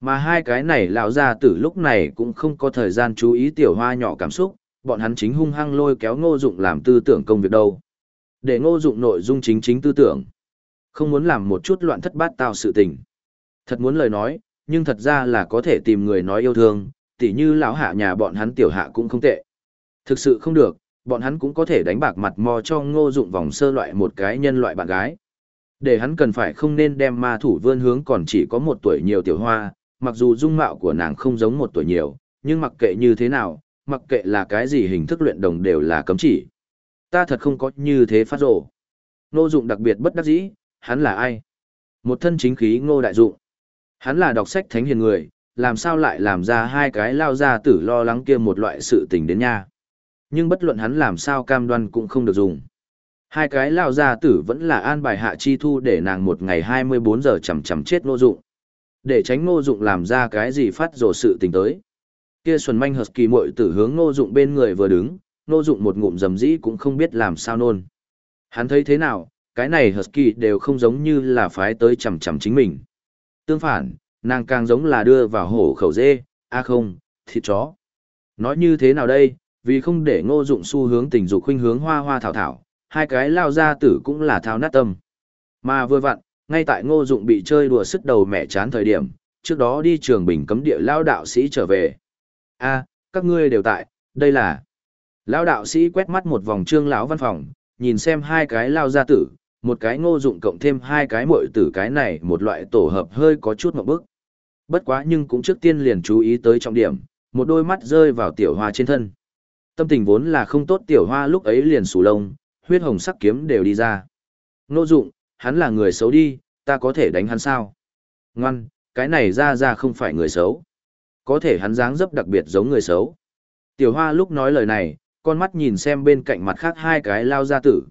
Mà hai cái này lão ra từ lúc này cũng không có thời gian chú ý tiểu hoa nhỏ cảm xúc, bọn hắn chính hung hăng lôi kéo ngô dụng làm tư tưởng công việc đâu. Để ngô dụng nội dung chính chính tư tưởng. Không muốn làm một chút loạn thất bát tạo sự tình. Thật muốn lời nói, nhưng thật ra là có thể tìm người nói yêu thương, tỉ như lão hạ nhà bọn hắn tiểu hạ cũng không tệ. Thực sự không được, bọn hắn cũng có thể đánh bạc mặt mò cho ngô dụng vòng sơ loại một cái nhân loại bạn gái. Để hắn cần phải không nên đem ma thủ vươn hướng còn chỉ có một tuổi nhiều tiểu hoa, mặc dù dung mạo của nàng không giống một tuổi nhiều, nhưng mặc kệ như thế nào, mặc kệ là cái gì hình thức luyện đồng đều là cấm chỉ. Ta thật không có như thế phát rổ. Ngô dụng đặc biệt bất đắc dĩ, hắn là ai? Một thân chính khí ngô đại dụng. Hắn là đọc sách thánh hiền người, làm sao lại làm ra hai cái lao ra tử lo lắng kia một loại sự tình đến nha. Nhưng bất luận hắn làm sao cam đoan cũng không được dùng. Hai cái lao ra tử vẫn là an bài hạ chi thu để nàng một ngày 24 giờ chầm chầm chết ngô dụng. Để tránh ngô dụng làm ra cái gì phát rồ sự tình tới. Kia xuân manh hợp kỳ mội tử hướng ngô dụng bên người vừa đứng, ngô dụng một ngụm dầm dĩ cũng không biết làm sao nôn. Hắn thấy thế nào, cái này hợp kỳ đều không giống như là phái tới chầm chầm chính mình. Tương phản, nàng càng giống là đưa vào hổ khẩu dê, a không, thịt chó. Nói như thế nào đây, vì không để ngô dụng xu hướng tình dục khuynh hướng hoa hoa thảo thảo, hai cái lao ra tử cũng là thao nát tâm. Mà vừa vặn, ngay tại ngô dụng bị chơi đùa sức đầu mẹ chán thời điểm, trước đó đi trường bình cấm địa lao đạo sĩ trở về. a các ngươi đều tại, đây là... Lao đạo sĩ quét mắt một vòng trương lão văn phòng, nhìn xem hai cái lao gia tử, một cái ngô dụng cộng thêm hai cái muội tử cái này một loại tổ hợp hơi có chút một bức. Bất quá nhưng cũng trước tiên liền chú ý tới trọng điểm, một đôi mắt rơi vào tiểu hoa trên thân. Tâm tình vốn là không tốt tiểu hoa lúc ấy liền sù lông, huyết hồng sắc kiếm đều đi ra. Ngô dụng, hắn là người xấu đi, ta có thể đánh hắn sao? Ngoan, cái này ra ra không phải người xấu. Có thể hắn dáng dấp đặc biệt giống người xấu. Tiểu hoa lúc nói lời này, con mắt nhìn xem bên cạnh mặt khác hai cái lao ra tử.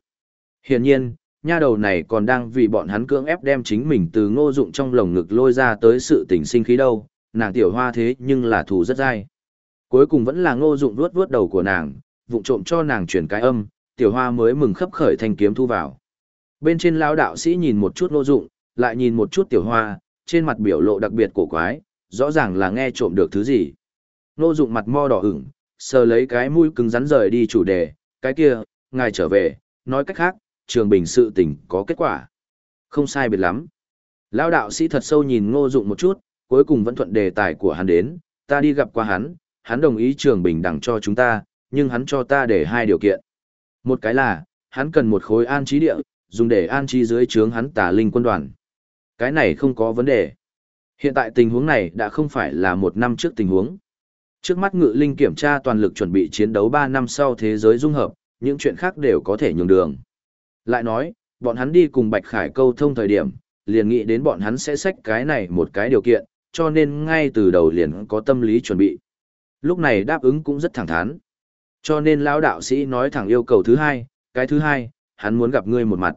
Hiển nhiên, nha đầu này còn đang vì bọn hắn cưỡng ép đem chính mình từ ngô dụng trong lồng ngực lôi ra tới sự tình sinh khí đâu, nàng tiểu hoa thế nhưng là thù rất dai. Cuối cùng vẫn là ngô dụng vuốt vuốt đầu của nàng, vụng trộm cho nàng chuyển cái âm, tiểu hoa mới mừng khấp khởi thanh kiếm thu vào. Bên trên lão đạo sĩ nhìn một chút ngô dụng, lại nhìn một chút tiểu hoa, trên mặt biểu lộ đặc biệt cổ quái, rõ ràng là nghe trộm được thứ gì. Ngô dụng mặt mo đỏ ửng, sờ lấy cái mũi cứng rắn rời đi chủ đề, cái kia, ngài trở về, nói cách khác, trường bình sự tình có kết quả. Không sai biệt lắm. Lão đạo sĩ thật sâu nhìn ngô dụng một chút, cuối cùng vẫn thuận đề tài của hắn đến, ta đi gặp qua hắn, hắn đồng ý trường bình đẳng cho chúng ta, nhưng hắn cho ta để hai điều kiện. Một cái là, hắn cần một khối an trí địa, dùng để an trí dưới trướng hắn tà linh quân đoàn. Cái này không có vấn đề. Hiện tại tình huống này đã không phải là một năm trước tình huống. Trước mắt ngự linh kiểm tra toàn lực chuẩn bị chiến đấu 3 năm sau thế giới dung hợp, những chuyện khác đều có thể nhường đường. Lại nói, bọn hắn đi cùng Bạch Khải câu thông thời điểm, liền nghĩ đến bọn hắn sẽ xách cái này một cái điều kiện, cho nên ngay từ đầu liền có tâm lý chuẩn bị. Lúc này đáp ứng cũng rất thẳng thắn. Cho nên lão đạo sĩ nói thẳng yêu cầu thứ hai, cái thứ hai, hắn muốn gặp ngươi một mặt.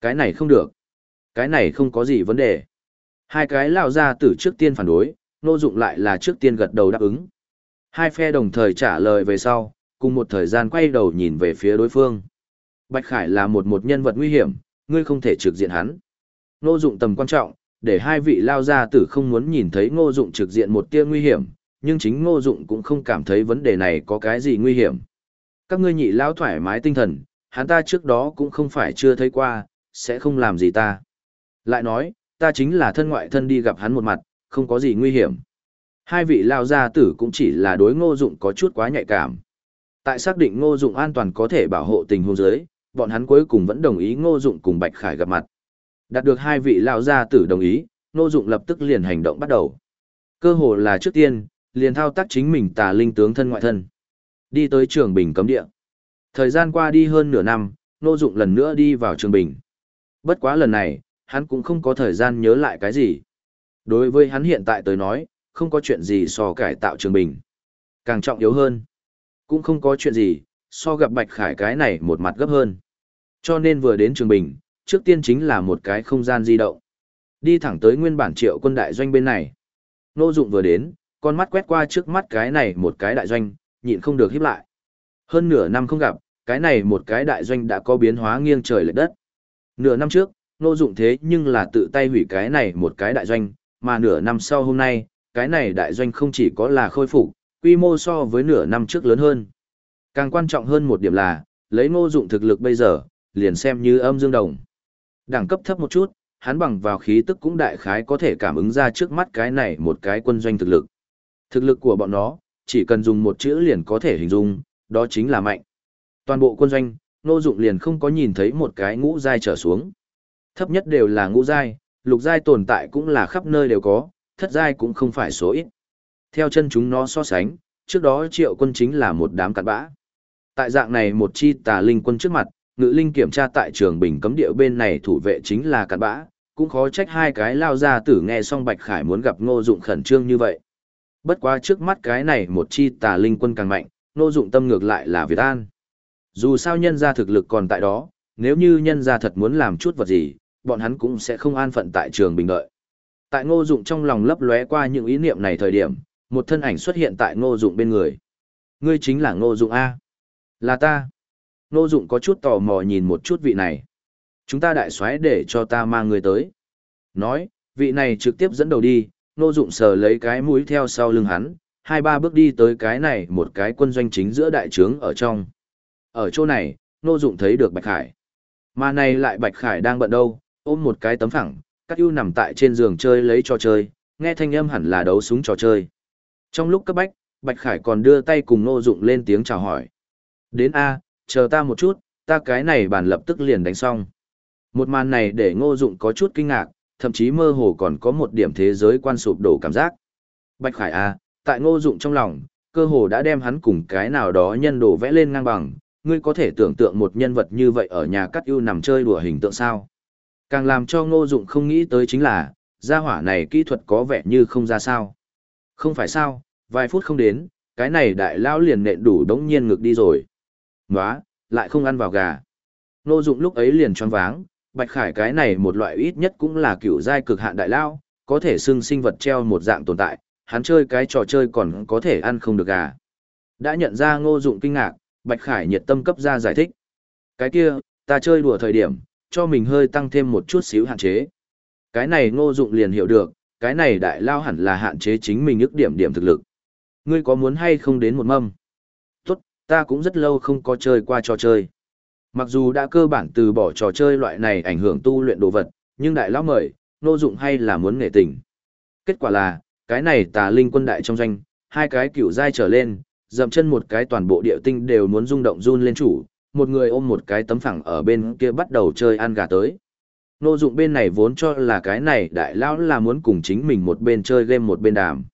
Cái này không được. Cái này không có gì vấn đề. Hai cái lão ra từ trước tiên phản đối, nô dụng lại là trước tiên gật đầu đáp ứng. Hai phe đồng thời trả lời về sau, cùng một thời gian quay đầu nhìn về phía đối phương. Bạch Khải là một một nhân vật nguy hiểm, ngươi không thể trực diện hắn. Ngô dụng tầm quan trọng, để hai vị lao gia tử không muốn nhìn thấy ngô dụng trực diện một tia nguy hiểm, nhưng chính ngô dụng cũng không cảm thấy vấn đề này có cái gì nguy hiểm. Các ngươi nhị lao thoải mái tinh thần, hắn ta trước đó cũng không phải chưa thấy qua, sẽ không làm gì ta. Lại nói, ta chính là thân ngoại thân đi gặp hắn một mặt, không có gì nguy hiểm. Hai vị lao gia tử cũng chỉ là đối ngô dụng có chút quá nhạy cảm. Tại xác định ngô dụng an toàn có thể bảo hộ tình huống giới, bọn hắn cuối cùng vẫn đồng ý ngô dụng cùng Bạch Khải gặp mặt. Đạt được hai vị lao gia tử đồng ý, ngô dụng lập tức liền hành động bắt đầu. Cơ hồ là trước tiên, liền thao tác chính mình tà linh tướng thân ngoại thân. Đi tới trường bình cấm địa. Thời gian qua đi hơn nửa năm, ngô dụng lần nữa đi vào trường bình. Bất quá lần này, hắn cũng không có thời gian nhớ lại cái gì. Đối với hắn hiện tại tới nói, không có chuyện gì so cải tạo trường bình. Càng trọng yếu hơn, cũng không có chuyện gì, so gặp Bạch Khải cái này một mặt gấp hơn. Cho nên vừa đến Trường Bình, trước tiên chính là một cái không gian di động. Đi thẳng tới nguyên bản triệu quân đại doanh bên này. Nô Dụng vừa đến, con mắt quét qua trước mắt cái này một cái đại doanh, nhịn không được híp lại. Hơn nửa năm không gặp, cái này một cái đại doanh đã có biến hóa nghiêng trời lệch đất. Nửa năm trước, Nô Dụng thế nhưng là tự tay hủy cái này một cái đại doanh, mà nửa năm sau hôm nay, cái này đại doanh không chỉ có là khôi phục, quy mô so với nửa năm trước lớn hơn. Càng quan trọng hơn một điểm là, lấy ngô dụng thực lực bây giờ, liền xem như âm dương đồng. Đẳng cấp thấp một chút, hắn bằng vào khí tức cũng đại khái có thể cảm ứng ra trước mắt cái này một cái quân doanh thực lực. Thực lực của bọn nó, chỉ cần dùng một chữ liền có thể hình dung, đó chính là mạnh. Toàn bộ quân doanh, Ngô Dụng liền không có nhìn thấy một cái ngũ giai trở xuống. Thấp nhất đều là ngũ giai, lục giai tồn tại cũng là khắp nơi đều có, thất giai cũng không phải số ít. Theo chân chúng nó so sánh, trước đó triệu quân chính là một đám cặn bã. Tại dạng này một chi tà linh quân trước mặt, ngự linh kiểm tra tại trường bình cấm địa bên này thủ vệ chính là cặn bã, cũng khó trách hai cái lao ra tử nghe xong Bạch Khải muốn gặp ngô dụng khẩn trương như vậy. Bất quá trước mắt cái này một chi tà linh quân càng mạnh, ngô dụng tâm ngược lại là Việt An. Dù sao nhân gia thực lực còn tại đó, nếu như nhân gia thật muốn làm chút vật gì, bọn hắn cũng sẽ không an phận tại trường bình đợi. Tại ngô dụng trong lòng lấp lóe qua những ý niệm này thời điểm, một thân ảnh xuất hiện tại ngô dụng bên người. Ngươi chính là ngô dụng A. Là ta. Ngô dụng có chút tò mò nhìn một chút vị này. Chúng ta đại xoáy để cho ta mang người tới. Nói, vị này trực tiếp dẫn đầu đi, ngô dụng sờ lấy cái mũi theo sau lưng hắn, hai ba bước đi tới cái này một cái quân doanh chính giữa đại trướng ở trong. Ở chỗ này, ngô dụng thấy được Bạch Khải. Mà này lại Bạch Khải đang bận đâu, ôm một cái tấm phẳng, các ưu nằm tại trên giường chơi lấy trò chơi, nghe thanh âm hẳn là đấu súng trò chơi. Trong lúc cấp bách, Bạch Khải còn đưa tay cùng Ngô Dụng lên tiếng chào hỏi. Đến A, chờ ta một chút, ta cái này bàn lập tức liền đánh xong. Một màn này để Ngô Dụng có chút kinh ngạc, thậm chí mơ hồ còn có một điểm thế giới quan sụp đổ cảm giác. Bạch Khải A, tại Ngô Dụng trong lòng, cơ hồ đã đem hắn cùng cái nào đó nhân đồ vẽ lên ngang bằng, ngươi có thể tưởng tượng một nhân vật như vậy ở nhà cắt ưu nằm chơi đùa hình tượng sao? Càng làm cho ngô dụng không nghĩ tới chính là, gia hỏa này kỹ thuật có vẻ như không ra sao. Không phải sao, vài phút không đến, cái này đại lao liền nện đủ đống nhiên ngực đi rồi. Nóa, lại không ăn vào gà. Ngô dụng lúc ấy liền choáng váng, bạch khải cái này một loại ít nhất cũng là kiểu giai cực hạn đại lao, có thể xưng sinh vật treo một dạng tồn tại, hắn chơi cái trò chơi còn có thể ăn không được gà. Đã nhận ra ngô dụng kinh ngạc, bạch khải nhiệt tâm cấp ra giải thích. Cái kia, ta chơi đùa thời điểm, cho mình hơi tăng thêm một chút xíu hạn chế. Cái này ngô dụng liền hiểu được, cái này đại lao hẳn là hạn chế chính mình ức điểm điểm thực lực. Ngươi có muốn hay không đến một mâm? Tốt, ta cũng rất lâu không có chơi qua trò chơi. Mặc dù đã cơ bản từ bỏ trò chơi loại này ảnh hưởng tu luyện đồ vật, nhưng đại lao mời, ngô dụng hay là muốn nghệ tình. Kết quả là, cái này tà linh quân đại trong doanh, hai cái cựu giai trở lên, dậm chân một cái toàn bộ địa tinh đều muốn rung động run lên chủ, một người ôm một cái tấm phẳng ở bên kia bắt đầu chơi ăn gà tới. Nô dụng bên này vốn cho là cái này đại lão là muốn cùng chính mình một bên chơi game một bên đàm.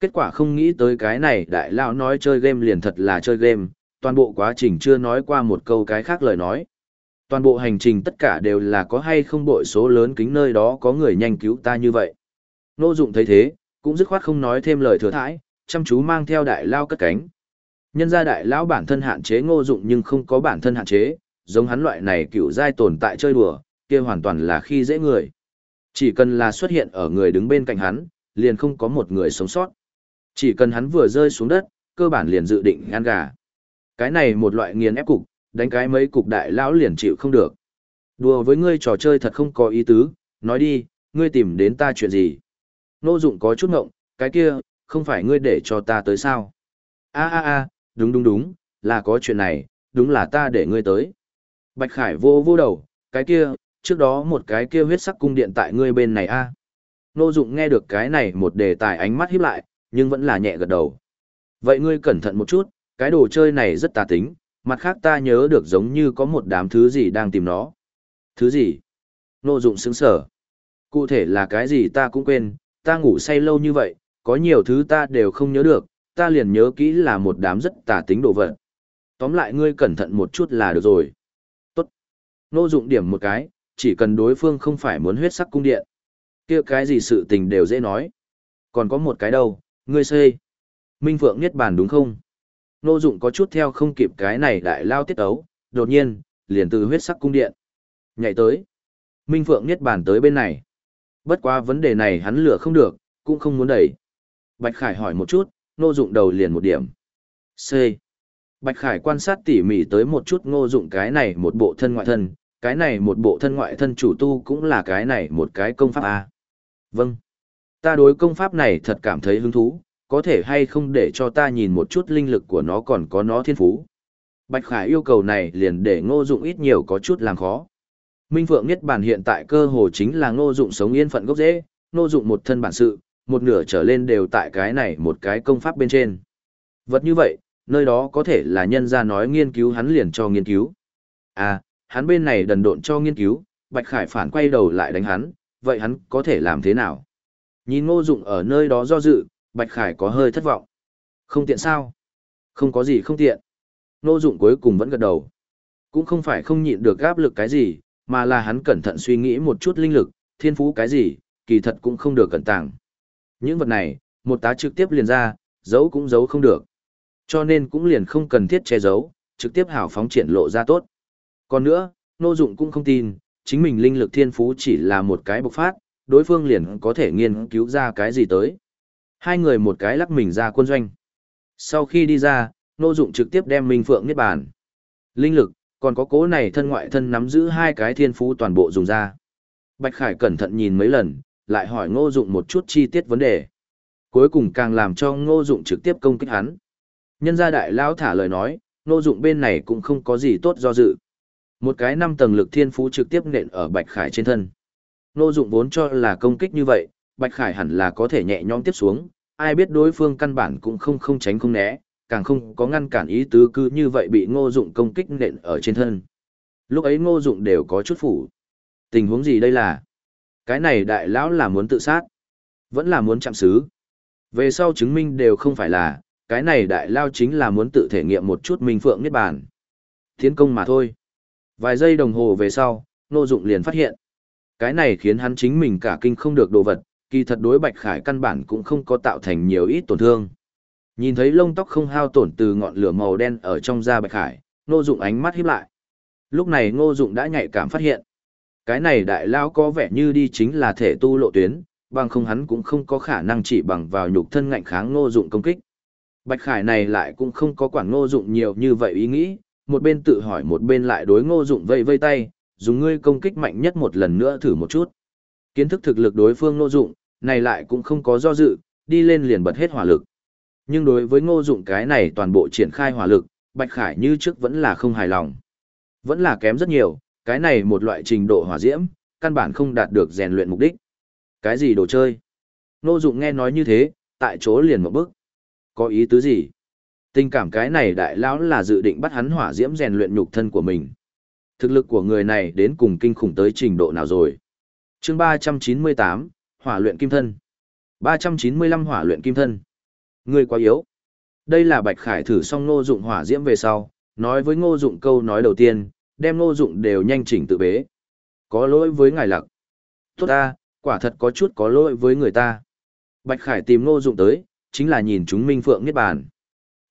Kết quả không nghĩ tới cái này đại lão nói chơi game liền thật là chơi game, toàn bộ quá trình chưa nói qua một câu cái khác lời nói. Toàn bộ hành trình tất cả đều là có hay không bội số lớn kính nơi đó có người nhanh cứu ta như vậy. Nô dụng thấy thế, cũng dứt khoát không nói thêm lời thừa thãi, chăm chú mang theo đại lao cất cánh. Nhân gia đại lão bản thân hạn chế ngô dụng nhưng không có bản thân hạn chế, giống hắn loại này cựu giai tồn tại chơi đùa, kia hoàn toàn là khi dễ người. Chỉ cần là xuất hiện ở người đứng bên cạnh hắn, liền không có một người sống sót. Chỉ cần hắn vừa rơi xuống đất, cơ bản liền dự định ăn gà. Cái này một loại nghiền ép cục, đánh cái mấy cục đại lão liền chịu không được. Đùa với ngươi trò chơi thật không có ý tứ, nói đi, ngươi tìm đến ta chuyện gì? Nô dụng có chút ngộng, cái kia, không phải ngươi để cho ta tới sao? A a a, đúng đúng đúng, là có chuyện này, đúng là ta để ngươi tới. Bạch Khải vô vô đầu, cái kia, trước đó một cái kia huyết sắc cung điện tại ngươi bên này a. Nô Dụng nghe được cái này một đề tài ánh mắt híp lại, nhưng vẫn là nhẹ gật đầu. Vậy ngươi cẩn thận một chút, cái đồ chơi này rất tà tính, mặt khác ta nhớ được giống như có một đám thứ gì đang tìm nó. Thứ gì? Nô Dụng sững sờ. Cụ thể là cái gì ta cũng quên, ta ngủ say lâu như vậy, có nhiều thứ ta đều không nhớ được, ta liền nhớ kỹ là một đám rất tà tính đồ vật. Tóm lại ngươi cẩn thận một chút là được rồi. Tốt. Nô dụng điểm một cái, chỉ cần đối phương không phải muốn huyết sắc cung điện. kia cái gì sự tình đều dễ nói. Còn có một cái đâu, ngươi xê. Minh Phượng Niết Bàn đúng không? Nô dụng có chút theo không kịp cái này đại lao tiết ấu, đột nhiên, liền từ huyết sắc cung điện. Nhảy tới. Minh Phượng Niết Bàn tới bên này. Bất quá vấn đề này hắn lửa không được, cũng không muốn đẩy. Bạch Khải hỏi một chút, ngô dụng đầu liền một điểm. C. Bạch Khải quan sát tỉ mỉ tới một chút ngô dụng cái này một bộ thân ngoại thân, cái này một bộ thân ngoại thân chủ tu cũng là cái này một cái công pháp A. Vâng. ta đối công pháp này thật cảm thấy hứng thú, có thể hay không để cho ta nhìn một chút linh lực của nó còn có nó thiên phú. Bạch Khải yêu cầu này liền để ngô dụng ít nhiều có chút làm khó. Minh Phượng Niết Bàn hiện tại cơ hồ chính là ngô dụng sống yên phận gốc rễ, ngô dụng một thân bản sự, một nửa trở lên đều tại cái này một cái công pháp bên trên. Vật như vậy, nơi đó có thể là nhân ra nói nghiên cứu hắn liền cho nghiên cứu. À, hắn bên này đần độn cho nghiên cứu, Bạch Khải phản quay đầu lại đánh hắn, vậy hắn có thể làm thế nào? Nhìn ngô dụng ở nơi đó do dự, Bạch Khải có hơi thất vọng. Không tiện sao? Không có gì không tiện. Ngô dụng cuối cùng vẫn gật đầu. Cũng không phải không nhịn được áp lực cái gì, mà là hắn cẩn thận suy nghĩ một chút linh lực, thiên phú cái gì, kỳ thật cũng không được cẩn tàng. Những vật này, một tá trực tiếp liền ra, giấu cũng giấu không được. Cho nên cũng liền không cần thiết che giấu, trực tiếp hảo phóng triển lộ ra tốt. Còn nữa, Nô Dụng cũng không tin, chính mình linh lực thiên phú chỉ là một cái bộc phát, đối phương liền có thể nghiên cứu ra cái gì tới. Hai người một cái lắc mình ra quân doanh. Sau khi đi ra, Nô Dụng trực tiếp đem Minh Phượng Niết Bàn. Linh lực, còn có cố này thân ngoại thân nắm giữ hai cái thiên phú toàn bộ dùng ra. Bạch Khải cẩn thận nhìn mấy lần, lại hỏi Ngô Dụng một chút chi tiết vấn đề. Cuối cùng càng làm cho Ngô Dụng trực tiếp công kích hắn. Nhân gia đại lão thả lời nói, Ngô Dụng bên này cũng không có gì tốt do dự. Một cái năm tầng lực thiên phú trực tiếp nện ở Bạch Khải trên thân. Ngô Dụng vốn cho là công kích như vậy, Bạch Khải hẳn là có thể nhẹ nhõm tiếp xuống, ai biết đối phương căn bản cũng không không tránh không né, càng không có ngăn cản ý tứ cứ như vậy bị Ngô Dụng công kích nện ở trên thân. Lúc ấy Ngô Dụng đều có chút phủ. Tình huống gì đây là? Cái này đại lão là muốn tự sát, vẫn là muốn chạm xứ. Về sau chứng minh đều không phải là, cái này đại lao chính là muốn tự thể nghiệm một chút minh phượng niết bàn. Tiến công mà thôi. Vài giây đồng hồ về sau, Ngô Dụng liền phát hiện. Cái này khiến hắn chính mình cả kinh không được đồ vật, kỳ thật đối Bạch Khải căn bản cũng không có tạo thành nhiều ít tổn thương. Nhìn thấy lông tóc không hao tổn từ ngọn lửa màu đen ở trong da Bạch Khải, Ngô Dụng ánh mắt híp lại. Lúc này Ngô Dụng đã nhạy cảm phát hiện, cái này đại lao có vẻ như đi chính là thể tu lộ tuyến, bằng không hắn cũng không có khả năng chỉ bằng vào nhục thân ngạnh kháng Ngô Dụng công kích. Bạch Khải này lại cũng không có quản Ngô Dụng nhiều như vậy ý nghĩ, một bên tự hỏi một bên lại đối Ngô Dụng vây vây tay, dùng ngươi công kích mạnh nhất một lần nữa thử một chút. Kiến thức thực lực đối phương Ngô Dụng, này lại cũng không có do dự, đi lên liền bật hết hỏa lực. Nhưng đối với Ngô Dụng cái này toàn bộ triển khai hỏa lực, Bạch Khải như trước vẫn là không hài lòng. Vẫn là kém rất nhiều, cái này một loại trình độ hỏa diễm, căn bản không đạt được rèn luyện mục đích. Cái gì đồ chơi? Ngô Dụng nghe nói như thế, tại chỗ liền một bước. Có ý tứ gì? Tình cảm cái này đại lão là dự định bắt hắn hỏa diễm rèn luyện nhục thân của mình. Thực lực của người này đến cùng kinh khủng tới trình độ nào rồi? Chương 398, Hỏa luyện kim thân. 395 Hỏa luyện kim thân. Người quá yếu. Đây là Bạch Khải thử xong Ngô Dụng hỏa diễm về sau, nói với Ngô Dụng câu nói đầu tiên, đem Ngô Dụng đều nhanh chỉnh tự bế. Có lỗi với ngài lặc. Tốt ta, quả thật có chút có lỗi với người ta. Bạch Khải tìm Ngô Dụng tới, chính là nhìn chúng Minh Phượng Niết Bàn.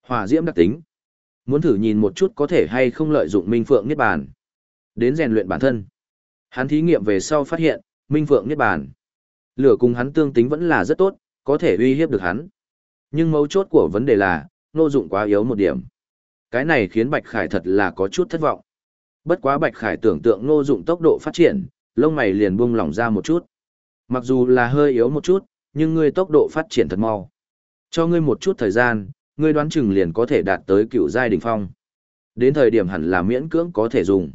Hỏa diễm đặc tính. Muốn thử nhìn một chút có thể hay không lợi dụng Minh Phượng Niết Bàn. Đến rèn luyện bản thân. Hắn thí nghiệm về sau phát hiện, Minh Phượng Niết Bàn. Lửa cùng hắn tương tính vẫn là rất tốt, có thể uy hiếp được hắn. Nhưng mấu chốt của vấn đề là, Ngô Dụng quá yếu một điểm. Cái này khiến Bạch Khải thật là có chút thất vọng. Bất quá Bạch Khải tưởng tượng Ngô Dụng tốc độ phát triển, lông mày liền buông lỏng ra một chút. Mặc dù là hơi yếu một chút, nhưng ngươi tốc độ phát triển thật mau. Cho ngươi một chút thời gian, ngươi đoán chừng liền có thể đạt tới cựu giai đỉnh phong. Đến thời điểm hẳn là miễn cưỡng có thể dùng.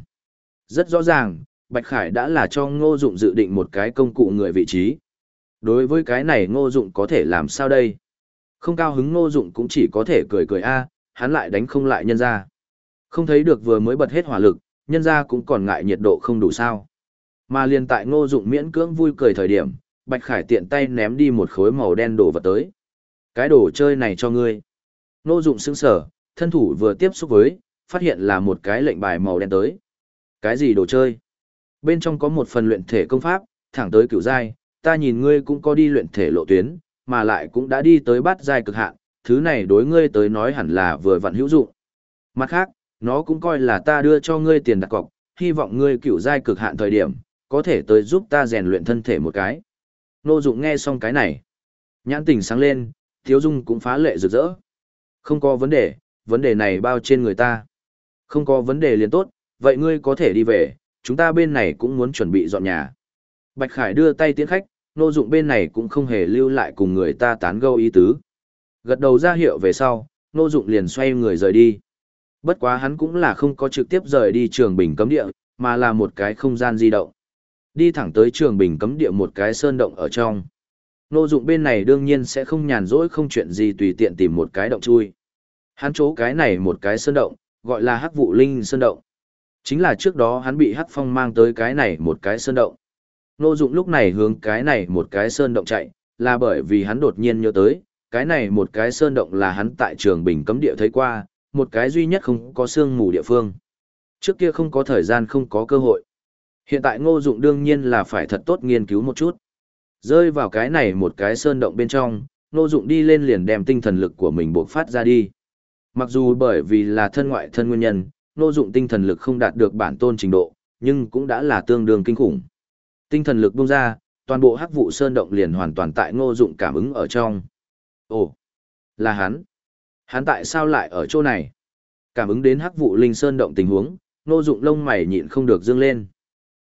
Rất rõ ràng, Bạch Khải đã là cho Ngô Dụng dự định một cái công cụ người vị trí. Đối với cái này Ngô Dụng có thể làm sao đây? Không cao hứng Ngô Dụng cũng chỉ có thể cười cười a, hắn lại đánh không lại nhân ra. Không thấy được vừa mới bật hết hỏa lực, nhân gia cũng còn ngại nhiệt độ không đủ sao? Mà liền tại Ngô Dụng miễn cưỡng vui cười thời điểm, Bạch Khải tiện tay ném đi một khối màu đen đồ vật tới. Cái đồ chơi này cho ngươi. Ngô Dụng sững sờ, thân thủ vừa tiếp xúc với, phát hiện là một cái lệnh bài màu đen tới. Cái gì đồ chơi? Bên trong có một phần luyện thể công pháp, thẳng tới cửu giai, ta nhìn ngươi cũng có đi luyện thể lộ tuyến, mà lại cũng đã đi tới bát giai cực hạn, thứ này đối ngươi tới nói hẳn là vừa vặn hữu dụng. Mặt khác, nó cũng coi là ta đưa cho ngươi tiền đặt cọc, hy vọng ngươi cửu giai cực hạn thời điểm, có thể tới giúp ta rèn luyện thân thể một cái. Nô Dụng nghe xong cái này, nhãn tình sáng lên, Thiếu Dung cũng phá lệ rực rỡ. Không có vấn đề, vấn đề này bao trên người ta. Không có vấn đề liền tốt, vậy ngươi có thể đi về, chúng ta bên này cũng muốn chuẩn bị dọn nhà. Bạch Khải đưa tay tiến khách, nô Dụng bên này cũng không hề lưu lại cùng người ta tán gẫu ý tứ. Gật đầu ra hiệu về sau, nô Dụng liền xoay người rời đi. Bất quá hắn cũng là không có trực tiếp rời đi trường bình cấm địa, mà là một cái không gian di động. Đi thẳng tới trường bình cấm địa một cái sơn động ở trong. Nô Dụng bên này đương nhiên sẽ không nhàn rỗi không chuyện gì tùy tiện tìm một cái động chui. Hắn chỗ cái này một cái sơn động, gọi là Hắc Vụ Linh Sơn động. Chính là trước đó hắn bị Hắc Phong mang tới cái này một cái sơn động. Nô Dụng lúc này hướng cái này một cái sơn động chạy, là bởi vì hắn đột nhiên nhớ tới, cái này một cái sơn động là hắn tại trường bình cấm địa thấy qua, một cái duy nhất không có sương mù địa phương. Trước kia không có thời gian không có cơ hội. Hiện tại ngô dụng đương nhiên là phải thật tốt nghiên cứu một chút. Rơi vào cái này một cái sơn động bên trong, ngô dụng đi lên liền đem tinh thần lực của mình buộc phát ra đi. Mặc dù bởi vì là thân ngoại thân nguyên nhân, ngô dụng tinh thần lực không đạt được bản tôn trình độ, nhưng cũng đã là tương đương kinh khủng. Tinh thần lực bung ra, toàn bộ hắc vụ sơn động liền hoàn toàn tại ngô dụng cảm ứng ở trong. Ồ, là hắn. Hắn tại sao lại ở chỗ này? Cảm ứng đến hắc vụ linh sơn động tình huống, Nô dụng lông mày nhịn không được dương lên.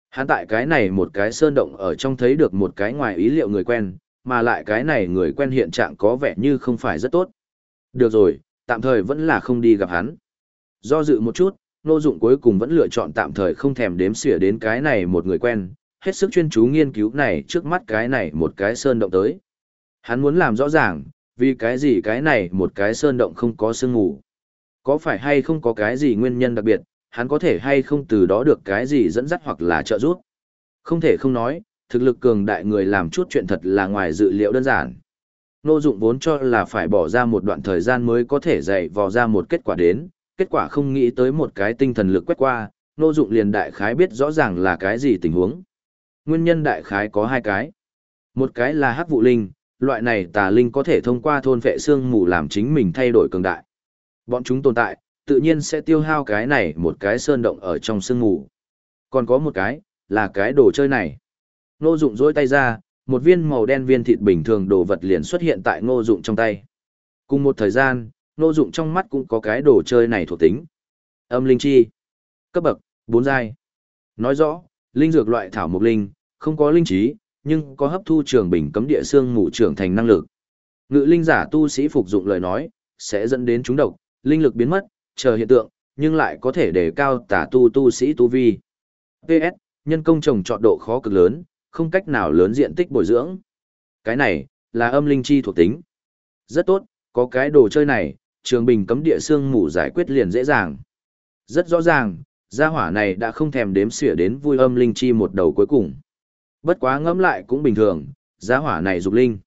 Hắn tại cái này một cái sơn động ở trong thấy được một cái ngoài ý liệu người quen, mà lại cái này người quen hiện trạng có vẻ như không phải rất tốt. Được rồi, tạm thời vẫn là không đi gặp hắn. Do dự một chút, Nô Dụng cuối cùng vẫn lựa chọn tạm thời không thèm đếm xỉa đến cái này một người quen, hết sức chuyên chú nghiên cứu này trước mắt cái này một cái sơn động tới. Hắn muốn làm rõ ràng, vì cái gì cái này một cái sơn động không có sương ngủ. Có phải hay không có cái gì nguyên nhân đặc biệt, hắn có thể hay không từ đó được cái gì dẫn dắt hoặc là trợ giúp. Không thể không nói, thực lực cường đại người làm chút chuyện thật là ngoài dự liệu đơn giản. Nô dụng vốn cho là phải bỏ ra một đoạn thời gian mới có thể dạy vò ra một kết quả đến, kết quả không nghĩ tới một cái tinh thần lực quét qua, nô dụng liền đại khái biết rõ ràng là cái gì tình huống. Nguyên nhân đại khái có hai cái. Một cái là hắc vụ linh, loại này tà linh có thể thông qua thôn vệ xương mù làm chính mình thay đổi cường đại. Bọn chúng tồn tại, tự nhiên sẽ tiêu hao cái này một cái sơn động ở trong xương mù. Còn có một cái, là cái đồ chơi này. Ngô Dụng rỗi tay ra, một viên màu đen viên thịt bình thường đồ vật liền xuất hiện tại Ngô Dụng trong tay. Cùng một thời gian, Ngô Dụng trong mắt cũng có cái đồ chơi này thuộc tính. Âm linh chi. Cấp bậc, 4 giai. Nói rõ, linh dược loại thảo mộc linh, không có linh trí, nhưng có hấp thu trường bình cấm địa xương mù trưởng thành năng lực. Ngự linh giả tu sĩ phục dụng lời nói, sẽ dẫn đến chúng độc, linh lực biến mất, chờ hiện tượng, nhưng lại có thể đề cao tả tu tu sĩ tu vi. PS, nhân công trồng trọt độ khó cực lớn, không cách nào lớn diện tích bồi dưỡng. Cái này, là âm linh chi thuộc tính. Rất tốt, có cái đồ chơi này, trường bình cấm địa xương mù giải quyết liền dễ dàng. Rất rõ ràng, gia hỏa này đã không thèm đếm xỉa đến vui âm linh chi một đầu cuối cùng. Bất quá ngẫm lại cũng bình thường, giá hỏa này dục linh.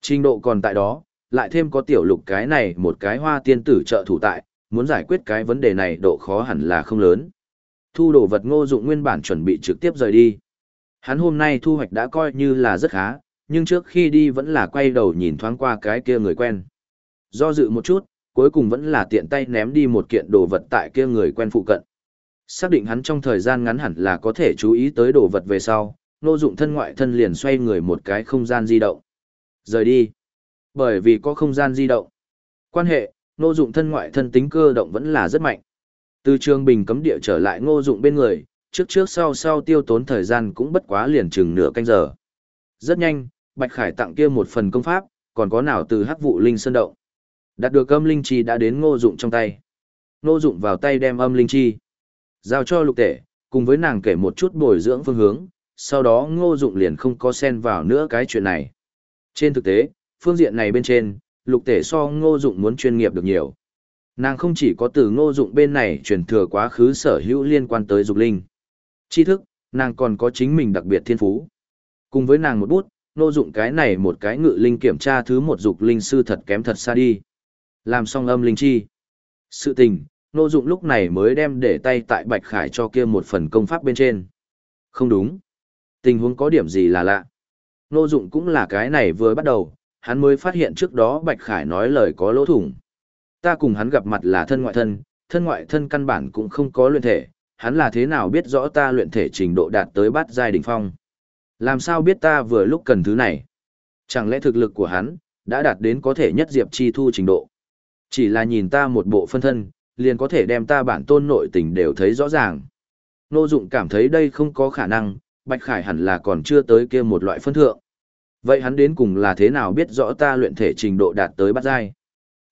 Trình độ còn tại đó, lại thêm có tiểu lục cái này một cái hoa tiên tử trợ thủ tại, muốn giải quyết cái vấn đề này độ khó hẳn là không lớn. Thu đồ vật ngô dụng nguyên bản chuẩn bị trực tiếp rời đi. Hắn hôm nay thu hoạch đã coi như là rất khá, nhưng trước khi đi vẫn là quay đầu nhìn thoáng qua cái kia người quen. Do dự một chút, cuối cùng vẫn là tiện tay ném đi một kiện đồ vật tại kia người quen phụ cận. Xác định hắn trong thời gian ngắn hẳn là có thể chú ý tới đồ vật về sau, nô dụng thân ngoại thân liền xoay người một cái không gian di động. Rời đi. Bởi vì có không gian di động. Quan hệ, nô dụng thân ngoại thân tính cơ động vẫn là rất mạnh. Từ trường bình cấm địa trở lại ngô dụng bên người, trước trước sau sau tiêu tốn thời gian cũng bất quá liền chừng nửa canh giờ. Rất nhanh, Bạch Khải tặng kia một phần công pháp, còn có nào từ hắc vụ linh sơn động. Đạt được âm linh chi đã đến ngô dụng trong tay. Ngô dụng vào tay đem âm linh chi. Giao cho lục tể, cùng với nàng kể một chút bồi dưỡng phương hướng, sau đó ngô dụng liền không có xen vào nữa cái chuyện này. Trên thực tế, phương diện này bên trên, lục tể so ngô dụng muốn chuyên nghiệp được nhiều. Nàng không chỉ có từ ngô dụng bên này truyền thừa quá khứ sở hữu liên quan tới dục linh. Tri thức, nàng còn có chính mình đặc biệt thiên phú. Cùng với nàng một bút, ngô dụng cái này một cái ngự linh kiểm tra thứ một dục linh sư thật kém thật xa đi. Làm xong âm linh chi. Sự tình, ngô dụng lúc này mới đem để tay tại Bạch Khải cho kia một phần công pháp bên trên. Không đúng. Tình huống có điểm gì là lạ. Nô dụng cũng là cái này vừa bắt đầu, hắn mới phát hiện trước đó Bạch Khải nói lời có lỗ thủng. Ta cùng hắn gặp mặt là thân ngoại thân, thân ngoại thân căn bản cũng không có luyện thể, hắn là thế nào biết rõ ta luyện thể trình độ đạt tới bát giai đỉnh phong. Làm sao biết ta vừa lúc cần thứ này? Chẳng lẽ thực lực của hắn đã đạt đến có thể nhất diệp chi thu trình độ? Chỉ là nhìn ta một bộ phân thân, liền có thể đem ta bản tôn nội tình đều thấy rõ ràng. Nô dụng cảm thấy đây không có khả năng, Bạch Khải hẳn là còn chưa tới kia một loại phân thượng. Vậy hắn đến cùng là thế nào biết rõ ta luyện thể trình độ đạt tới bát giai?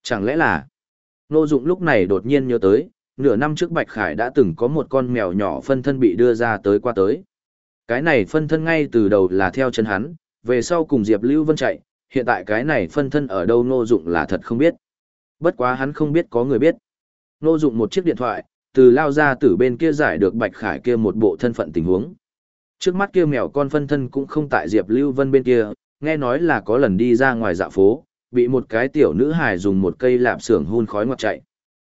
Chẳng lẽ là... Nô Dụng lúc này đột nhiên nhớ tới, nửa năm trước Bạch Khải đã từng có một con mèo nhỏ phân thân bị đưa ra tới qua tới. Cái này phân thân ngay từ đầu là theo chân hắn, về sau cùng Diệp Lưu Vân chạy, hiện tại cái này phân thân ở đâu Nô Dụng là thật không biết. Bất quá hắn không biết có người biết. Nô Dụng một chiếc điện thoại, từ lao ra từ bên kia giải được Bạch Khải kia một bộ thân phận tình huống. Trước mắt kia mèo con phân thân cũng không tại Diệp Lưu Vân bên kia, nghe nói là có lần đi ra ngoài dạ phố, bị một cái tiểu nữ hài dùng một cây lạp xưởng hun khói ngoặt chạy.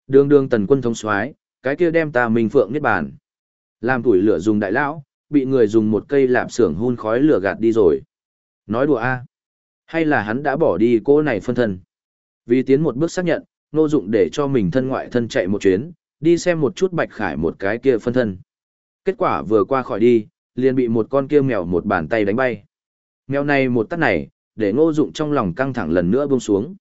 Đường đường tần quân thống soái, cái kia đem ta minh phượng niết bàn. Làm tuổi lửa dùng đại lão, bị người dùng một cây lạp xưởng hun khói lửa gạt đi rồi. Nói đùa a, hay là hắn đã bỏ đi cô này phân thân. Vì tiến một bước xác nhận, nô dụng để cho mình thân ngoại thân chạy một chuyến, đi xem một chút bạch khải một cái kia phân thân. Kết quả vừa qua khỏi đi, liền bị một con kia mèo một bàn tay đánh bay. Mèo này một tát này, để ngô dụng trong lòng căng thẳng lần nữa buông xuống.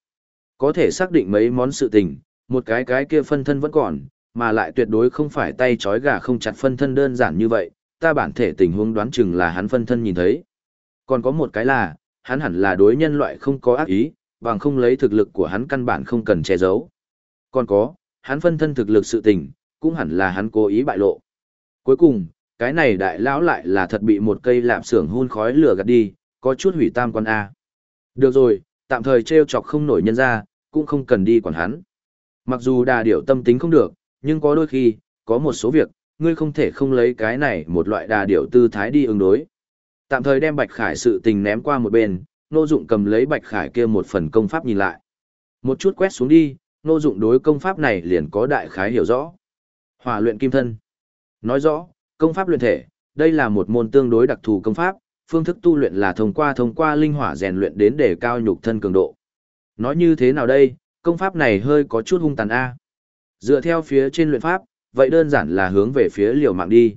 Có thể xác định mấy món sự tình, một cái cái kia phân thân vẫn còn, mà lại tuyệt đối không phải tay trói gà không chặt phân thân đơn giản như vậy, ta bản thể tình huống đoán chừng là hắn phân thân nhìn thấy. Còn có một cái là, hắn hẳn là đối nhân loại không có ác ý, bằng không lấy thực lực của hắn căn bản không cần che giấu. Còn có, hắn phân thân thực lực sự tình, cũng hẳn là hắn cố ý bại lộ. Cuối cùng, cái này đại lão lại là thật bị một cây lạp xưởng hun khói lửa gạt đi, có chút hủy tam quan A. Được rồi, tạm thời treo chọc không nổi nhân ra, cũng không cần đi quản hắn. Mặc dù đà điểu tâm tính không được, nhưng có đôi khi, có một số việc, ngươi không thể không lấy cái này một loại đà điểu tư thái đi ứng đối. Tạm thời đem Bạch Khải sự tình ném qua một bên, Nô Dụng cầm lấy Bạch Khải kia một phần công pháp nhìn lại. Một chút quét xuống đi, Nô Dụng đối công pháp này liền có đại khái hiểu rõ. Hỏa luyện kim thân. Nói rõ, công pháp luyện thể, đây là một môn tương đối đặc thù công pháp, phương thức tu luyện là thông qua thông qua linh hỏa rèn luyện đến để cao nhục thân cường độ. Nói như thế nào đây, công pháp này hơi có chút hung tàn a. Dựa theo phía trên luyện pháp, vậy đơn giản là hướng về phía liều mạng đi.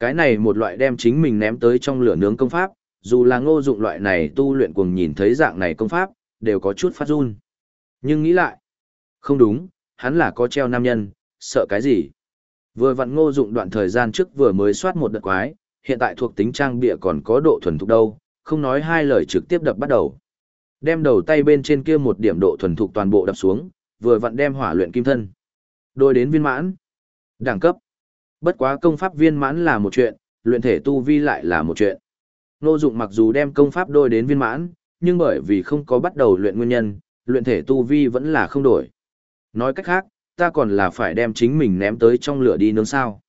Cái này một loại đem chính mình ném tới trong lửa nướng công pháp, dù là ngô dụng loại này tu luyện cuồng nhìn thấy dạng này công pháp, đều có chút phát run. Nhưng nghĩ lại, không đúng, hắn là có treo nam nhân, sợ cái gì? Vừa vặn ngô dụng đoạn thời gian trước vừa mới soát một đợt quái, hiện tại thuộc tính trang bịa còn có độ thuần thục đâu, không nói hai lời trực tiếp đập bắt đầu. Đem đầu tay bên trên kia một điểm độ thuần thục toàn bộ đập xuống, vừa vặn đem hỏa luyện kim thân. Đôi đến viên mãn. Đẳng cấp. Bất quá công pháp viên mãn là một chuyện, luyện thể tu vi lại là một chuyện. Ngô dụng mặc dù đem công pháp đôi đến viên mãn, nhưng bởi vì không có bắt đầu luyện nguyên nhân, luyện thể tu vi vẫn là không đổi. Nói cách khác, ta còn là phải đem chính mình ném tới trong lửa đi nướng sao.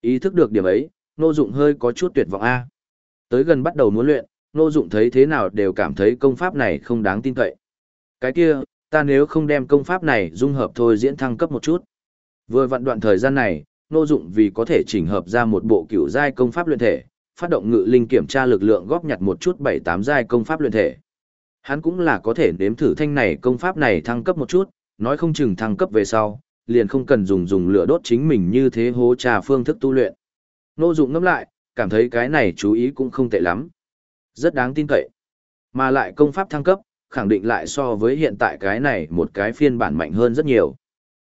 Ý thức được điểm ấy, Nô Dụng hơi có chút tuyệt vọng a. Tới gần bắt đầu muốn luyện, Nô Dụng thấy thế nào đều cảm thấy công pháp này không đáng tin cậy. Cái kia, ta nếu không đem công pháp này dung hợp thôi diễn thăng cấp một chút. Vừa vặn đoạn thời gian này, Nô Dụng vì có thể chỉnh hợp ra một bộ cửu giai công pháp luyện thể, phát động ngự linh kiểm tra lực lượng góp nhặt một chút bảy tám giai công pháp luyện thể. Hắn cũng là có thể nếm thử thanh này công pháp này thăng cấp một chút, nói không chừng thăng cấp về sau, liền không cần dùng dùng lửa đốt chính mình như thế hố trà phương thức tu luyện. Nô dụng ngẫm lại, cảm thấy cái này chú ý cũng không tệ lắm. Rất đáng tin cậy. Mà lại công pháp thăng cấp, khẳng định lại so với hiện tại cái này một cái phiên bản mạnh hơn rất nhiều.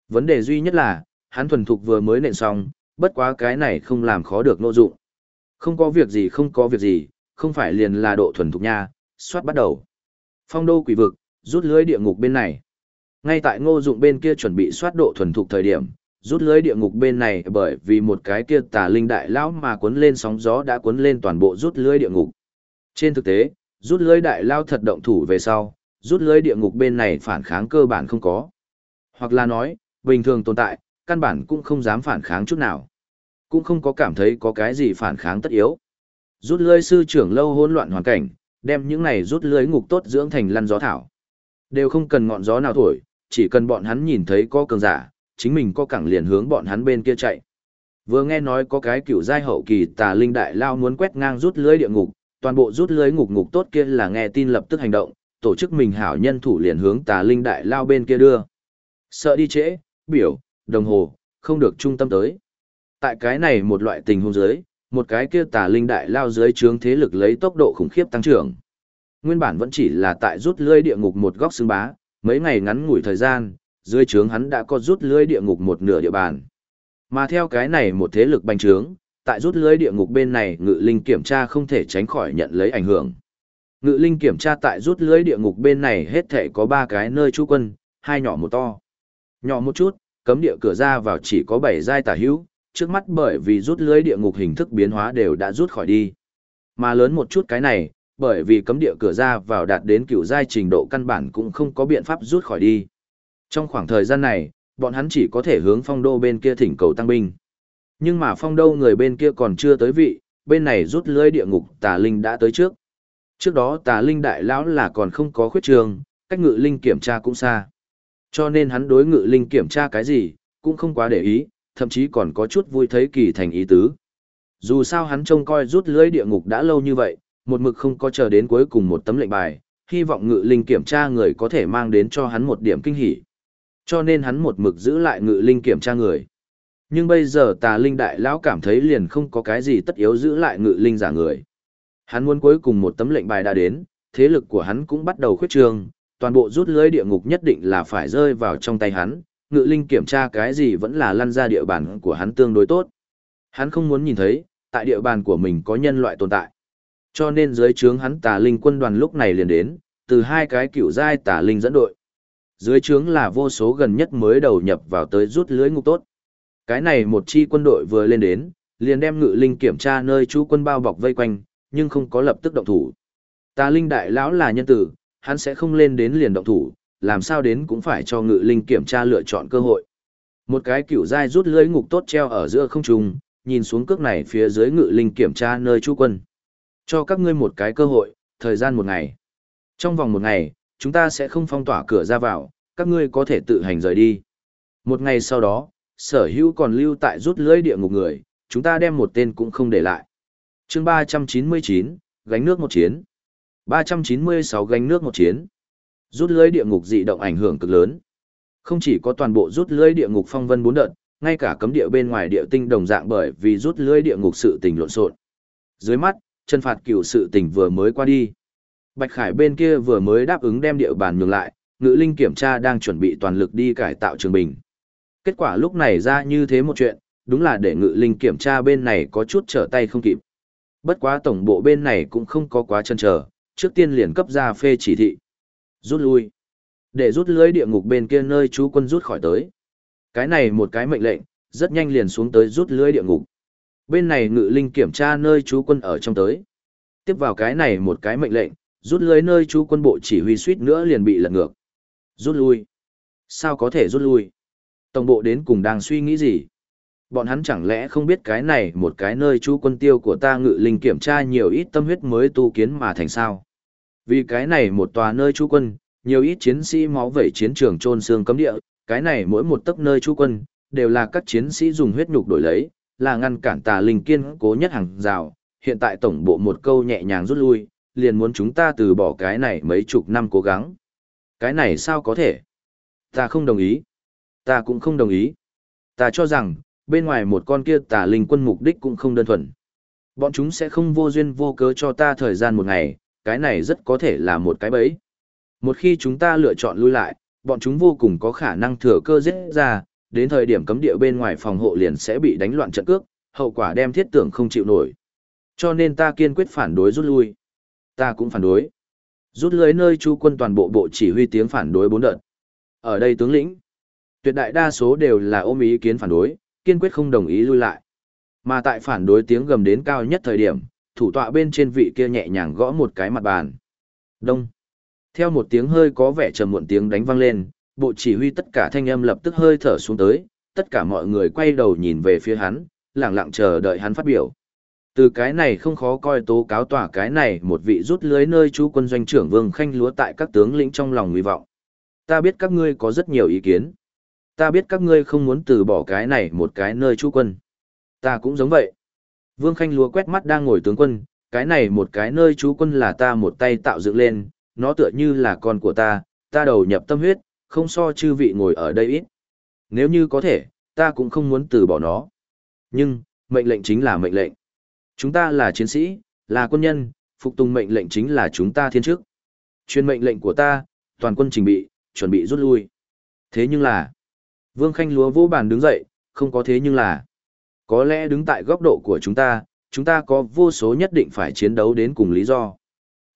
Vấn đề duy nhất là, hắn thuần thục vừa mới nện xong, bất quá cái này không làm khó được nô dụng. Không có việc gì không có việc gì, không phải liền là độ thuần thục nha, soát bắt đầu. Phong đô quỷ vực, rút lưới địa ngục bên này. Ngay tại ngô dụng bên kia chuẩn bị soát độ thuần thục thời điểm, rút lưới địa ngục bên này bởi vì một cái kia tà linh đại lão mà cuốn lên sóng gió đã cuốn lên toàn bộ rút lưới địa ngục. Trên thực tế, rút lưới đại lao thật động thủ về sau, rút lưới địa ngục bên này phản kháng cơ bản không có. Hoặc là nói, bình thường tồn tại, căn bản cũng không dám phản kháng chút nào. Cũng không có cảm thấy có cái gì phản kháng tất yếu. Rút lưới sư trưởng lâu hỗn loạn hoàn cảnh, đem những này rút lưới ngục tốt dưỡng thành lăn gió thảo. Đều không cần ngọn gió nào thổi, chỉ cần bọn hắn nhìn thấy có cường giả, chính mình có cẳng liền hướng bọn hắn bên kia chạy. Vừa nghe nói có cái cựu giai hậu kỳ tà linh đại lao muốn quét ngang rút lưới địa ngục, toàn bộ rút lưới ngục ngục tốt kia là nghe tin lập tức hành động, tổ chức mình hảo nhân thủ liền hướng tà linh đại lao bên kia đưa. Sợ đi trễ, biểu, đồng hồ, không được trung tâm tới. Tại cái này một loại tình huống dưới, một cái kia tà linh đại lao dưới trướng thế lực lấy tốc độ khủng khiếp tăng trưởng. Nguyên bản vẫn chỉ là tại rút lưới địa ngục một góc xương bá, mấy ngày ngắn ngủi thời gian, dưới trướng hắn đã có rút lưới địa ngục một nửa địa bàn. Mà theo cái này một thế lực bành trướng, tại rút lưới địa ngục bên này ngự linh kiểm tra không thể tránh khỏi nhận lấy ảnh hưởng. Ngự linh kiểm tra tại rút lưới địa ngục bên này hết thể có ba cái nơi trú quân, hai nhỏ một to. Nhỏ một chút, cấm địa cửa ra vào chỉ có bảy giai tả hữu, trước mắt bởi vì rút lưới địa ngục hình thức biến hóa đều đã rút khỏi đi. Mà lớn một chút cái này, bởi vì cấm địa cửa ra vào đạt đến cựu giai trình độ căn bản cũng không có biện pháp rút khỏi đi. Trong khoảng thời gian này, bọn hắn chỉ có thể hướng phong đô bên kia thỉnh cầu tăng binh. Nhưng mà phong đô người bên kia còn chưa tới vị, bên này rút lưới địa ngục tà linh đã tới trước. Trước đó tà linh đại lão là còn không có khuyết trường, cách ngự linh kiểm tra cũng xa. Cho nên hắn đối ngự linh kiểm tra cái gì, cũng không quá để ý, thậm chí còn có chút vui thấy kỳ thành ý tứ. Dù sao hắn trông coi rút lưới địa ngục đã lâu như vậy, một mực không có chờ đến cuối cùng một tấm lệnh bài, hy vọng ngự linh kiểm tra người có thể mang đến cho hắn một điểm kinh hỉ. Cho nên hắn một mực giữ lại ngự linh kiểm tra người. Nhưng bây giờ tà linh đại lão cảm thấy liền không có cái gì tất yếu giữ lại ngự linh giả người. Hắn muốn cuối cùng một tấm lệnh bài đã đến, thế lực của hắn cũng bắt đầu khuyết trương, toàn bộ rút lưới địa ngục nhất định là phải rơi vào trong tay hắn, ngự linh kiểm tra cái gì vẫn là lăn ra địa bàn của hắn tương đối tốt. Hắn không muốn nhìn thấy, tại địa bàn của mình có nhân loại tồn tại. Cho nên dưới trướng hắn tà linh quân đoàn lúc này liền đến, từ hai cái cựu giai tà linh dẫn đội. Dưới trướng là vô số gần nhất mới đầu nhập vào tới rút lưới ngục tốt. Cái này một chi quân đội vừa lên đến, liền đem ngự linh kiểm tra nơi chú quân bao bọc vây quanh, nhưng không có lập tức động thủ. Tà linh đại lão là nhân tử, hắn sẽ không lên đến liền động thủ, làm sao đến cũng phải cho ngự linh kiểm tra lựa chọn cơ hội. Một cái cựu giai rút lưới ngục tốt treo ở giữa không trung, nhìn xuống cước này phía dưới ngự linh kiểm tra nơi chú quân. Cho các ngươi một cái cơ hội, thời gian một ngày. Trong vòng một ngày, chúng ta sẽ không phong tỏa cửa ra vào, các ngươi có thể tự hành rời đi. Một ngày sau đó, sở hữu còn lưu tại rút lưới địa ngục người, chúng ta đem một tên cũng không để lại. chương 399, gánh nước một chiến. 396 gánh nước một chiến. Rút lưới địa ngục dị động ảnh hưởng cực lớn. Không chỉ có toàn bộ rút lưới địa ngục phong vân bốn đợt, ngay cả cấm địa bên ngoài địa tinh đồng dạng bởi vì rút lưới địa ngục sự tình lộn xộn. Dưới mắt, chân phạt Cửu sự tình vừa mới qua đi. Bạch Khải bên kia vừa mới đáp ứng đem địa bàn nhường lại, ngự linh kiểm tra đang chuẩn bị toàn lực đi cải tạo trường bình. Kết quả lúc này ra như thế một chuyện, đúng là để ngự linh kiểm tra bên này có chút trở tay không kịp. Bất quá tổng bộ bên này cũng không có quá chân chờ, trước tiên liền cấp ra phê chỉ thị. Rút lui. Để rút lưới địa ngục bên kia nơi chú quân rút khỏi tới. Cái này một cái mệnh lệnh, rất nhanh liền xuống tới rút lưới địa ngục. Bên này ngự linh kiểm tra nơi chú quân ở trong tới. Tiếp vào cái này một cái mệnh lệnh, rút lưới nơi chú quân bộ chỉ huy suýt nữa liền bị lật ngược. Rút lui. Sao có thể rút lui? Tổng bộ đến cùng đang suy nghĩ gì? Bọn hắn chẳng lẽ không biết cái này một cái nơi chú quân tiêu của ta ngự linh kiểm tra nhiều ít tâm huyết mới tu kiến mà thành sao? Vì cái này một tòa nơi chú quân, nhiều ít chiến sĩ máu vẩy chiến trường trôn xương cấm địa, cái này mỗi một tấc nơi chú quân, đều là các chiến sĩ dùng huyết nhục đổi lấy, là ngăn cản tà linh kiên cố nhất hàng rào. Hiện tại tổng bộ một câu nhẹ nhàng rút lui, liền muốn chúng ta từ bỏ cái này mấy chục năm cố gắng. Cái này sao có thể? Ta không đồng ý. Ta cũng không đồng ý. Ta cho rằng, bên ngoài một con kia tà linh quân mục đích cũng không đơn thuần. Bọn chúng sẽ không vô duyên vô cớ cho ta thời gian một ngày, cái này rất có thể là một cái bẫy. Một khi chúng ta lựa chọn lui lại, bọn chúng vô cùng có khả năng thừa cơ giết ra, đến thời điểm cấm địa bên ngoài phòng hộ liền sẽ bị đánh loạn trận cước, hậu quả đem thiết tưởng không chịu nổi. Cho nên ta kiên quyết phản đối rút lui. Ta cũng phản đối. Rút lưới nơi chu quân toàn bộ bộ chỉ huy tiếng phản đối bốn đợt. Ở đây tướng lĩnh, tuyệt đại đa số đều là ôm ý kiến phản đối, kiên quyết không đồng ý lui lại. Mà tại phản đối tiếng gầm đến cao nhất thời điểm, thủ tọa bên trên vị kia nhẹ nhàng gõ một cái mặt bàn. Đông. Theo một tiếng hơi có vẻ trầm muộn tiếng đánh vang lên, bộ chỉ huy tất cả thanh âm lập tức hơi thở xuống tới, tất cả mọi người quay đầu nhìn về phía hắn, lặng lặng chờ đợi hắn phát biểu. Từ cái này không khó coi tố cáo tỏa cái này một vị rút lưới nơi chú quân doanh trưởng Vương Khanh lúa tại các tướng lĩnh trong lòng nguy vọng. Ta biết các ngươi có rất nhiều ý kiến. Ta biết các ngươi không muốn từ bỏ cái này một cái nơi chú quân. Ta cũng giống vậy. Vương Khanh lúa quét mắt đang ngồi tướng quân, cái này một cái nơi chú quân là ta một tay tạo dựng lên, nó tựa như là con của ta, ta đầu nhập tâm huyết, không so chư vị ngồi ở đây ít. Nếu như có thể, ta cũng không muốn từ bỏ nó. Nhưng, mệnh lệnh chính là mệnh lệnh. Chúng ta là chiến sĩ, là quân nhân, phục tùng mệnh lệnh chính là chúng ta thiên chức. chuyên mệnh lệnh của ta, toàn quân trình bị, chuẩn bị rút lui. Thế nhưng là, Vương Khanh lúa vô bàn đứng dậy, không có thế nhưng là, có lẽ đứng tại góc độ của chúng ta, chúng ta có vô số nhất định phải chiến đấu đến cùng lý do.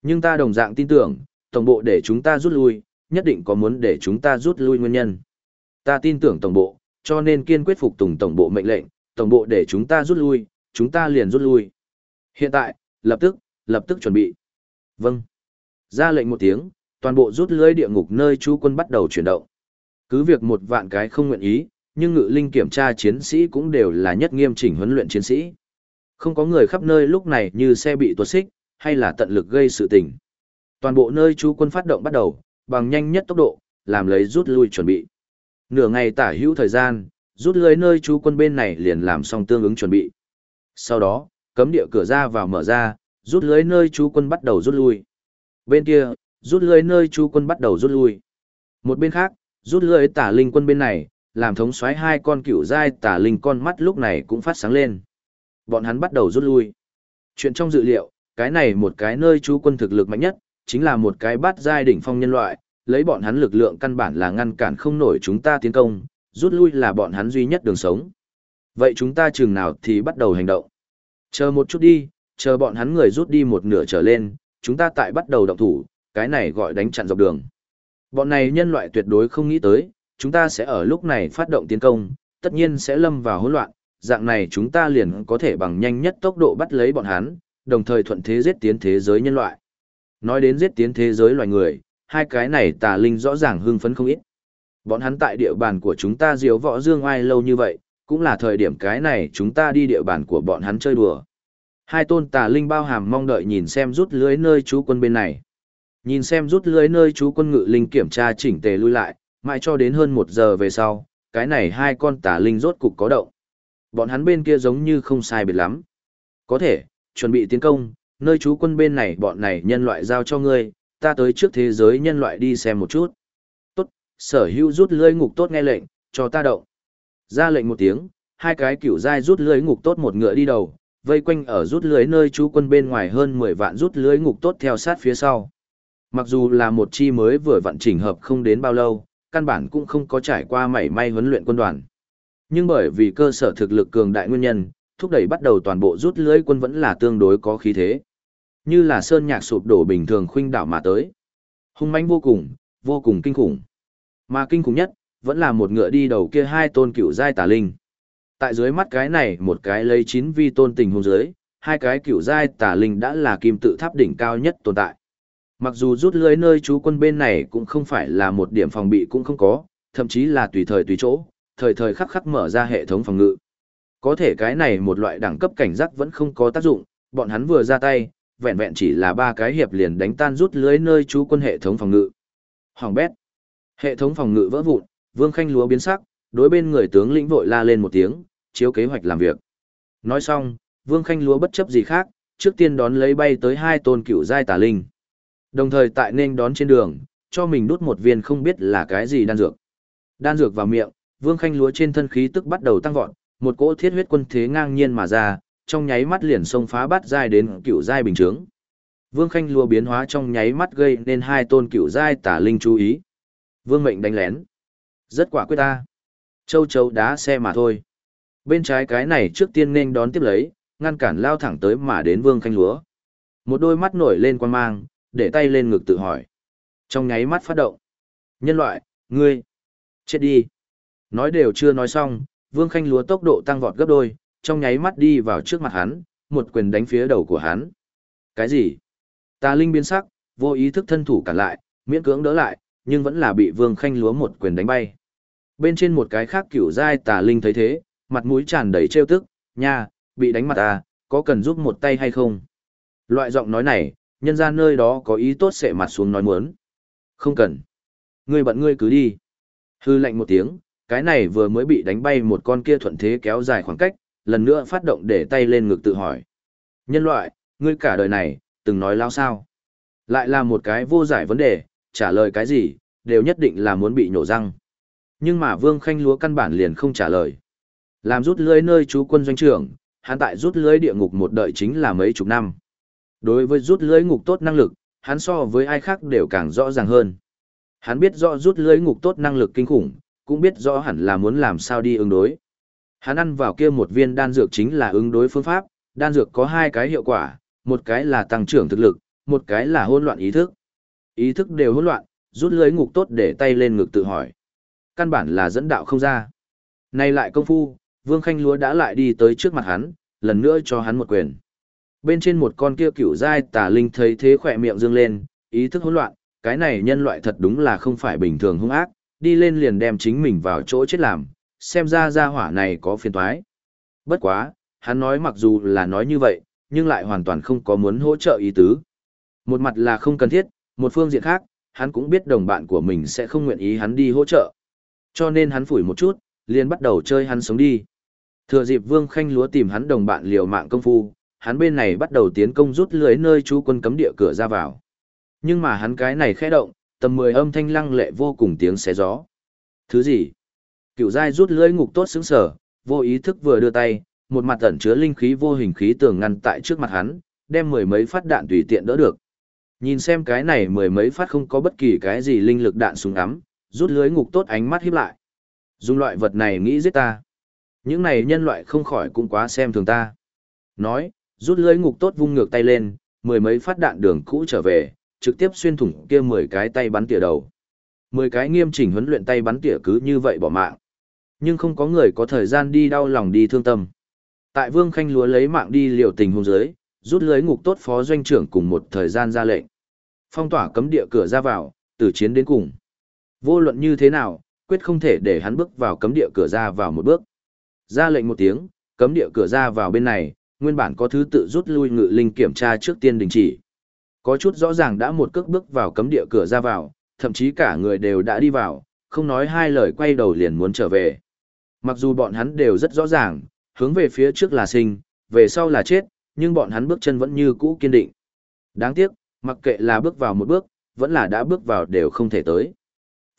Nhưng ta đồng dạng tin tưởng, tổng bộ để chúng ta rút lui, nhất định có muốn để chúng ta rút lui nguyên nhân. Ta tin tưởng tổng bộ, cho nên kiên quyết phục tùng tổng bộ mệnh lệnh, tổng bộ để chúng ta rút lui, chúng ta liền rút lui. Hiện tại, lập tức, lập tức chuẩn bị. Vâng. Ra lệnh một tiếng, toàn bộ rút lưới địa ngục nơi chú quân bắt đầu chuyển động. Cứ việc một vạn cái không nguyện ý, nhưng ngự linh kiểm tra chiến sĩ cũng đều là nhất nghiêm chỉnh huấn luyện chiến sĩ. Không có người khắp nơi lúc này như xe bị tuột xích, hay là tận lực gây sự tình. Toàn bộ nơi chú quân phát động bắt đầu, bằng nhanh nhất tốc độ, làm lấy rút lui chuẩn bị. Nửa ngày tả hữu thời gian, rút lưới nơi chú quân bên này liền làm xong tương ứng chuẩn bị. Sau đó, cấm địa cửa ra vào mở ra, rút lưới nơi chú quân bắt đầu rút lui. Bên kia, rút lưới nơi chú quân bắt đầu rút lui. Một bên khác, rút lưới tả linh quân bên này, làm thống soái hai con cựu giai tả linh con mắt lúc này cũng phát sáng lên. Bọn hắn bắt đầu rút lui. Chuyện trong dự liệu, cái này một cái nơi chú quân thực lực mạnh nhất, chính là một cái bát giai đỉnh phong nhân loại, lấy bọn hắn lực lượng căn bản là ngăn cản không nổi chúng ta tiến công, rút lui là bọn hắn duy nhất đường sống. Vậy chúng ta chừng nào thì bắt đầu hành động. Chờ một chút đi, chờ bọn hắn người rút đi một nửa trở lên, chúng ta tại bắt đầu động thủ, cái này gọi đánh chặn dọc đường. Bọn này nhân loại tuyệt đối không nghĩ tới, chúng ta sẽ ở lúc này phát động tiến công, tất nhiên sẽ lâm vào hỗn loạn, dạng này chúng ta liền có thể bằng nhanh nhất tốc độ bắt lấy bọn hắn, đồng thời thuận thế giết tiến thế giới nhân loại. Nói đến giết tiến thế giới loài người, hai cái này tà linh rõ ràng hưng phấn không ít. Bọn hắn tại địa bàn của chúng ta diếu võ dương ai lâu như vậy, cũng là thời điểm cái này chúng ta đi địa bàn của bọn hắn chơi đùa. Hai tôn tà linh bao hàm mong đợi nhìn xem rút lưới nơi chú quân bên này. Nhìn xem rút lưới nơi chú quân ngự linh kiểm tra chỉnh tề lui lại, mãi cho đến hơn một giờ về sau, cái này hai con tà linh rốt cục có động. Bọn hắn bên kia giống như không sai biệt lắm. Có thể, chuẩn bị tiến công, nơi chú quân bên này bọn này nhân loại giao cho ngươi, ta tới trước thế giới nhân loại đi xem một chút. Tốt, sở hữu rút lưới ngục tốt nghe lệnh, cho ta động. Ra lệnh một tiếng, hai cái kiểu dai rút lưới ngục tốt một ngựa đi đầu, vây quanh ở rút lưới nơi chú quân bên ngoài hơn 10 vạn rút lưới ngục tốt theo sát phía sau. Mặc dù là một chi mới vừa vận chỉnh hợp không đến bao lâu, căn bản cũng không có trải qua mảy may huấn luyện quân đoàn. Nhưng bởi vì cơ sở thực lực cường đại nguyên nhân, thúc đẩy bắt đầu toàn bộ rút lưới quân vẫn là tương đối có khí thế. Như là sơn nhạc sụp đổ bình thường khuynh đảo mà tới. Hung mãnh vô cùng, vô cùng kinh khủng. Mà kinh khủng nhất, vẫn là một ngựa đi đầu kia hai tôn cựu giai tà linh. Tại dưới mắt cái này một cái lấy chín vi tôn tình hung dưới, hai cái cựu giai tà linh đã là kim tự tháp đỉnh cao nhất tồn tại. Mặc dù rút lưới nơi chú quân bên này cũng không phải là một điểm phòng bị cũng không có, thậm chí là tùy thời tùy chỗ, thời thời khắc khắc mở ra hệ thống phòng ngự. Có thể cái này một loại đẳng cấp cảnh giác vẫn không có tác dụng, bọn hắn vừa ra tay, vẹn vẹn chỉ là ba cái hiệp liền đánh tan rút lưới nơi chú quân hệ thống phòng ngự. Hoàng bét. Hệ thống phòng ngự vỡ vụn, Vương Khanh lúa biến sắc, đối bên người tướng lĩnh vội la lên một tiếng, chiếu kế hoạch làm việc. Nói xong, Vương Khanh lúa bất chấp gì khác, trước tiên đón lấy bay tới hai tôn cựu giai tà linh. Đồng thời tại nên đón trên đường, cho mình đút một viên không biết là cái gì đan dược. Đan dược vào miệng, Vương Khanh lúa trên thân khí tức bắt đầu tăng vọt, một cỗ thiết huyết quân thế ngang nhiên mà ra, trong nháy mắt liền xông phá bát giai đến cựu giai bình chướng. Vương Khanh lúa biến hóa trong nháy mắt gây nên hai tôn cựu giai tả linh chú ý. Vương mệnh đánh lén. Rất quả quyết ta. Châu chấu đá xe mà thôi. Bên trái cái này trước tiên nên đón tiếp lấy, ngăn cản lao thẳng tới mà đến Vương Khanh lúa. Một đôi mắt nổi lên quan mang, để tay lên ngực tự hỏi. Trong nháy mắt phát động. Nhân loại, ngươi, chết đi. Nói đều chưa nói xong, Vương Khanh lúa tốc độ tăng vọt gấp đôi, trong nháy mắt đi vào trước mặt hắn, một quyền đánh phía đầu của hắn. Cái gì? Tà Linh biến sắc, vô ý thức thân thủ cản lại, miễn cưỡng đỡ lại, nhưng vẫn là bị Vương Khanh lúa một quyền đánh bay. Bên trên một cái khác cửu giai Tà Linh thấy thế, mặt mũi tràn đầy trêu tức, nha, bị đánh mặt à, có cần giúp một tay hay không? Loại giọng nói này, nhân ra nơi đó có ý tốt sẽ mặt xuống nói muốn. Không cần. Ngươi bận ngươi cứ đi. Hư lạnh một tiếng, cái này vừa mới bị đánh bay một con kia thuận thế kéo dài khoảng cách, lần nữa phát động để tay lên ngực tự hỏi. Nhân loại, ngươi cả đời này, từng nói lao sao? Lại là một cái vô giải vấn đề, trả lời cái gì, đều nhất định là muốn bị nhổ răng. Nhưng mà Vương Khanh Lúa căn bản liền không trả lời. Làm rút lưới nơi chú quân doanh trưởng, hắn tại rút lưới địa ngục một đợi chính là mấy chục năm. Đối với rút lưới ngục tốt năng lực, hắn so với ai khác đều càng rõ ràng hơn. Hắn biết rõ rút lưới ngục tốt năng lực kinh khủng, cũng biết rõ hẳn là muốn làm sao đi ứng đối. Hắn ăn vào kia một viên đan dược chính là ứng đối phương pháp, đan dược có hai cái hiệu quả, một cái là tăng trưởng thực lực, một cái là hỗn loạn ý thức. Ý thức đều hỗn loạn, rút lưới ngục tốt để tay lên ngực tự hỏi. Căn bản là dẫn đạo không ra. Nay lại công phu, Vương Khanh Lúa đã lại đi tới trước mặt hắn, lần nữa cho hắn một quyền. Bên trên một con kia cựu dai tà linh thấy thế khỏe miệng dương lên, ý thức hỗn loạn, cái này nhân loại thật đúng là không phải bình thường hung ác, đi lên liền đem chính mình vào chỗ chết làm, xem ra gia hỏa này có phiền toái. Bất quá, hắn nói mặc dù là nói như vậy, nhưng lại hoàn toàn không có muốn hỗ trợ ý tứ. Một mặt là không cần thiết, một phương diện khác, hắn cũng biết đồng bạn của mình sẽ không nguyện ý hắn đi hỗ trợ. Cho nên hắn phủi một chút, liền bắt đầu chơi hắn sống đi. Thừa dịp Vương Khanh Lúa tìm hắn đồng bạn liều mạng công phu, hắn bên này bắt đầu tiến công rút lưới nơi chú quân cấm địa cửa ra vào. Nhưng mà hắn cái này khẽ động, tầm 10 âm thanh lăng lệ vô cùng tiếng xé gió. Thứ gì? Cựu giai rút lưới ngục tốt sững sở, vô ý thức vừa đưa tay, một mặt ẩn chứa linh khí vô hình khí tường ngăn tại trước mặt hắn, đem mười mấy phát đạn tùy tiện đỡ được. Nhìn xem cái này mười mấy phát không có bất kỳ cái gì linh lực đạn súng ắm, rút lưới ngục tốt ánh mắt híp lại. Dùng loại vật này nghĩ giết ta. Những này nhân loại không khỏi cũng quá xem thường ta. Nói, rút lưới ngục tốt vung ngược tay lên, mười mấy phát đạn đường cũ trở về, trực tiếp xuyên thủng kia mười cái tay bắn tỉa đầu. mười cái nghiêm chỉnh huấn luyện tay bắn tỉa cứ như vậy bỏ mạng. Nhưng không có người có thời gian đi đau lòng đi thương tâm. Tại Vương Khanh Lúa lấy mạng đi liều tình hôn giới, rút lưới ngục tốt phó doanh trưởng cùng một thời gian ra lệnh. Phong tỏa cấm địa cửa ra vào, từ chiến đến cùng. Vô luận như thế nào, quyết không thể để hắn bước vào cấm địa cửa ra vào một bước. Ra lệnh một tiếng, cấm địa cửa ra vào bên này, nguyên bản có thứ tự rút lui ngự linh kiểm tra trước tiên đình chỉ. Có chút rõ ràng đã một cước bước vào cấm địa cửa ra vào, thậm chí cả người đều đã đi vào, không nói hai lời quay đầu liền muốn trở về. Mặc dù bọn hắn đều rất rõ ràng, hướng về phía trước là sinh, về sau là chết, nhưng bọn hắn bước chân vẫn như cũ kiên định. Đáng tiếc, mặc kệ là bước vào một bước, vẫn là đã bước vào đều không thể tới.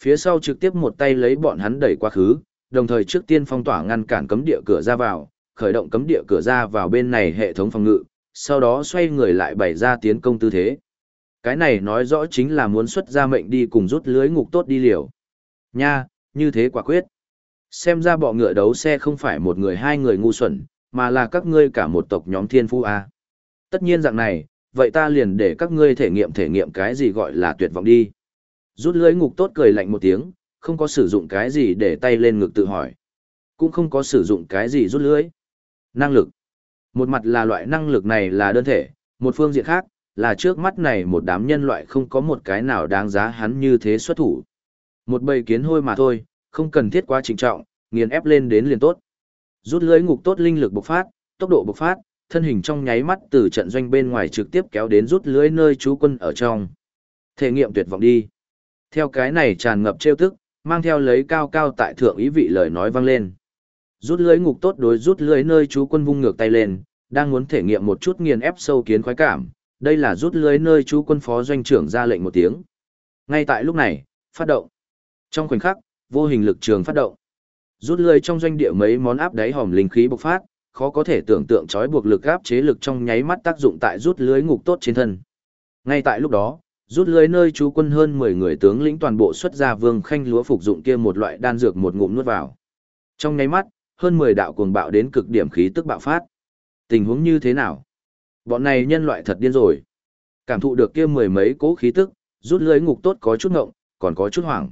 Phía sau trực tiếp một tay lấy bọn hắn đẩy quá khứ, đồng thời trước tiên phong tỏa ngăn cản cấm địa cửa ra vào, khởi động cấm địa cửa ra vào bên này hệ thống phòng ngự, sau đó xoay người lại bày ra tiến công tư thế. Cái này nói rõ chính là muốn xuất ra mệnh đi cùng rút lưới ngục tốt đi liều. Nha, như thế quả quyết. Xem ra bọ ngựa đấu xe không phải một người hai người ngu xuẩn, mà là các ngươi cả một tộc nhóm thiên phu A. Tất nhiên dạng này, vậy ta liền để các ngươi thể nghiệm thể nghiệm cái gì gọi là tuyệt vọng đi. Rút lưới ngục tốt cười lạnh một tiếng, không có sử dụng cái gì để tay lên ngực tự hỏi. Cũng không có sử dụng cái gì rút lưới. Năng lực. Một mặt là loại năng lực này là đơn thể, một phương diện khác, là trước mắt này một đám nhân loại không có một cái nào đáng giá hắn như thế xuất thủ. Một bầy kiến hôi mà thôi, không cần thiết quá trịnh trọng, nghiền ép lên đến liền tốt. Rút lưới ngục tốt linh lực bộc phát, tốc độ bộc phát, thân hình trong nháy mắt từ trận doanh bên ngoài trực tiếp kéo đến rút lưới nơi chú quân ở trong. Thể nghiệm tuyệt vọng đi. Theo cái này tràn ngập trêu tức, mang theo lấy cao cao tại thượng ý vị lời nói vang lên. Rút lưới ngục tốt đối rút lưới nơi chú quân vung ngược tay lên, đang muốn thể nghiệm một chút nghiền ép sâu kiến khoái cảm. Đây là rút lưới nơi chú quân phó doanh trưởng ra lệnh một tiếng. Ngay tại lúc này, phát động. Trong khoảnh khắc, vô hình lực trường phát động. Rút lưới trong doanh địa mấy món áp đáy hòm linh khí bộc phát, khó có thể tưởng tượng trói buộc lực áp chế lực trong nháy mắt tác dụng tại rút lưới ngục tốt trên thân. Ngay tại lúc đó, rút lưới nơi chú quân hơn 10 người tướng lĩnh toàn bộ xuất ra vương khanh lúa phục dụng kia một loại đan dược một ngụm nuốt vào. Trong nháy mắt, hơn 10 đạo cuồng bạo đến cực điểm khí tức bạo phát. Tình huống như thế nào? Bọn này nhân loại thật điên rồi. Cảm thụ được kia mười mấy cố khí tức, rút lưới ngục tốt có chút ngộng, còn có chút hoảng.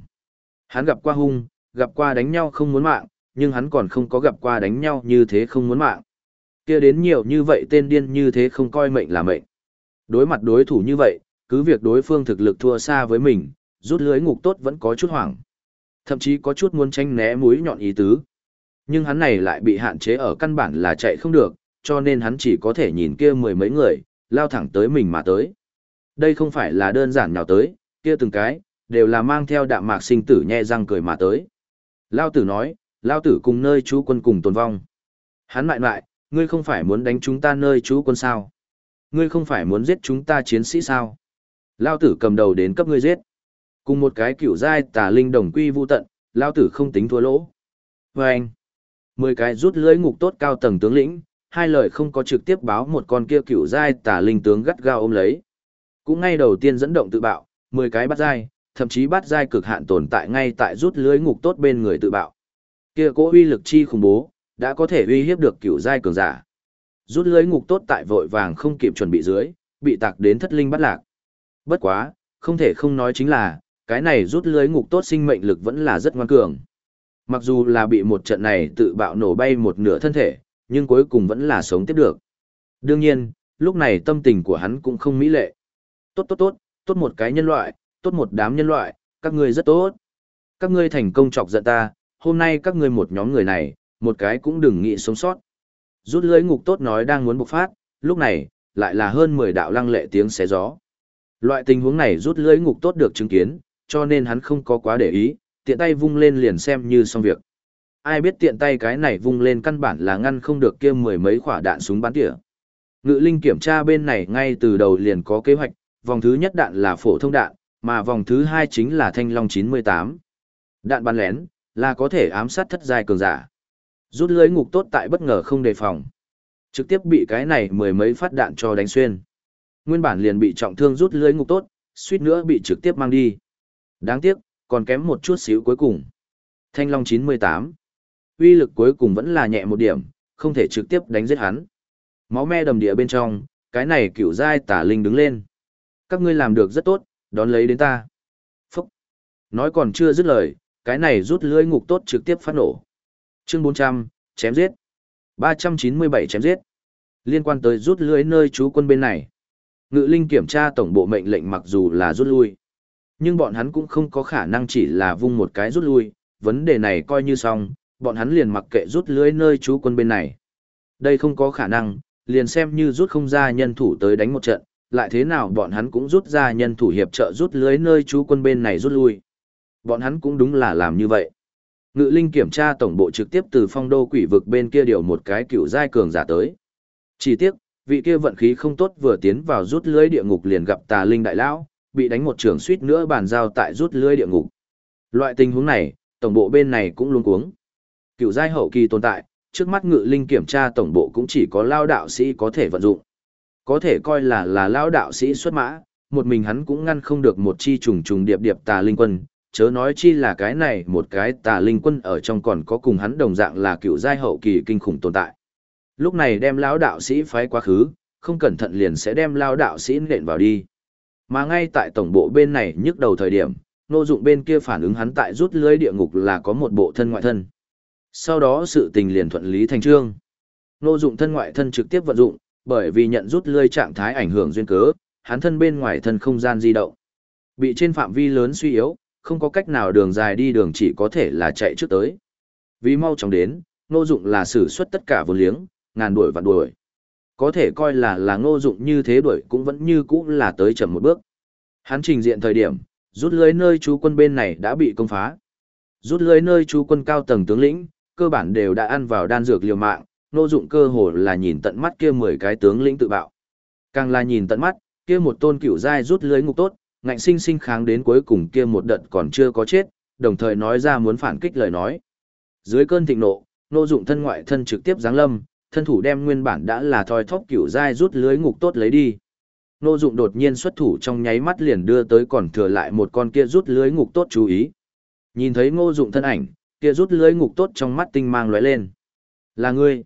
Hắn gặp qua hung, gặp qua đánh nhau không muốn mạng, nhưng hắn còn không có gặp qua đánh nhau như thế không muốn mạng. Kia đến nhiều như vậy tên điên như thế không coi mệnh là mệnh. Đối mặt đối thủ như vậy, cứ việc đối phương thực lực thua xa với mình, rút lưới ngục tốt vẫn có chút hoảng. Thậm chí có chút muốn tranh né mũi nhọn ý tứ. Nhưng hắn này lại bị hạn chế ở căn bản là chạy không được, cho nên hắn chỉ có thể nhìn kia mười mấy người, lao thẳng tới mình mà tới. Đây không phải là đơn giản nào tới, kia từng cái, đều là mang theo đạm mạc sinh tử nhe răng cười mà tới. Lao tử nói, Lao tử cùng nơi chú quân cùng tồn vong. Hắn mại mại, ngươi không phải muốn đánh chúng ta nơi chú quân sao? Ngươi không phải muốn giết chúng ta chiến sĩ sao? Lao tử cầm đầu đến cấp ngươi giết. Cùng một cái kiểu giai tà linh đồng quy vu tận, Lao tử không tính thua lỗ. Và anh, mười cái rút lưới ngục tốt cao tầng tướng lĩnh, hai lời không có trực tiếp báo một con kia kiểu giai tà linh tướng gắt gao ôm lấy. Cũng ngay đầu tiên dẫn động tự bạo, mười cái bắt giai, thậm chí bắt giai cực hạn tồn tại ngay tại rút lưới ngục tốt bên người tự bạo. Kia cố uy lực chi khủng bố, đã có thể uy hiếp được cửu giai cường giả. Rút lưới ngục tốt tại vội vàng không kịp chuẩn bị dưới, bị tạc đến thất linh bắt lạc. Bất quá, không thể không nói chính là, cái này rút lưới ngục tốt sinh mệnh lực vẫn là rất ngoan cường. Mặc dù là bị một trận này tự bạo nổ bay một nửa thân thể, nhưng cuối cùng vẫn là sống tiếp được. Đương nhiên, lúc này tâm tình của hắn cũng không mỹ lệ. Tốt tốt tốt, tốt một cái nhân loại, tốt một đám nhân loại, các ngươi rất tốt. Các ngươi thành công chọc giận ta, hôm nay các ngươi một nhóm người này, một cái cũng đừng nghĩ sống sót. Rút lưới ngục tốt nói đang muốn bộc phát, lúc này, lại là hơn 10 đạo lăng lệ tiếng xé gió. Loại tình huống này rút lưới ngục tốt được chứng kiến, cho nên hắn không có quá để ý, tiện tay vung lên liền xem như xong việc. Ai biết tiện tay cái này vung lên căn bản là ngăn không được kia mười mấy quả đạn súng bắn tỉa. Ngự linh kiểm tra bên này ngay từ đầu liền có kế hoạch, vòng thứ nhất đạn là phổ thông đạn, mà vòng thứ hai chính là thanh long 98. Đạn bắn lén, là có thể ám sát thất giai cường giả. Rút lưới ngục tốt tại bất ngờ không đề phòng. Trực tiếp bị cái này mười mấy phát đạn cho đánh xuyên. Nguyên bản liền bị trọng thương rút lưới ngục tốt, suýt nữa bị trực tiếp mang đi. Đáng tiếc, còn kém một chút xíu cuối cùng. Thanh Long 98. Uy lực cuối cùng vẫn là nhẹ một điểm, không thể trực tiếp đánh giết hắn. Máu me đầm địa bên trong, cái này cựu giai tả linh đứng lên. Các ngươi làm được rất tốt, đón lấy đến ta. Phúc. Nói còn chưa dứt lời, cái này rút lưới ngục tốt trực tiếp phát nổ. Chương 400, chém giết. 397 chém giết. Liên quan tới rút lưới nơi trú quân bên này. Ngự linh kiểm tra tổng bộ mệnh lệnh mặc dù là rút lui. Nhưng bọn hắn cũng không có khả năng chỉ là vung một cái rút lui, vấn đề này coi như xong, bọn hắn liền mặc kệ rút lưới nơi trú quân bên này. Đây không có khả năng, liền xem như rút không ra nhân thủ tới đánh một trận, lại thế nào bọn hắn cũng rút ra nhân thủ hiệp trợ rút lưới nơi chú quân bên này rút lui. Bọn hắn cũng đúng là làm như vậy. Ngự linh kiểm tra tổng bộ trực tiếp từ phong đô quỷ vực bên kia điều một cái cựu giai cường giả tới. Chỉ tiếc, vị kia vận khí không tốt vừa tiến vào rút lưới địa ngục liền gặp tà linh đại lão, bị đánh một trường suýt nữa bàn giao tại rút lưới địa ngục. Loại tình huống này, tổng bộ bên này cũng luôn cuống. Cựu giai hậu kỳ tồn tại, trước mắt ngự linh kiểm tra tổng bộ cũng chỉ có lao đạo sĩ có thể vận dụng. Có thể coi là là lão đạo sĩ xuất mã, một mình hắn cũng ngăn không được một chi trùng trùng điệp điệp tà linh quân, chớ nói chi là cái này một cái tà linh quân ở trong còn có cùng hắn đồng dạng là cựu giai hậu kỳ kinh khủng tồn tại. Lúc này đem lão đạo sĩ phái quá khứ, không cẩn thận liền sẽ đem lão đạo sĩ nện vào đi. Mà ngay tại tổng bộ bên này nhức đầu thời điểm, nô dụng bên kia phản ứng hắn tại rút lưới địa ngục là có một bộ thân ngoại thân. Sau đó sự tình liền thuận lý thành trương. Nô dụng thân ngoại thân trực tiếp vận dụng, bởi vì nhận rút lưới trạng thái ảnh hưởng duyên cớ, hắn thân bên ngoài thân không gian di động. Bị trên phạm vi lớn suy yếu, không có cách nào đường dài đi đường chỉ có thể là chạy trước tới. Vì mau chóng đến, Ngô dụng là sử xuất tất cả vốn liếng, ngàn đuổi vạn đuổi. Có thể coi là là ngô dụng như thế đuổi cũng vẫn như cũ là tới chậm một bước. Hắn trình diện thời điểm, rút lưới nơi chú quân bên này đã bị công phá. Rút lưới nơi chú quân cao tầng tướng lĩnh, cơ bản đều đã ăn vào đan dược liều mạng, Nô dụng cơ hồ là nhìn tận mắt kia 10 cái tướng lĩnh tự bạo. Càng là nhìn tận mắt, kia một tôn cửu giai rút lưới ngục tốt, ngạnh sinh sinh kháng đến cuối cùng kia một đợt còn chưa có chết, đồng thời nói ra muốn phản kích lời nói. Dưới cơn thịnh nộ, nô dụng thân ngoại thân trực tiếp giáng lâm, thân thủ đem nguyên bản đã là thoi thóp cửu dai rút lưới ngục tốt lấy đi. Nô dụng đột nhiên xuất thủ trong nháy mắt liền đưa tới còn thừa lại một con kia rút lưới ngục tốt chú ý. Nhìn thấy ngô dụng thân ảnh, kia rút lưới ngục tốt trong mắt tinh mang lóe lên. Là ngươi.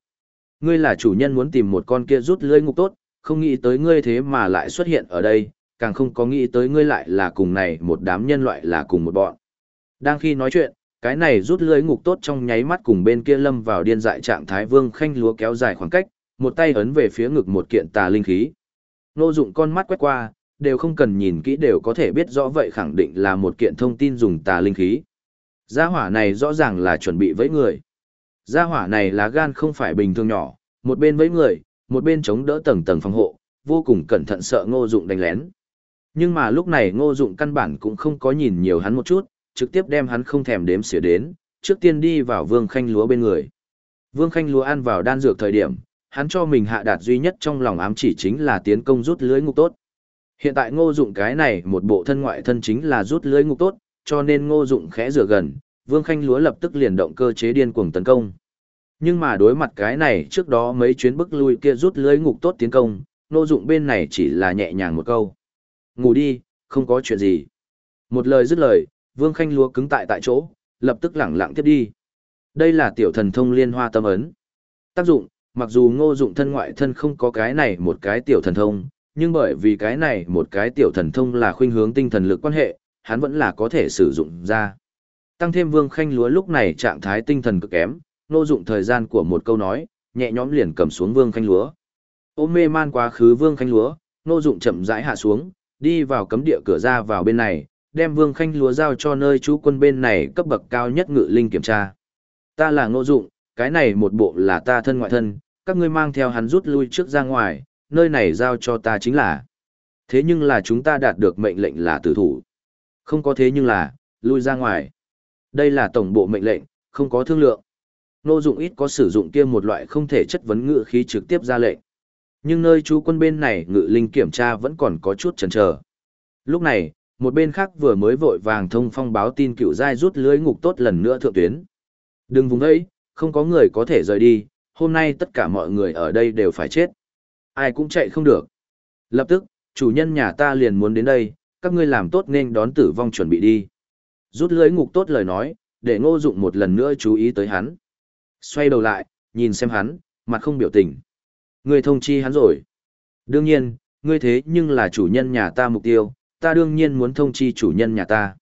Ngươi là chủ nhân muốn tìm một con kia rút lưỡi ngục tốt, không nghĩ tới ngươi thế mà lại xuất hiện ở đây, càng không có nghĩ tới ngươi lại là cùng này một đám nhân loại là cùng một bọn. Đang khi nói chuyện, cái này rút lưới ngục tốt trong nháy mắt cùng bên kia lâm vào điên dại trạng thái vương khanh lúa kéo dài khoảng cách, một tay ấn về phía ngực một kiện tà linh khí. Nô dụng con mắt quét qua, đều không cần nhìn kỹ đều có thể biết rõ vậy khẳng định là một kiện thông tin dùng tà linh khí. Gia hỏa này rõ ràng là chuẩn bị với người. Gia hỏa này là gan không phải bình thường nhỏ, một bên với người, một bên chống đỡ tầng tầng phòng hộ, vô cùng cẩn thận sợ ngô dụng đánh lén. Nhưng mà lúc này ngô dụng căn bản cũng không có nhìn nhiều hắn một chút, trực tiếp đem hắn không thèm đếm xỉa đến, trước tiên đi vào Vương Khanh Lúa bên người. Vương Khanh Lúa ăn vào đan dược thời điểm, hắn cho mình hạ đạt duy nhất trong lòng ám chỉ chính là tiến công rút lưới ngục tốt. Hiện tại ngô dụng cái này một bộ thân ngoại thân chính là rút lưới ngục tốt, cho nên ngô dụng khẽ rửa gần, Vương Khanh Lúa lập tức liền động cơ chế điên cuồng tấn công. Nhưng mà đối mặt cái này trước đó mấy chuyến bức lui kia rút lưới ngục tốt tiến công, ngô dụng bên này chỉ là nhẹ nhàng một câu. Ngủ đi, không có chuyện gì. Một lời dứt lời, Vương Khanh Lúa cứng tại tại chỗ, lập tức lẳng lặng tiếp đi. Đây là tiểu thần thông liên hoa tâm ấn. Tác dụng, mặc dù ngô dụng thân ngoại thân không có cái này một cái tiểu thần thông, nhưng bởi vì cái này một cái tiểu thần thông là khuynh hướng tinh thần lực quan hệ, hắn vẫn là có thể sử dụng ra. Tăng thêm Vương Khanh Lúa lúc này trạng thái tinh thần cực kém, nô dụng thời gian của một câu nói, nhẹ nhõm liền cầm xuống Vương Khanh Lúa. Ôm mê man quá khứ Vương Khanh Lúa, nô dụng chậm rãi hạ xuống, đi vào cấm địa cửa ra vào bên này, đem Vương Khanh Lúa giao cho nơi chú quân bên này cấp bậc cao nhất ngự linh kiểm tra. Ta là nô dụng, cái này một bộ là ta thân ngoại thân, các ngươi mang theo hắn rút lui trước ra ngoài, nơi này giao cho ta chính là. Thế nhưng là chúng ta đạt được mệnh lệnh là tử thủ. Không có thế nhưng là, lui ra ngoài. Đây là tổng bộ mệnh lệnh, không có thương lượng. Nô dụng ít có sử dụng kia một loại không thể chất vấn ngự khí trực tiếp ra lệnh. Nhưng nơi chú quân bên này ngự linh kiểm tra vẫn còn có chút chần chờ. Lúc này, một bên khác vừa mới vội vàng thông phong báo tin cựu giai rút lưới ngục tốt lần nữa thượng tuyến. Đừng vùng ấy, không có người có thể rời đi, hôm nay tất cả mọi người ở đây đều phải chết. Ai cũng chạy không được. Lập tức, chủ nhân nhà ta liền muốn đến đây, các ngươi làm tốt nên đón tử vong chuẩn bị đi. Rút lưới ngục tốt lời nói, để ngô dụng một lần nữa chú ý tới hắn. Xoay đầu lại, nhìn xem hắn, mặt không biểu tình. Ngươi thông chi hắn rồi. Đương nhiên, ngươi thế nhưng là chủ nhân nhà ta mục tiêu, ta đương nhiên muốn thông chi chủ nhân nhà ta.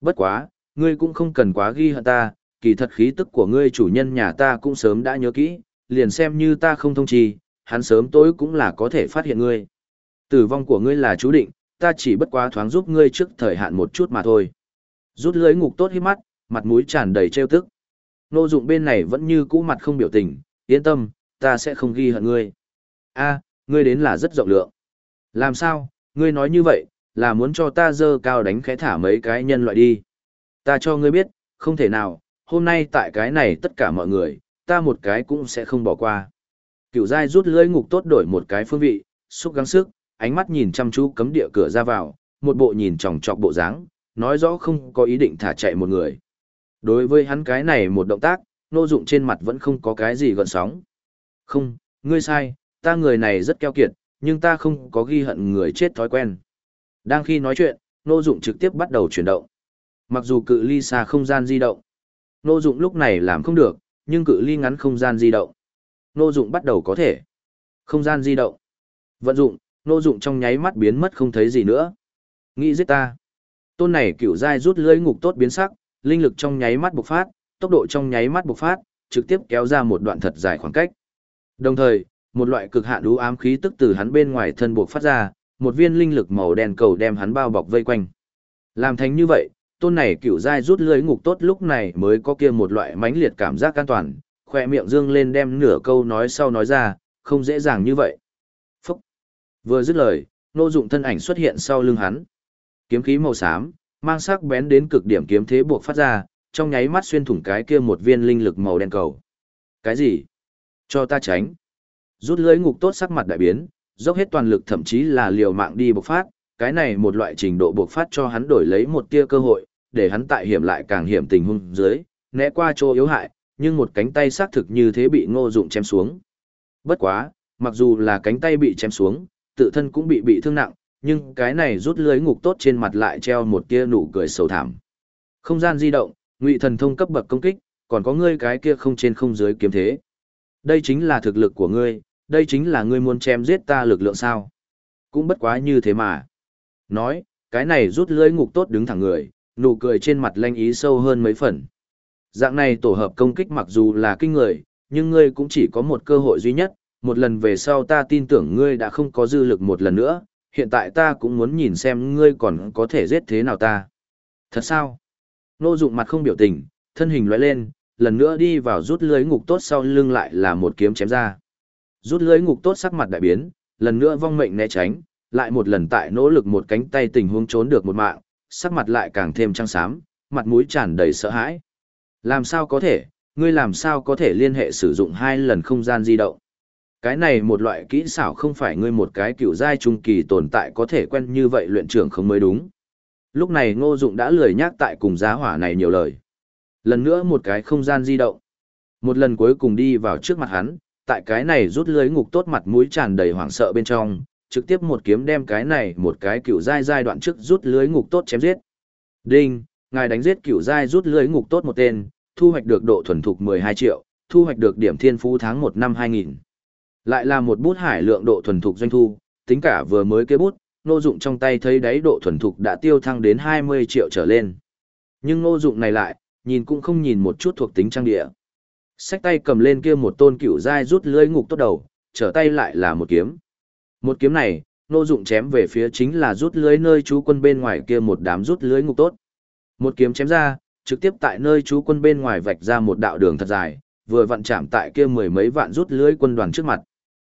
Bất quá, ngươi cũng không cần quá ghi hận ta, kỳ thật khí tức của ngươi chủ nhân nhà ta cũng sớm đã nhớ kỹ, liền xem như ta không thông chi, hắn sớm tối cũng là có thể phát hiện ngươi. Tử vong của ngươi là chú định, ta chỉ bất quá thoáng giúp ngươi trước thời hạn một chút mà thôi. Rút lưới ngục tốt hít mắt, mặt mũi tràn đầy trêu tức. Nô dụng bên này vẫn như cũ mặt không biểu tình, yên tâm, ta sẽ không ghi hận ngươi. a ngươi đến là rất rộng lượng. Làm sao, ngươi nói như vậy, là muốn cho ta dơ cao đánh khẽ thả mấy cái nhân loại đi. Ta cho ngươi biết, không thể nào, hôm nay tại cái này tất cả mọi người, ta một cái cũng sẽ không bỏ qua. Cựu dai rút lưỡi ngục tốt đổi một cái phương vị, xúc gắng sức, ánh mắt nhìn chăm chú cấm địa cửa ra vào, một bộ nhìn tròng trọc bộ dáng, nói rõ không có ý định thả chạy một người. Đối với hắn cái này một động tác, nô dụng trên mặt vẫn không có cái gì gợn sóng. Không, ngươi sai, ta người này rất keo kiệt, nhưng ta không có ghi hận người chết thói quen. Đang khi nói chuyện, nô dụng trực tiếp bắt đầu chuyển động. Mặc dù cự ly xa không gian di động, nô dụng lúc này làm không được, nhưng cự ly ngắn không gian di động. Nô dụng bắt đầu có thể. Không gian di động. Vận dụng, nô dụng trong nháy mắt biến mất không thấy gì nữa. Nghĩ giết ta. Tôn này cựu dai rút lưỡi ngục tốt biến sắc, linh lực trong nháy mắt bộc phát, tốc độ trong nháy mắt bộc phát, trực tiếp kéo ra một đoạn thật dài khoảng cách. Đồng thời, một loại cực hạn u ám khí tức từ hắn bên ngoài thân bộc phát ra, một viên linh lực màu đen cầu đem hắn bao bọc vây quanh. Làm thành như vậy, tôn này cựu giai rút lưới ngục tốt lúc này mới có kia một loại mãnh liệt cảm giác an toàn, khoe miệng dương lên đem nửa câu nói sau nói ra, không dễ dàng như vậy. Phúc! Vừa dứt lời, nô dụng thân ảnh xuất hiện sau lưng hắn. Kiếm khí màu xám, mang sắc bén đến cực điểm kiếm thế buộc phát ra, trong nháy mắt xuyên thủng cái kia một viên linh lực màu đen cầu. Cái gì? Cho ta tránh. Rút lưỡi ngục tốt sắc mặt đại biến, dốc hết toàn lực thậm chí là liều mạng đi bộc phát, cái này một loại trình độ bộc phát cho hắn đổi lấy một tia cơ hội, để hắn tại hiểm lại càng hiểm tình huống dưới, né qua chỗ yếu hại, nhưng một cánh tay xác thực như thế bị ngô dụng chém xuống. Bất quá, mặc dù là cánh tay bị chém xuống, tự thân cũng bị bị thương nặng, nhưng cái này rút lưới ngục tốt trên mặt lại treo một tia nụ cười sầu thảm. Không gian di động, ngụy thần thông cấp bậc công kích, còn có ngươi cái kia không trên không dưới kiếm thế. Đây chính là thực lực của ngươi, đây chính là ngươi muốn chém giết ta lực lượng sao. Cũng bất quá như thế mà. Nói, cái này rút lưới ngục tốt đứng thẳng người, nụ cười trên mặt lanh ý sâu hơn mấy phần. Dạng này tổ hợp công kích mặc dù là kinh người, nhưng ngươi cũng chỉ có một cơ hội duy nhất, một lần về sau ta tin tưởng ngươi đã không có dư lực một lần nữa, hiện tại ta cũng muốn nhìn xem ngươi còn có thể giết thế nào ta. Thật sao? Nô dụng mặt không biểu tình, thân hình lóe lên, lần nữa đi vào rút lưới ngục tốt sau lưng lại là một kiếm chém ra. Rút lưới ngục tốt sắc mặt đại biến, lần nữa vong mệnh né tránh, lại một lần tại nỗ lực một cánh tay tình huống trốn được một mạng, sắc mặt lại càng thêm trăng xám, mặt mũi tràn đầy sợ hãi. Làm sao có thể, ngươi làm sao có thể liên hệ sử dụng hai lần không gian di động? Cái này một loại kỹ xảo không phải ngươi một cái cựu giai trung kỳ tồn tại có thể quen như vậy luyện trưởng không mới đúng. Lúc này ngô dụng đã lười nhắc tại cùng giá hỏa này nhiều lời. Lần nữa một cái không gian di động. Một lần cuối cùng đi vào trước mặt hắn, tại cái này rút lưới ngục tốt mặt mũi tràn đầy hoảng sợ bên trong, trực tiếp một kiếm đem cái này một cái cựu giai giai đoạn trước rút lưới ngục tốt chém giết. Đinh, ngài đánh giết cựu giai rút lưới ngục tốt một tên, thu hoạch được độ thuần thục 12 triệu, thu hoạch được điểm thiên phú tháng 1 năm 2000. Lại là một bút hải lượng độ thuần thục doanh thu, tính cả vừa mới kế bút, Ngô Dụng trong tay thấy đáy độ thuần thục đã tiêu thăng đến 20 triệu trở lên. Nhưng Ngô Dụng này lại, nhìn cũng không nhìn một chút thuộc tính trang địa. Xách tay cầm lên kia một tôn cựu giai rút lưỡi ngục tốt đầu, trở tay lại là một kiếm. Một kiếm này, Ngô Dụng chém về phía chính là rút lưới nơi chú quân bên ngoài kia một đám rút lưới ngục tốt. Một kiếm chém ra, trực tiếp tại nơi chú quân bên ngoài vạch ra một đạo đường thật dài, vừa vặn chạm tại kia mười mấy vạn rút lưới quân đoàn trước mặt.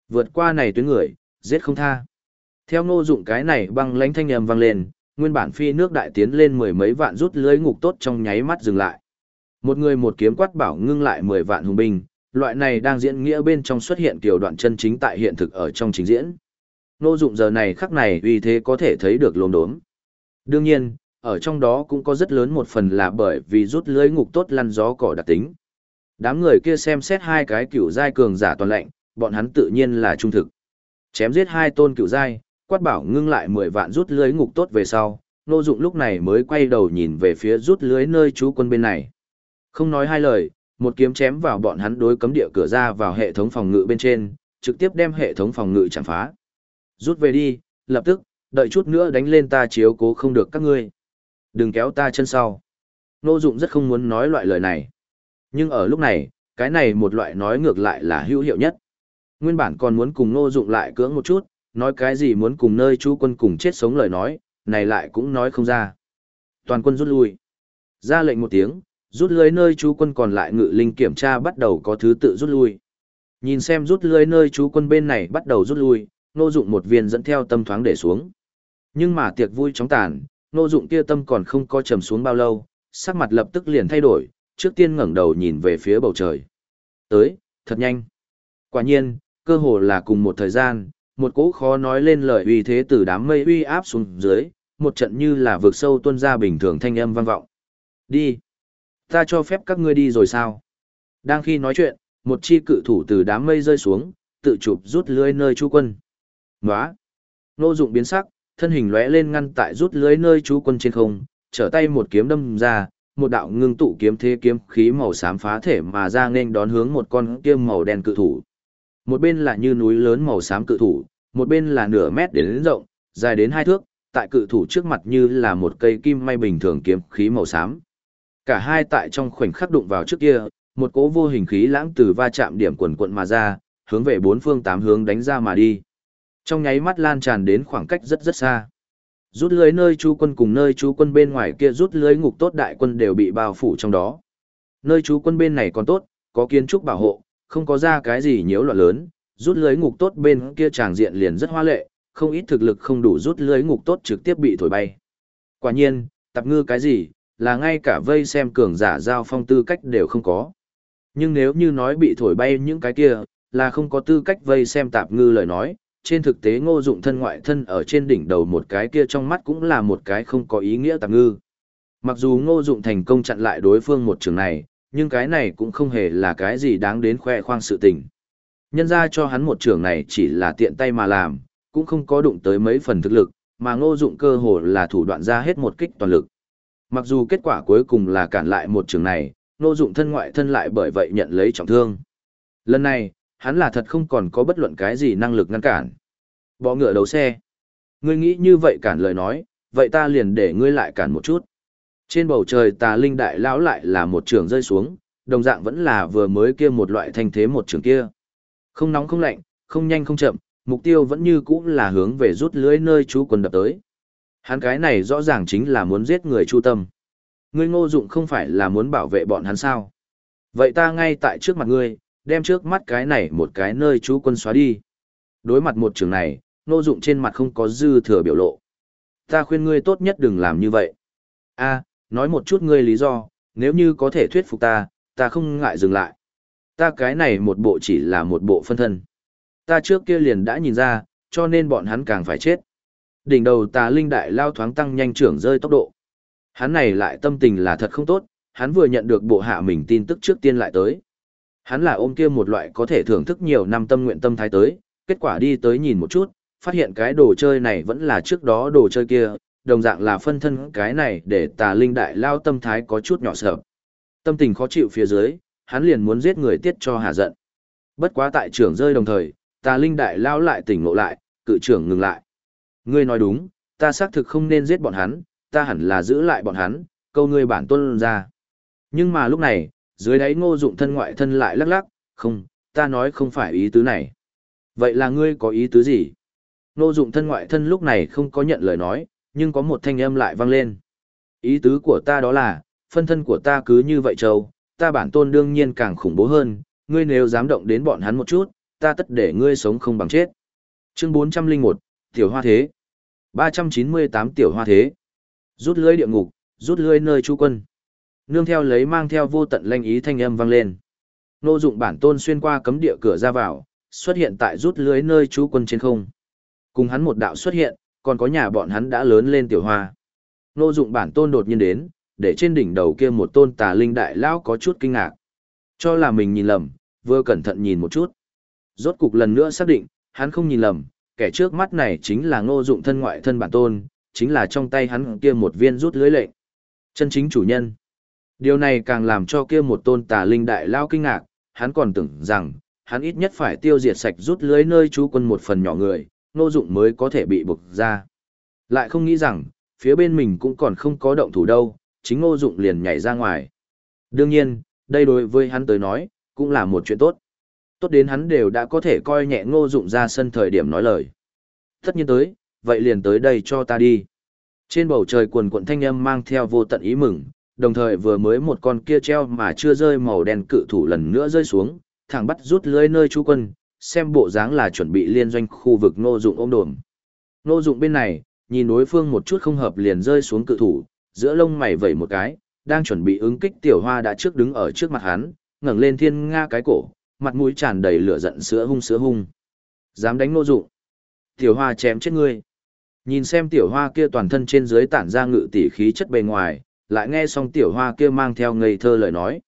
Vượt qua này tuyến người, giết không tha. Theo ngô dụng cái này băng lánh thanh âm vang lên, nguyên bản phi nước đại tiến lên mười mấy vạn rút lưới ngục tốt trong nháy mắt dừng lại. Một người một kiếm quát bảo ngưng lại mười vạn hùng binh, loại này đang diễn nghĩa bên trong xuất hiện tiểu đoạn chân chính tại hiện thực ở trong chính diễn. Ngô dụng giờ này khắc này uy thế có thể thấy được lồn đốm. Đương nhiên, ở trong đó cũng có rất lớn một phần là bởi vì rút lưới ngục tốt lăn gió cỏ đặc tính. Đám người kia xem xét hai cái cựu giai cường giả toàn lệnh, bọn hắn tự nhiên là trung thực. Chém giết hai tôn cựu giai, quát bảo ngưng lại 10 vạn rút lưới ngục tốt về sau, Nô Dụng lúc này mới quay đầu nhìn về phía rút lưới nơi chú quân bên này. Không nói hai lời, một kiếm chém vào bọn hắn đối cấm địa cửa ra vào hệ thống phòng ngự bên trên, trực tiếp đem hệ thống phòng ngự chặn phá. Rút về đi, lập tức, đợi chút nữa đánh lên ta chiếu cố không được các ngươi. Đừng kéo ta chân sau. Nô Dụng rất không muốn nói loại lời này. Nhưng ở lúc này, cái này một loại nói ngược lại là hữu hiệu nhất. Nguyên bản còn muốn cùng Nô Dụng lại cưỡng một chút, nói cái gì muốn cùng nơi chú quân cùng chết sống lời nói, này lại cũng nói không ra. Toàn quân rút lui. Ra lệnh một tiếng, rút lưới nơi chú quân còn lại ngự linh kiểm tra bắt đầu có thứ tự rút lui. Nhìn xem rút lưới nơi chú quân bên này bắt đầu rút lui, Nô Dụng một viên dẫn theo tâm thoáng để xuống. Nhưng mà tiệc vui chóng tàn, Nô Dụng kia tâm còn không có trầm xuống bao lâu, sắc mặt lập tức liền thay đổi, trước tiên ngẩng đầu nhìn về phía bầu trời. Tới, thật nhanh. Quả nhiên, cơ hồ là cùng một thời gian, một cỗ khó nói lên lời uy thế từ đám mây uy áp xuống dưới, một trận như là vượt sâu tuôn ra bình thường thanh âm vang vọng. Đi. Ta cho phép các ngươi đi rồi sao? Đang khi nói chuyện, một chi cự thủ từ đám mây rơi xuống, tự chụp rút lưới nơi chú quân. Nóa. Nô dụng biến sắc, thân hình lóe lên ngăn tại rút lưới nơi chú quân trên không, trở tay một kiếm đâm ra, một đạo ngưng tụ kiếm thế kiếm khí màu xám phá thể mà ra nên đón hướng một con kiếm màu đen cự thủ. Một bên là như núi lớn màu xám cự thủ, một bên là nửa mét đến rộng, dài đến hai thước, tại cự thủ trước mặt như là một cây kim may bình thường kiếm khí màu xám. Cả hai tại trong khoảnh khắc đụng vào trước kia, một cỗ vô hình khí lãng từ va chạm điểm quần quận mà ra, hướng về bốn phương tám hướng đánh ra mà đi. Trong nháy mắt lan tràn đến khoảng cách rất rất xa. Rút lưới nơi chú quân cùng nơi chú quân bên ngoài kia rút lưới ngục tốt đại quân đều bị bao phủ trong đó. Nơi chú quân bên này còn tốt, có kiến trúc bảo hộ, không có ra cái gì nhiễu loạn lớn, rút lưới ngục tốt bên kia tràng diện liền rất hoa lệ, không ít thực lực không đủ rút lưới ngục tốt trực tiếp bị thổi bay. Quả nhiên, tập ngư cái gì, là ngay cả vây xem cường giả giao phong tư cách đều không có. Nhưng nếu như nói bị thổi bay những cái kia, là không có tư cách vây xem tạp ngư lời nói, trên thực tế ngô dụng thân ngoại thân ở trên đỉnh đầu một cái kia trong mắt cũng là một cái không có ý nghĩa tạp ngư. Mặc dù ngô dụng thành công chặn lại đối phương một trường này, nhưng cái này cũng không hề là cái gì đáng đến khoe khoang sự tình. Nhân ra cho hắn một trường này chỉ là tiện tay mà làm, cũng không có đụng tới mấy phần thực lực, mà ngô dụng cơ hồ là thủ đoạn ra hết một kích toàn lực. Mặc dù kết quả cuối cùng là cản lại một trường này, ngô dụng thân ngoại thân lại bởi vậy nhận lấy trọng thương. Lần này, hắn là thật không còn có bất luận cái gì năng lực ngăn cản. Bỏ ngựa đấu xe. Ngươi nghĩ như vậy cản lời nói, vậy ta liền để ngươi lại cản một chút. Trên bầu trời tà linh đại lão lại là một trường rơi xuống, đồng dạng vẫn là vừa mới kia một loại thanh thế một trường kia. Không nóng không lạnh, không nhanh không chậm, mục tiêu vẫn như cũ là hướng về rút lưới nơi chú quân đập tới. Hắn cái này rõ ràng chính là muốn giết người chu tâm. Ngươi ngô dụng không phải là muốn bảo vệ bọn hắn sao. Vậy ta ngay tại trước mặt ngươi, đem trước mắt cái này một cái nơi chú quân xóa đi. Đối mặt một trường này, ngô dụng trên mặt không có dư thừa biểu lộ. Ta khuyên ngươi tốt nhất đừng làm như vậy. a nói một chút ngươi lý do, nếu như có thể thuyết phục ta, ta không ngại dừng lại. Ta cái này một bộ chỉ là một bộ phân thân. Ta trước kia liền đã nhìn ra, cho nên bọn hắn càng phải chết. Đỉnh đầu tà linh đại lao thoáng tăng nhanh trưởng rơi tốc độ. Hắn này lại tâm tình là thật không tốt, hắn vừa nhận được bộ hạ mình tin tức trước tiên lại tới. Hắn là ôm kia một loại có thể thưởng thức nhiều năm tâm nguyện tâm thái tới, kết quả đi tới nhìn một chút, phát hiện cái đồ chơi này vẫn là trước đó đồ chơi kia, đồng dạng là phân thân cái này để tà linh đại lao tâm thái có chút nhỏ sợ. Tâm tình khó chịu phía dưới, hắn liền muốn giết người tiết cho hạ giận. Bất quá tại trưởng rơi đồng thời, tà linh đại lao lại tỉnh ngộ lại, cự trưởng ngừng lại. Ngươi nói đúng, ta xác thực không nên giết bọn hắn, ta hẳn là giữ lại bọn hắn, câu ngươi bản tôn ra. Nhưng mà lúc này, dưới đáy ngô dụng thân ngoại thân lại lắc lắc, không, ta nói không phải ý tứ này. Vậy là ngươi có ý tứ gì? Ngô dụng thân ngoại thân lúc này không có nhận lời nói, nhưng có một thanh âm lại vang lên. Ý tứ của ta đó là, phân thân của ta cứ như vậy trâu ta bản tôn đương nhiên càng khủng bố hơn, ngươi nếu dám động đến bọn hắn một chút, ta tất để ngươi sống không bằng chết. Chương 401, Tiểu Hoa Thế 398 Tiểu Hoa Thế Rút lưới địa ngục, rút lưới nơi chu quân. Nương theo lấy mang theo vô tận lanh ý thanh âm vang lên. Nô dụng bản tôn xuyên qua cấm địa cửa ra vào, xuất hiện tại rút lưới nơi chú quân trên không. Cùng hắn một đạo xuất hiện, còn có nhà bọn hắn đã lớn lên tiểu hoa. Nô dụng bản tôn đột nhiên đến, để trên đỉnh đầu kia một tôn tà linh đại lão có chút kinh ngạc. Cho là mình nhìn lầm, vừa cẩn thận nhìn một chút. Rốt cục lần nữa xác định, hắn không nhìn lầm, kẻ trước mắt này chính là ngô dụng thân ngoại thân bản tôn, chính là trong tay hắn kia một viên rút lưới lệnh. Chân chính chủ nhân. Điều này càng làm cho kia một tôn tà linh đại lao kinh ngạc, hắn còn tưởng rằng, hắn ít nhất phải tiêu diệt sạch rút lưới nơi chú quân một phần nhỏ người, ngô dụng mới có thể bị buộc ra. Lại không nghĩ rằng, phía bên mình cũng còn không có động thủ đâu, chính ngô dụng liền nhảy ra ngoài. Đương nhiên, đây đối với hắn tới nói, cũng là một chuyện tốt. Tốt đến hắn đều đã có thể coi nhẹ ngô dụng ra sân thời điểm nói lời. Tất nhiên tới, vậy liền tới đây cho ta đi. Trên bầu trời quần quận thanh âm mang theo vô tận ý mừng, đồng thời vừa mới một con kia treo mà chưa rơi màu đen cự thủ lần nữa rơi xuống, thẳng bắt rút lưới nơi chú quân, xem bộ dáng là chuẩn bị liên doanh khu vực nô dụng ôm đồm. Nô dụng bên này, nhìn đối phương một chút không hợp liền rơi xuống cự thủ, giữa lông mày vẩy một cái, đang chuẩn bị ứng kích tiểu hoa đã trước đứng ở trước mặt hắn, ngẩng lên thiên nga cái cổ, mặt mũi tràn đầy lửa giận sữa hung sữa hung. Dám đánh nô dụng. Tiểu hoa chém chết ngươi. Nhìn xem tiểu hoa kia toàn thân trên dưới tản ra ngự tỉ khí chất bề ngoài, lại nghe xong tiểu hoa kia mang theo ngây thơ lời nói.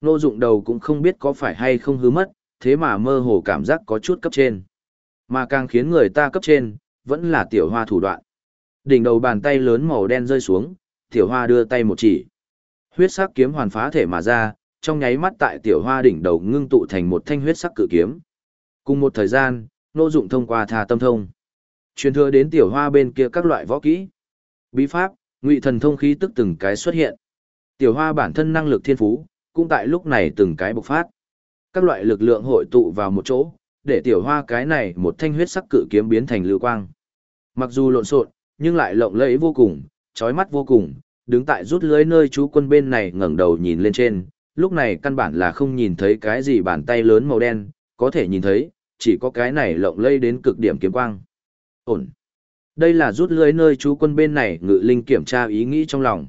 Nô dụng đầu cũng không biết có phải hay không hứa mất, thế mà mơ hồ cảm giác có chút cấp trên. Mà càng khiến người ta cấp trên, vẫn là tiểu hoa thủ đoạn. Đỉnh đầu bàn tay lớn màu đen rơi xuống, tiểu hoa đưa tay một chỉ. Huyết sắc kiếm hoàn phá thể mà ra, trong nháy mắt tại tiểu hoa đỉnh đầu ngưng tụ thành một thanh huyết sắc cự kiếm. Cùng một thời gian, nô dụng thông qua thà tâm thông. Truyền thừa đến tiểu hoa bên kia các loại võ kỹ. Bí pháp, ngụy thần thông khí tức từng cái xuất hiện. Tiểu hoa bản thân năng lực thiên phú, cũng tại lúc này từng cái bộc phát. Các loại lực lượng hội tụ vào một chỗ, để tiểu hoa cái này một thanh huyết sắc cự kiếm biến thành lưu quang. Mặc dù lộn xộn, nhưng lại lộng lẫy vô cùng, chói mắt vô cùng, đứng tại rút lưới nơi chú quân bên này ngẩng đầu nhìn lên trên, lúc này căn bản là không nhìn thấy cái gì bàn tay lớn màu đen, có thể nhìn thấy, chỉ có cái này lộng lẫy đến cực điểm kiếm quang. Ổn. Đây là rút lưới nơi chú quân bên này ngự linh kiểm tra ý nghĩ trong lòng.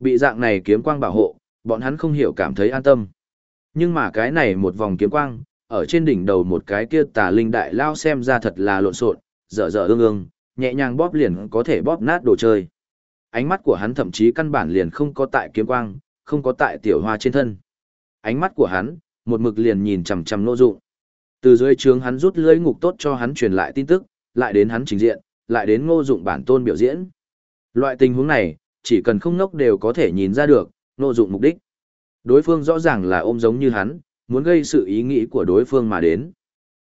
Bị dạng này kiếm quang bảo hộ, bọn hắn không hiểu cảm thấy an tâm. Nhưng mà cái này một vòng kiếm quang, ở trên đỉnh đầu một cái kia tà linh đại lao xem ra thật là lộn xộn, dở dở ương ương, nhẹ nhàng bóp liền có thể bóp nát đồ chơi. Ánh mắt của hắn thậm chí căn bản liền không có tại kiếm quang, không có tại tiểu hoa trên thân. Ánh mắt của hắn, một mực liền nhìn chằm chằm nô dụng. Từ dưới trướng hắn rút lưỡi ngục tốt cho hắn truyền lại tin tức, lại đến hắn trình diện, lại đến ngô dụng bản tôn biểu diễn. Loại tình huống này, chỉ cần không ngốc đều có thể nhìn ra được, nô dụng mục đích. Đối phương rõ ràng là ôm giống như hắn, muốn gây sự ý nghĩ của đối phương mà đến.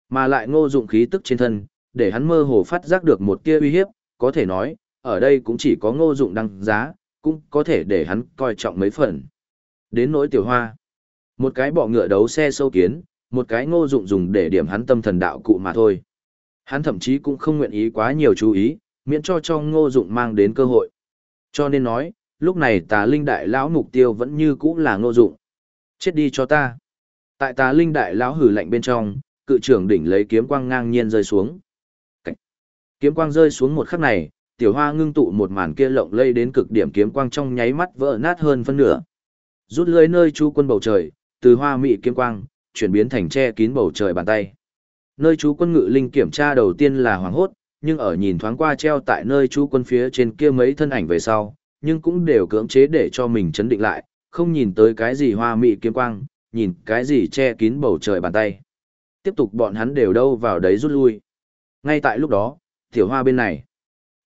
Mà lại ngô dụng khí tức trên thân, để hắn mơ hồ phát giác được một tia uy hiếp, có thể nói, ở đây cũng chỉ có ngô dụng đăng giá, cũng có thể để hắn coi trọng mấy phần. Đến nỗi tiểu hoa, một cái bọ ngựa đấu xe sâu kiến, một cái ngô dụng dùng để điểm hắn tâm thần đạo cụ mà thôi. Hắn thậm chí cũng không nguyện ý quá nhiều chú ý, miễn cho cho ngô dụng mang đến cơ hội. Cho nên nói, lúc này tà linh đại lão mục tiêu vẫn như cũ là ngô dụng. Chết đi cho ta. Tại tà linh đại lão hử lạnh bên trong, cự trưởng đỉnh lấy kiếm quang ngang nhiên rơi xuống. Cảnh. Kiếm quang rơi xuống một khắc này, tiểu hoa ngưng tụ một màn kia lộng lây đến cực điểm kiếm quang trong nháy mắt vỡ nát hơn phân nửa. Rút lưới nơi chu quân bầu trời, từ hoa mị kiếm quang, chuyển biến thành che kín bầu trời bàn tay. Nơi chú quân ngự linh kiểm tra đầu tiên là hoảng hốt, nhưng ở nhìn thoáng qua treo tại nơi chú quân phía trên kia mấy thân ảnh về sau, nhưng cũng đều cưỡng chế để cho mình chấn định lại, không nhìn tới cái gì hoa mị kiếm quang, nhìn cái gì che kín bầu trời bàn tay. Tiếp tục bọn hắn đều đâu vào đấy rút lui. Ngay tại lúc đó, tiểu hoa bên này,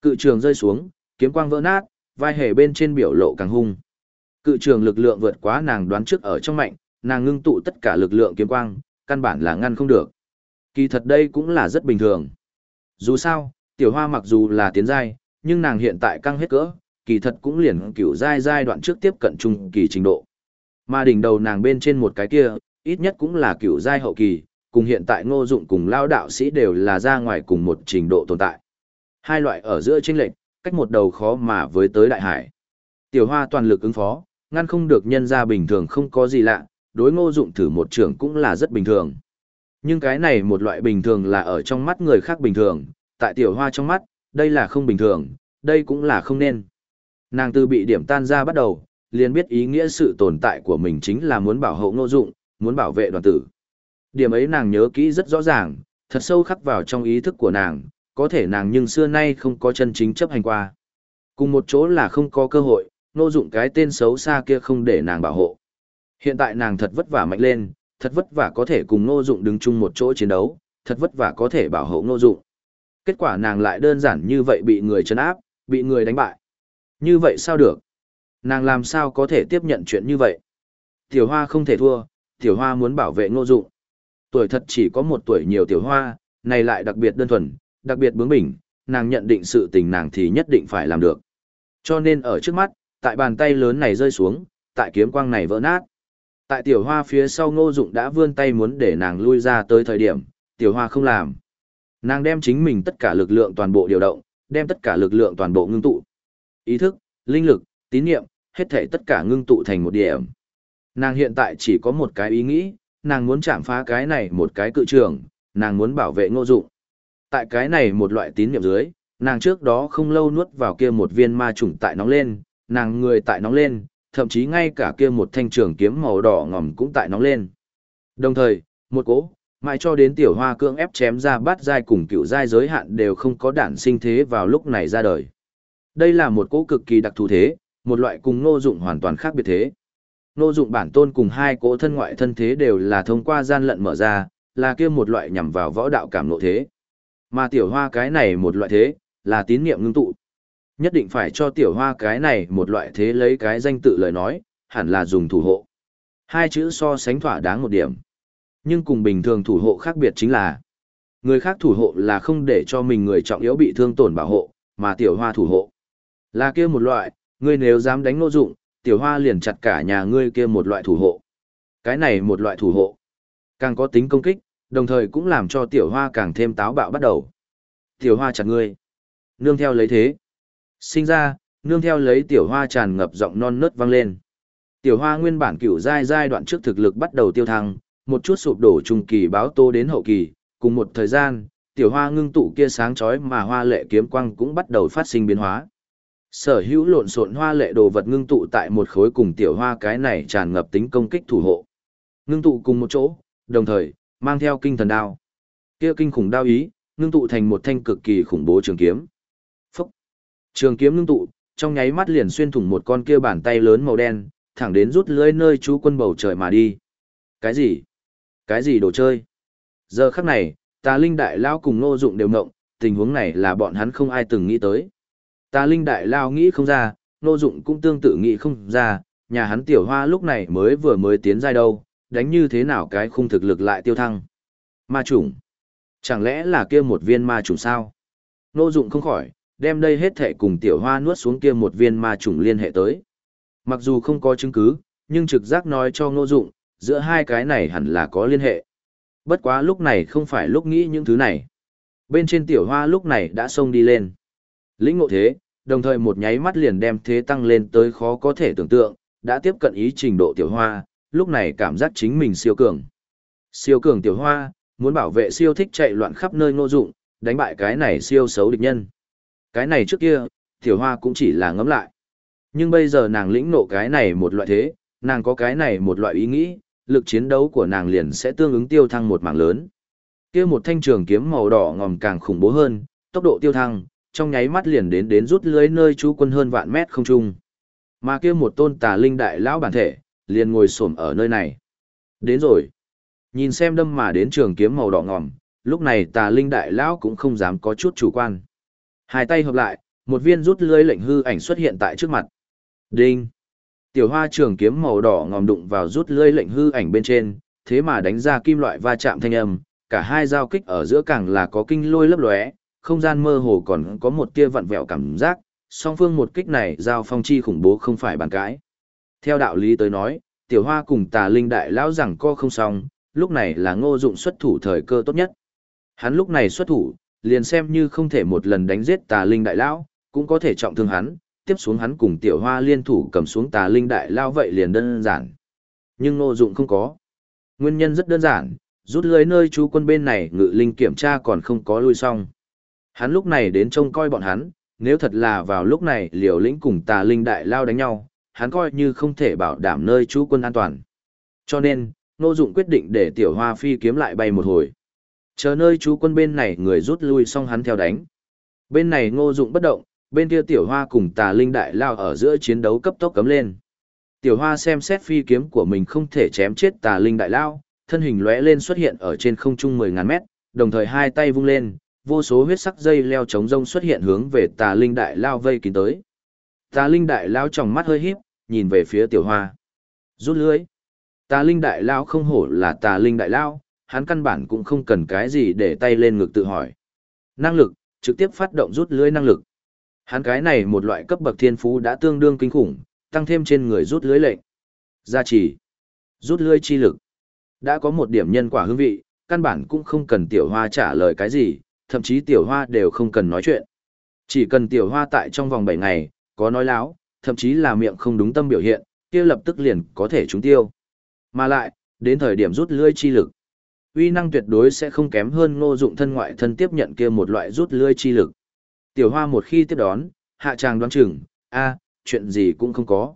cự trường rơi xuống, kiếm quang vỡ nát, vai hề bên trên biểu lộ càng hung. Cự trường lực lượng vượt quá nàng đoán trước ở trong mạnh, nàng ngưng tụ tất cả lực lượng kiếm quang, căn bản là ngăn không được. Kỳ thật đây cũng là rất bình thường. Dù sao, tiểu hoa mặc dù là tiến giai, nhưng nàng hiện tại căng hết cỡ, kỳ thật cũng liền cửu giai giai đoạn trước tiếp cận trung kỳ trình độ. Mà đỉnh đầu nàng bên trên một cái kia, ít nhất cũng là cửu giai hậu kỳ, cùng hiện tại ngô dụng cùng lao đạo sĩ đều là ra ngoài cùng một trình độ tồn tại. Hai loại ở giữa chênh lệch, cách một đầu khó mà với tới đại hải. Tiểu hoa toàn lực ứng phó, ngăn không được nhân ra bình thường không có gì lạ, đối ngô dụng thử một trưởng cũng là rất bình thường. Nhưng cái này một loại bình thường là ở trong mắt người khác bình thường, tại tiểu hoa trong mắt, đây là không bình thường, đây cũng là không nên. Nàng từ bị điểm tan ra bắt đầu, liền biết ý nghĩa sự tồn tại của mình chính là muốn bảo hộ ngô dụng, muốn bảo vệ đoàn tử. Điểm ấy nàng nhớ kỹ rất rõ ràng, thật sâu khắc vào trong ý thức của nàng, có thể nàng nhưng xưa nay không có chân chính chấp hành qua. Cùng một chỗ là không có cơ hội, ngô dụng cái tên xấu xa kia không để nàng bảo hộ. Hiện tại nàng thật vất vả mạnh lên, thật vất vả có thể cùng ngô dụng đứng chung một chỗ chiến đấu, thật vất vả có thể bảo hộ ngô dụng. Kết quả nàng lại đơn giản như vậy bị người chấn áp, bị người đánh bại. Như vậy sao được? Nàng làm sao có thể tiếp nhận chuyện như vậy? Tiểu hoa không thể thua, tiểu hoa muốn bảo vệ ngô dụng. Tuổi thật chỉ có một tuổi nhiều tiểu hoa, này lại đặc biệt đơn thuần, đặc biệt bướng bỉnh, nàng nhận định sự tình nàng thì nhất định phải làm được. Cho nên ở trước mắt, tại bàn tay lớn này rơi xuống, tại kiếm quang này vỡ nát. Tại tiểu hoa phía sau ngô dụng đã vươn tay muốn để nàng lui ra tới thời điểm, tiểu hoa không làm. Nàng đem chính mình tất cả lực lượng toàn bộ điều động, đem tất cả lực lượng toàn bộ ngưng tụ. Ý thức, linh lực, tín niệm, hết thảy tất cả ngưng tụ thành một điểm. Nàng hiện tại chỉ có một cái ý nghĩ, nàng muốn chạm phá cái này một cái cự trường, nàng muốn bảo vệ ngô dụng. Tại cái này một loại tín niệm dưới, nàng trước đó không lâu nuốt vào kia một viên ma trùng tại nóng lên, nàng người tại nóng lên, thậm chí ngay cả kia một thanh trường kiếm màu đỏ ngòm cũng tại nóng lên. Đồng thời, một cỗ, mãi cho đến tiểu hoa cương ép chém ra bát giai cùng cựu giai giới hạn đều không có đản sinh thế vào lúc này ra đời. Đây là một cỗ cực kỳ đặc thù thế, một loại cùng nô dụng hoàn toàn khác biệt thế. Nô dụng bản tôn cùng hai cỗ thân ngoại thân thế đều là thông qua gian lận mở ra, là kia một loại nhằm vào võ đạo cảm nộ thế. Mà tiểu hoa cái này một loại thế, là tín niệm ngưng tụ. Nhất định phải cho tiểu hoa cái này một loại thế lấy cái danh tự lời nói, hẳn là dùng thủ hộ. Hai chữ so sánh thỏa đáng một điểm. Nhưng cùng bình thường thủ hộ khác biệt chính là, người khác thủ hộ là không để cho mình người trọng yếu bị thương tổn bảo hộ, mà tiểu hoa thủ hộ. Là kia một loại, ngươi nếu dám đánh nô dụng, tiểu hoa liền chặt cả nhà ngươi kia một loại thủ hộ. Cái này một loại thủ hộ, càng có tính công kích, đồng thời cũng làm cho tiểu hoa càng thêm táo bạo bắt đầu. Tiểu hoa chặt ngươi. Nương theo lấy thế. Sinh ra, nương theo lấy tiểu hoa tràn ngập giọng non nớt vang lên. Tiểu hoa nguyên bản cửu giai giai đoạn trước thực lực bắt đầu tiêu thăng, một chút sụp đổ trung kỳ báo tô đến hậu kỳ, cùng một thời gian, tiểu hoa ngưng tụ kia sáng chói mà hoa lệ kiếm quang cũng bắt đầu phát sinh biến hóa. Sở hữu lộn xộn hoa lệ đồ vật ngưng tụ tại một khối cùng tiểu hoa cái này tràn ngập tính công kích thủ hộ. Ngưng tụ cùng một chỗ, đồng thời, mang theo kinh thần đao. Kia kinh khủng đao ý, ngưng tụ thành một thanh cực kỳ khủng bố trường kiếm. Phúc! Trường kiếm ngưng tụ, trong nháy mắt liền xuyên thủng một con kia bàn tay lớn màu đen, thẳng đến rút lưỡi nơi chú quân bầu trời mà đi. Cái gì? Cái gì đồ chơi? Giờ khắc này, tà linh đại lao cùng nô dụng đều ngộng, tình huống này là bọn hắn không ai từng nghĩ tới. Tà linh đại lao nghĩ không ra, nô dụng cũng tương tự nghĩ không ra, nhà hắn tiểu hoa lúc này mới vừa mới tiến giai đâu, đánh như thế nào cái khung thực lực lại tiêu thăng. Ma trùng. Chẳng lẽ là kia một viên ma trùng sao? Nô dụng không khỏi, đem đây hết thể cùng tiểu hoa nuốt xuống kia một viên ma trùng liên hệ tới. Mặc dù không có chứng cứ, nhưng trực giác nói cho nô dụng, giữa hai cái này hẳn là có liên hệ. Bất quá lúc này không phải lúc nghĩ những thứ này. Bên trên tiểu hoa lúc này đã xông đi lên. Lĩnh ngộ thế, đồng thời một nháy mắt liền đem thế tăng lên tới khó có thể tưởng tượng, đã tiếp cận ý trình độ tiểu hoa, lúc này cảm giác chính mình siêu cường. Siêu cường tiểu hoa, muốn bảo vệ siêu thích chạy loạn khắp nơi ngô dụng, đánh bại cái này siêu xấu địch nhân. Cái này trước kia, tiểu hoa cũng chỉ là ngấm lại. Nhưng bây giờ nàng lĩnh nộ cái này một loại thế, nàng có cái này một loại ý nghĩ, lực chiến đấu của nàng liền sẽ tương ứng tiêu thăng một mảng lớn. Kia một thanh trường kiếm màu đỏ ngòm càng khủng bố hơn, tốc độ tiêu thăng, trong nháy mắt liền đến đến rút lưới nơi chú quân hơn vạn mét không trung. Mà kia một tôn tà linh đại lão bản thể, liền ngồi xổm ở nơi này. Đến rồi. Nhìn xem đâm mà đến trường kiếm màu đỏ ngòm, lúc này tà linh đại lão cũng không dám có chút chủ quan. Hai tay hợp lại, một viên rút lưới lệnh hư ảnh xuất hiện tại trước mặt. Đinh. Tiểu hoa trường kiếm màu đỏ ngòm đụng vào rút lưới lệnh hư ảnh bên trên, thế mà đánh ra kim loại va chạm thanh âm, cả hai giao kích ở giữa càng là có kinh lôi lấp lóe, không gian mơ hồ còn có một tia vặn vẹo cảm giác, song phương một kích này giao phong chi khủng bố không phải bàn cãi. Theo đạo lý tới nói, tiểu hoa cùng tà linh đại lão rằng co không xong, lúc này là ngô dụng xuất thủ thời cơ tốt nhất. Hắn lúc này xuất thủ, liền xem như không thể một lần đánh giết tà linh đại lão, cũng có thể trọng thương hắn, tiếp xuống hắn cùng tiểu hoa liên thủ cầm xuống tà linh đại lão vậy liền đơn giản. Nhưng ngô dụng không có. Nguyên nhân rất đơn giản, rút lưới nơi chú quân bên này ngự linh kiểm tra còn không có lui xong. Hắn lúc này đến trông coi bọn hắn, nếu thật là vào lúc này liều lĩnh cùng tà linh đại lao đánh nhau, hắn coi như không thể bảo đảm nơi chú quân an toàn. Cho nên, Nô Dụng quyết định để tiểu hoa phi kiếm lại bay một hồi. Chờ nơi chú quân bên này người rút lui xong hắn theo đánh. Bên này Ngô Dụng bất động, bên kia tiểu hoa cùng tà linh đại lao ở giữa chiến đấu cấp tốc cấm lên. Tiểu hoa xem xét phi kiếm của mình không thể chém chết tà linh đại lao, thân hình lóe lên xuất hiện ở trên không trung 10.000 mét, đồng thời hai tay vung lên, vô số huyết sắc dây leo chống rông xuất hiện hướng về tà linh đại lao vây kín tới. Tà linh đại lao trong mắt hơi híp, nhìn về phía tiểu hoa. Rút lưới. Tà linh đại lao không hổ là tà linh đại lao, hắn căn bản cũng không cần cái gì để tay lên ngực tự hỏi. Năng lực, trực tiếp phát động rút lưới năng lực. Hắn cái này một loại cấp bậc thiên phú đã tương đương kinh khủng, tăng thêm trên người rút lưới lệnh. Gia trì. Rút lưới chi lực. Đã có một điểm nhân quả hương vị, căn bản cũng không cần tiểu hoa trả lời cái gì, thậm chí tiểu hoa đều không cần nói chuyện. Chỉ cần tiểu hoa tại trong vòng 7 ngày, có nói láo, thậm chí là miệng không đúng tâm biểu hiện, kia lập tức liền có thể trúng tiêu. Mà lại, đến thời điểm rút lưỡi chi lực, uy năng tuyệt đối sẽ không kém hơn ngô dụng thân ngoại thân tiếp nhận kia một loại rút lưỡi chi lực. Tiểu hoa một khi tiếp đón, hạ tràng đoán chừng, a, chuyện gì cũng không có.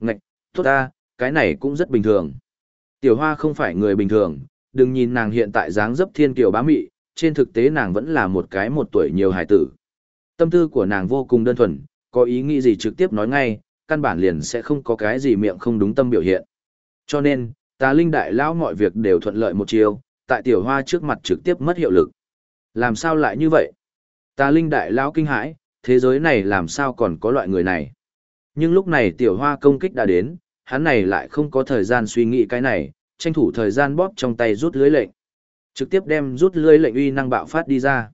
Ngạch, tốt ta, cái này cũng rất bình thường. Tiểu hoa không phải người bình thường, đừng nhìn nàng hiện tại dáng dấp thiên kiều bá mị, trên thực tế nàng vẫn là một cái một tuổi nhiều hài tử. Tâm tư của nàng vô cùng đơn thuần, có ý nghĩ gì trực tiếp nói ngay, căn bản liền sẽ không có cái gì miệng không đúng tâm biểu hiện. Cho nên, tà linh đại lão mọi việc đều thuận lợi một chiều, tại tiểu hoa trước mặt trực tiếp mất hiệu lực. Làm sao lại như vậy? Tà linh đại lão kinh hãi, thế giới này làm sao còn có loại người này? Nhưng lúc này tiểu hoa công kích đã đến, hắn này lại không có thời gian suy nghĩ cái này, tranh thủ thời gian bóp trong tay rút lưới lệnh. Trực tiếp đem rút lưới lệnh uy năng bạo phát đi ra.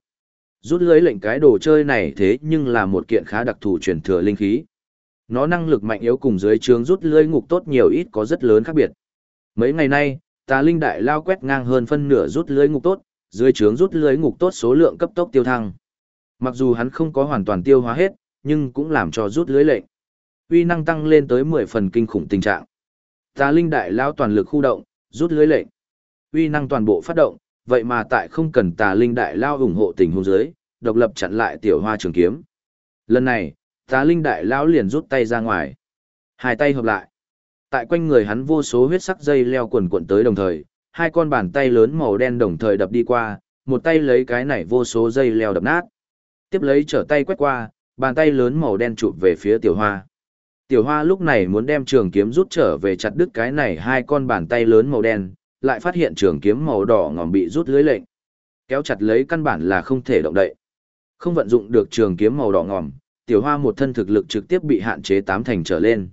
Rút lưới lệnh cái đồ chơi này thế nhưng là một kiện khá đặc thù truyền thừa linh khí. Nó năng lực mạnh yếu cùng dưới trướng rút lưới ngục tốt nhiều ít có rất lớn khác biệt. Mấy ngày nay, tà linh đại lao quét ngang hơn phân nửa rút lưới ngục tốt, dưới trướng rút lưới ngục tốt số lượng cấp tốc tiêu thăng. Mặc dù hắn không có hoàn toàn tiêu hóa hết, nhưng cũng làm cho rút lưới lệnh. Uy năng tăng lên tới 10 phần kinh khủng tình trạng. Tà linh đại lao toàn lực khu động, rút lưới lệnh. Uy năng toàn bộ phát động, vậy mà tại không cần tà linh đại lao ủng hộ tình huống dưới, độc lập chặn lại tiểu hoa trường kiếm. Lần này, tà linh đại lao liền rút tay ra ngoài. Hai tay hợp lại. Tại quanh người hắn vô số huyết sắc dây leo quần cuộn tới đồng thời, hai con bàn tay lớn màu đen đồng thời đập đi qua, một tay lấy cái này vô số dây leo đập nát. Tiếp lấy trở tay quét qua, bàn tay lớn màu đen chụp về phía tiểu hoa. Tiểu hoa lúc này muốn đem trường kiếm rút trở về chặt đứt cái này hai con bàn tay lớn màu đen, lại phát hiện trường kiếm màu đỏ ngòm bị rút lưới lệnh. Kéo chặt lấy căn bản là không thể động đậy. Không vận dụng được trường kiếm màu đỏ ngòm, tiểu hoa một thân thực lực trực tiếp bị hạn chế tám thành trở lên.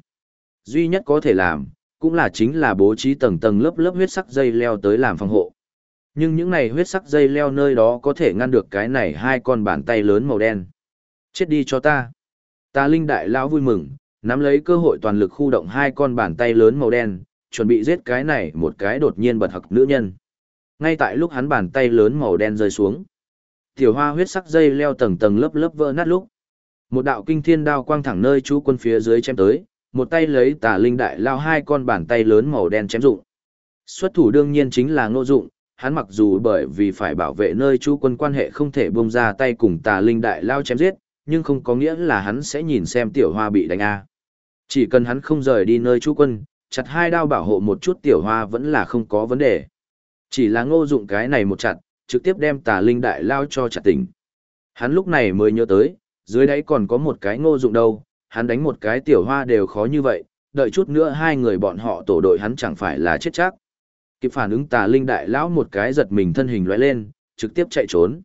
Duy nhất có thể làm, cũng là chính là bố trí tầng tầng lớp lớp huyết sắc dây leo tới làm phòng hộ. Nhưng những này huyết sắc dây leo nơi đó có thể ngăn được cái này hai con bàn tay lớn màu đen. Chết đi cho ta. Ta linh đại lão vui mừng, nắm lấy cơ hội toàn lực khu động hai con bàn tay lớn màu đen, chuẩn bị giết cái này một cái đột nhiên bật hặc nữ nhân. Ngay tại lúc hắn bàn tay lớn màu đen rơi xuống, tiểu hoa huyết sắc dây leo tầng tầng lớp lớp vỡ nát lúc. Một đạo kinh thiên đao quang thẳng nơi chú quân phía dưới chém tới, một tay lấy tà linh đại lao hai con bàn tay lớn màu đen chém dụng. Xuất thủ đương nhiên chính là ngô dụng, hắn mặc dù bởi vì phải bảo vệ nơi chú quân quan hệ không thể buông ra tay cùng tà linh đại lao chém giết, nhưng không có nghĩa là hắn sẽ nhìn xem tiểu hoa bị đánh a. Chỉ cần hắn không rời đi nơi chú quân, chặt hai đao bảo hộ một chút tiểu hoa vẫn là không có vấn đề. Chỉ là ngô dụng cái này một chặt, trực tiếp đem tà linh đại lao cho chặt tỉnh. Hắn lúc này mới nhớ tới, dưới đáy còn có một cái ngô dụng đâu, hắn đánh một cái tiểu hoa đều khó như vậy, đợi chút nữa hai người bọn họ tổ đội hắn chẳng phải là chết chắc. Kịp phản ứng tà linh đại lão một cái giật mình thân hình lóe lên, trực tiếp chạy trốn.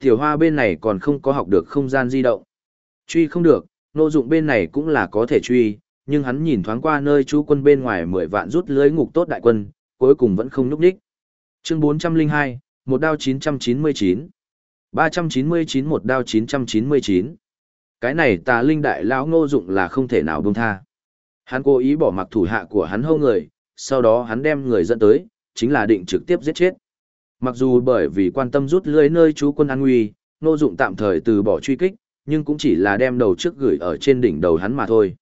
Tiểu hoa bên này còn không có học được không gian di động. Truy không được, ngô dụng bên này cũng là có thể truy, nhưng hắn nhìn thoáng qua nơi chú quân bên ngoài mười vạn rút lưới ngục tốt đại quân, cuối cùng vẫn không núp đích. Chương 402, một đao 999. 399 một đao 999. Cái này tà linh đại lão ngô dụng là không thể nào buông tha. Hắn cố ý bỏ mặc thủ hạ của hắn hâu người, sau đó hắn đem người dẫn tới, chính là định trực tiếp giết chết. Mặc dù bởi vì quan tâm rút lưới nơi chú quân an nguy, ngô dụng tạm thời từ bỏ truy kích, nhưng cũng chỉ là đem đầu trước gửi ở trên đỉnh đầu hắn mà thôi.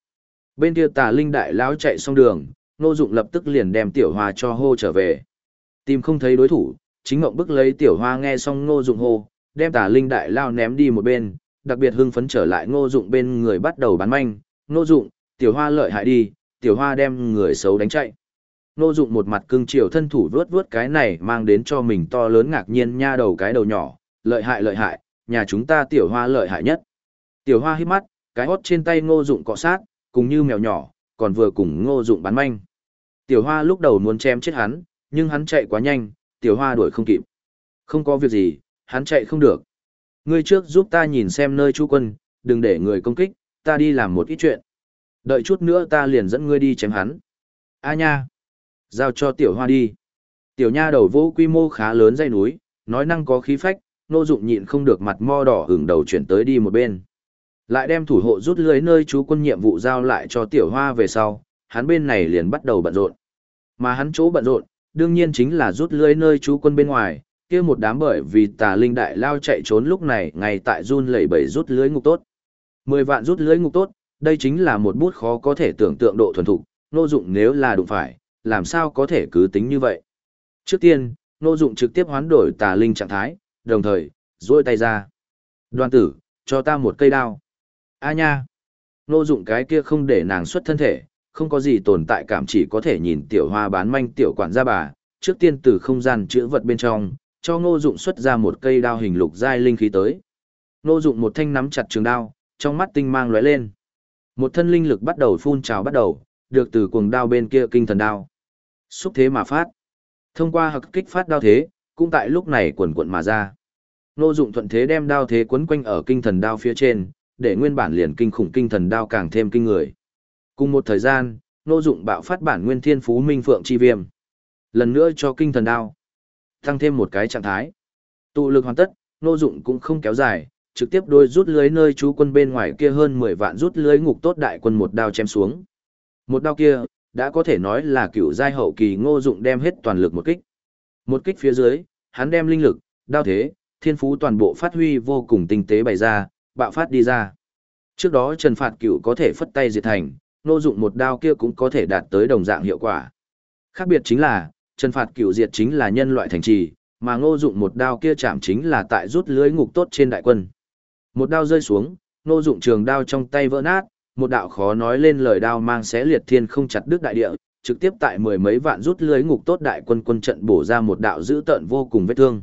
Bên kia tà linh đại lão chạy xong đường, ngô dụng lập tức liền đem tiểu hoa cho hô trở về. Tìm không thấy đối thủ, chính ngộng bức lấy tiểu hoa nghe xong ngô dụng hô, đem tà linh đại lao ném đi một bên, đặc biệt hưng phấn trở lại ngô dụng bên người bắt đầu bán manh, ngô dụng, tiểu hoa lợi hại đi, tiểu hoa đem người xấu đánh chạy. Ngô dụng một mặt cưng chiều thân thủ vuốt vuốt cái này mang đến cho mình to lớn ngạc nhiên nha đầu cái đầu nhỏ, lợi hại lợi hại, nhà chúng ta tiểu hoa lợi hại nhất. Tiểu hoa hít mắt, cái hót trên tay ngô dụng cọ sát, cùng như mèo nhỏ, còn vừa cùng ngô dụng bán manh. Tiểu hoa lúc đầu muốn chém chết hắn, nhưng hắn chạy quá nhanh, tiểu hoa đuổi không kịp. Không có việc gì, hắn chạy không được. Ngươi trước giúp ta nhìn xem nơi chú quân, đừng để người công kích, ta đi làm một ít chuyện. Đợi chút nữa ta liền dẫn ngươi đi chém hắn. A nha! Giao cho tiểu hoa đi. Tiểu nha đầu vô quy mô khá lớn dây núi, nói năng có khí phách, nô dụng nhịn không được mặt mo đỏ hưởng đầu chuyển tới đi một bên. Lại đem thủ hộ rút lưới nơi chú quân nhiệm vụ giao lại cho tiểu hoa về sau, hắn bên này liền bắt đầu bận rộn. Mà hắn chỗ bận rộn, đương nhiên chính là rút lưới nơi chú quân bên ngoài, kia một đám bởi vì tà linh đại lao chạy trốn lúc này ngay tại run lẩy bẩy rút lưới ngục tốt. Mười vạn rút lưới ngục tốt, đây chính là một bút khó có thể tưởng tượng độ thuần thục, nô dụng nếu là đụng phải, làm sao có thể cứ tính như vậy. Trước tiên, nô dụng trực tiếp hoán đổi tà linh trạng thái, đồng thời, duỗi tay ra. Đoàn tử, cho ta một cây đao. A nha! Nô dụng cái kia không để nàng xuất thân thể, không có gì tồn tại cảm chỉ có thể nhìn tiểu hoa bán manh tiểu quản gia bà, trước tiên từ không gian chữa vật bên trong, cho ngô dụng xuất ra một cây đao hình lục giai linh khí tới. Ngô dụng một thanh nắm chặt trường đao, trong mắt tinh mang lóe lên. Một thân linh lực bắt đầu phun trào bắt đầu, được từ cuồng đao bên kia kinh thần đao. Xúc thế mà phát. Thông qua hặc kích phát đao thế, cũng tại lúc này quần quận mà ra. Ngô dụng thuận thế đem đao thế quấn quanh ở kinh thần đao phía trên, để nguyên bản liền kinh khủng kinh thần đao càng thêm kinh người. Cùng một thời gian, Ngô dụng bạo phát bản nguyên thiên phú minh phượng chi viêm. Lần nữa cho kinh thần đao tăng thêm một cái trạng thái. Tụ lực hoàn tất, nô dụng cũng không kéo dài, trực tiếp đôi rút lưới nơi chú quân bên ngoài kia hơn 10 vạn rút lưới ngục tốt đại quân một đao chém xuống. Một đao kia, đã có thể nói là cựu giai hậu kỳ ngô dụng đem hết toàn lực một kích. Một kích phía dưới, hắn đem linh lực, đao thế, thiên phú toàn bộ phát huy vô cùng tinh tế bày ra, bạo phát đi ra. Trước đó Trần Phạt Cựu có thể phất tay diệt thành, ngô dụng một đao kia cũng có thể đạt tới đồng dạng hiệu quả. Khác biệt chính là, Trần Phạt Cửu diệt chính là nhân loại thành trì, mà Ngô Dụng một đao kia chạm chính là tại rút lưới ngục tốt trên đại quân. Một đao rơi xuống, Ngô Dụng trường đao trong tay vỡ nát, một đạo khó nói lên lời đao mang xé liệt thiên không chặt đứt đại địa, trực tiếp tại mười mấy vạn rút lưới ngục tốt đại quân quân trận bổ ra một đạo dữ tợn vô cùng vết thương.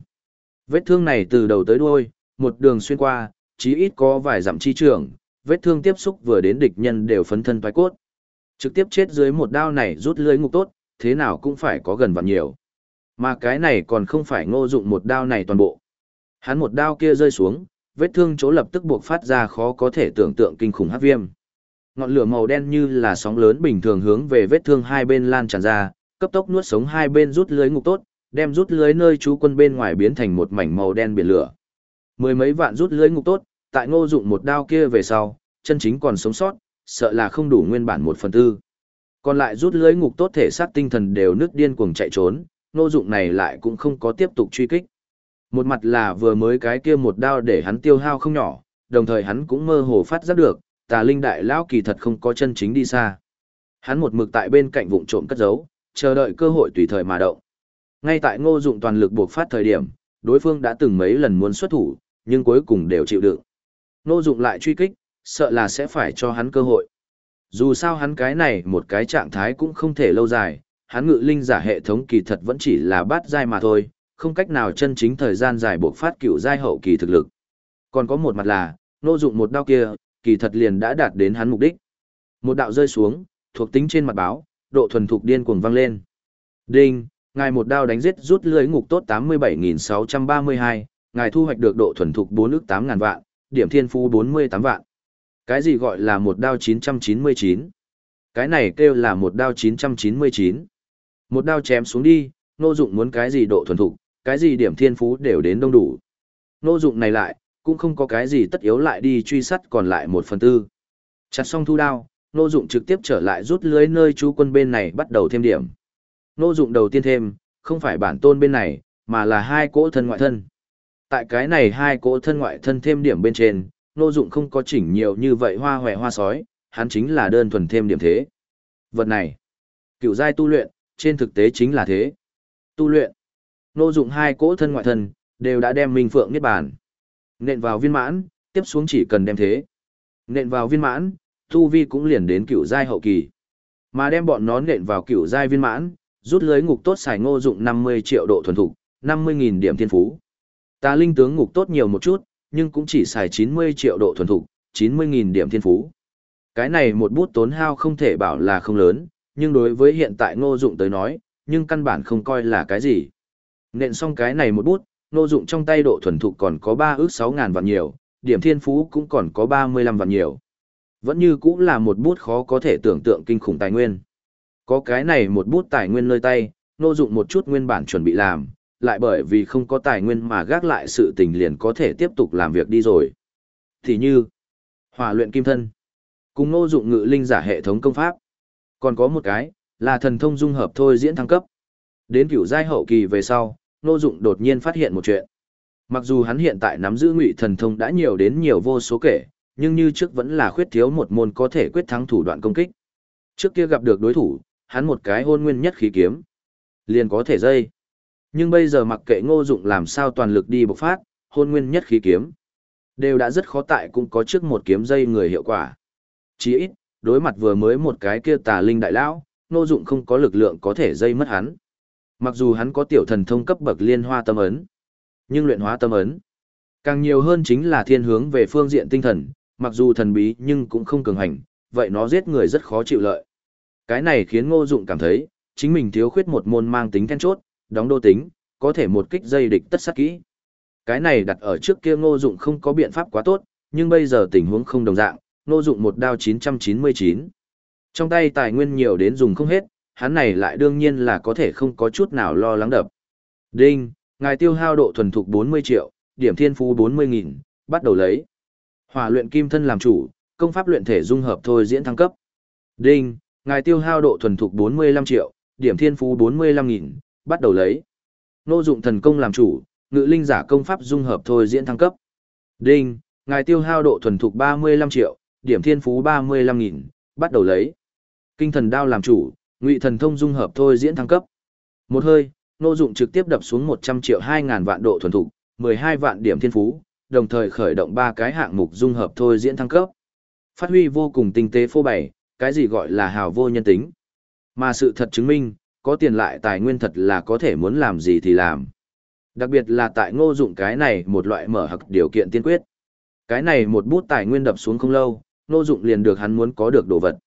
Vết thương này từ đầu tới đuôi, một đường xuyên qua, chí ít có vài dặm chi trường, vết thương tiếp xúc vừa đến địch nhân đều phấn thân toái cốt. Trực tiếp chết dưới một đao này rút lưới ngục tốt, thế nào cũng phải có gần vạn nhiều. Mà cái này còn không phải ngô dụng một đao này toàn bộ. Hắn một đao kia rơi xuống, vết thương chỗ lập tức buộc phát ra khó có thể tưởng tượng kinh khủng hắc viêm. Ngọn lửa màu đen như là sóng lớn bình thường hướng về vết thương hai bên lan tràn ra, cấp tốc nuốt sống hai bên rút lưới ngục tốt, đem rút lưới nơi chú quân bên ngoài biến thành một mảnh màu đen biển lửa. Mười mấy vạn rút lưới ngục tốt, tại ngô dụng một đao kia về sau, chân chính còn sống sót, sợ là không đủ nguyên bản một phần tư. Còn lại rút lưới ngục tốt thể xác tinh thần đều nước điên cuồng chạy trốn, Ngô dụng này lại cũng không có tiếp tục truy kích. Một mặt là vừa mới cái kia một đao để hắn tiêu hao không nhỏ, đồng thời hắn cũng mơ hồ phát giác được, tà linh đại lão kỳ thật không có chân chính đi xa. Hắn một mực tại bên cạnh vụng trộm cất giấu, chờ đợi cơ hội tùy thời mà động. Ngay tại ngô dụng toàn lực buộc phát thời điểm, đối phương đã từng mấy lần muốn xuất thủ, nhưng cuối cùng đều chịu đựng. Nô dụng lại truy kích, sợ là sẽ phải cho hắn cơ hội. Dù sao hắn cái này một cái trạng thái cũng không thể lâu dài, hắn ngự linh giả hệ thống kỳ thật vẫn chỉ là bát giai mà thôi, không cách nào chân chính thời gian dài buộc phát cựu giai hậu kỳ thực lực. Còn có một mặt là, nô dụng một đao kia, kỳ thật liền đã đạt đến hắn mục đích. Một đạo rơi xuống, thuộc tính trên mặt báo, độ thuần thục điên cuồng vang lên. Đinh, ngài một đao đánh giết rút lưới ngục tốt 87.632, ngài thu hoạch được độ thuần thục 4 ức 8 ngàn vạn, điểm thiên phú 48 vạn. Cái gì gọi là một đao 999? Cái này kêu là một đao 999. Một đao chém xuống đi, nô dụng muốn cái gì độ thuần thục, cái gì điểm thiên phú đều đến đông đủ. nô dụng này lại, cũng không có cái gì tất yếu lại đi truy sát còn lại một phần tư. Chặt xong thu đao, nô dụng trực tiếp trở lại rút lưới nơi chú quân bên này bắt đầu thêm điểm. nô dụng đầu tiên thêm, không phải bản tôn bên này, mà là hai cỗ thân ngoại thân. Tại cái này hai cỗ thân ngoại thân thêm điểm bên trên, Ngô dụng không có chỉnh nhiều như vậy hoa hòe hoa sói, hắn chính là đơn thuần thêm điểm thế. Vật này, cựu giai tu luyện, trên thực tế chính là thế. Tu luyện, Ngô dụng hai cỗ thân ngoại thân, đều đã đem Minh Phượng Niết Bàn. Nện vào viên mãn, tiếp xuống chỉ cần đem thế. Nện vào viên mãn, tu vi cũng liền đến cựu giai hậu kỳ. Mà đem bọn nó nện vào cựu giai viên mãn, rút lưới ngục tốt xài ngô dụng 50 triệu độ thuần thục, 50.000 điểm thiên phú. Ta linh tướng ngục tốt nhiều một chút, nhưng cũng chỉ xài 90 triệu độ thuần thục, 90.000 điểm thiên phú. Cái này một bút tốn hao không thể bảo là không lớn, nhưng đối với hiện tại ngô dụng tới nói, nhưng căn bản không coi là cái gì. Nện xong cái này một bút, ngô dụng trong tay độ thuần thục còn có 3 ước 6 ngàn vạn nhiều, điểm thiên phú cũng còn có 35 vạn nhiều. Vẫn như cũng là một bút khó có thể tưởng tượng kinh khủng tài nguyên. Có cái này một bút tài nguyên nơi tay, ngô dụng một chút nguyên bản chuẩn bị làm, lại bởi vì không có tài nguyên mà gác lại sự tình liền có thể tiếp tục làm việc đi rồi. Thì như, hỏa luyện kim thân, cùng ngô dụng ngự linh giả hệ thống công pháp. Còn có một cái, là thần thông dung hợp thôi diễn thăng cấp. Đến cửu giai hậu kỳ về sau, ngô dụng đột nhiên phát hiện một chuyện. Mặc dù hắn hiện tại nắm giữ ngụy thần thông đã nhiều đến nhiều vô số kể, nhưng như trước vẫn là khuyết thiếu một môn có thể quyết thắng thủ đoạn công kích. Trước kia gặp được đối thủ, hắn một cái hôn nguyên nhất khí kiếm, liền có thể dây. Nhưng bây giờ mặc kệ ngô dụng làm sao toàn lực đi bộc phát, hôn nguyên nhất khí kiếm. Đều đã rất khó tại cũng có trước một kiếm dây người hiệu quả. Chỉ ít, đối mặt vừa mới một cái kia tà linh đại lão, ngô dụng không có lực lượng có thể dây mất hắn. Mặc dù hắn có tiểu thần thông cấp bậc liên hoa tâm ấn, nhưng luyện hóa tâm ấn, càng nhiều hơn chính là thiên hướng về phương diện tinh thần, mặc dù thần bí nhưng cũng không cường hành, vậy nó giết người rất khó chịu lợi. Cái này khiến ngô dụng cảm thấy, chính mình thiếu khuyết một môn mang tính then chốt, đóng đô tính, có thể một kích dây địch tất sát kỹ. Cái này đặt ở trước kia ngô dụng không có biện pháp quá tốt, nhưng bây giờ tình huống không đồng dạng, ngô dụng một đao 999. Trong tay tài nguyên nhiều đến dùng không hết, hắn này lại đương nhiên là có thể không có chút nào lo lắng đập. Đinh, ngài tiêu hao độ thuần thục 40 triệu, điểm thiên phú 40.000, bắt đầu lấy. Hỏa luyện kim thân làm chủ, công pháp luyện thể dung hợp thôi diễn thăng cấp. Đinh, ngài tiêu hao độ thuần thục 45 triệu, điểm thiên phú 45.000, bắt đầu lấy. Nô dụng thần công làm chủ, ngự linh giả công pháp dung hợp thôi diễn thăng cấp. Đinh, ngài tiêu hao độ thuần thục 35 triệu, điểm thiên phú 35.000, bắt đầu lấy. Kinh thần đao làm chủ, ngụy thần thông dung hợp thôi diễn thăng cấp. Một hơi, nô dụng trực tiếp đập xuống 100 triệu 2.000 vạn độ thuần thục, 12 vạn điểm thiên phú, đồng thời khởi động ba cái hạng mục dung hợp thôi diễn thăng cấp. Phát huy vô cùng tinh tế phô bày, cái gì gọi là hào vô nhân tính. Mà sự thật chứng minh, có tiền lại tài nguyên thật là có thể muốn làm gì thì làm. Đặc biệt là tại ngô dụng cái này một loại mở hặc điều kiện tiên quyết. Cái này một bút tài nguyên đập xuống không lâu, ngô dụng liền được hắn muốn có được đồ vật.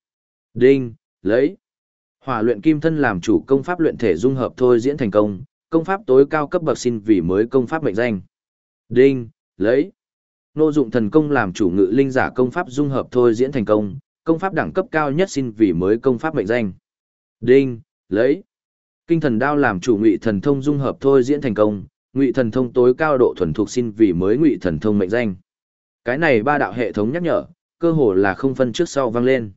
Đinh, lấy. Hỏa luyện kim thân làm chủ công pháp luyện thể dung hợp thôi diễn thành công, công pháp tối cao cấp bậc xin vì mới công pháp mệnh danh. Đinh, lấy. Ngô dụng thần công làm chủ ngự linh giả công pháp dung hợp thôi diễn thành công, công pháp đẳng cấp cao nhất xin vì mới công pháp mệnh danh. Đinh, lấy. Kinh thần đao làm chủ ngụy thần thông dung hợp thôi diễn thành công, ngụy thần thông tối cao độ thuần thục xin vì mới ngụy thần thông mệnh danh. Cái này ba đạo hệ thống nhắc nhở, cơ hồ là không phân trước sau vang lên.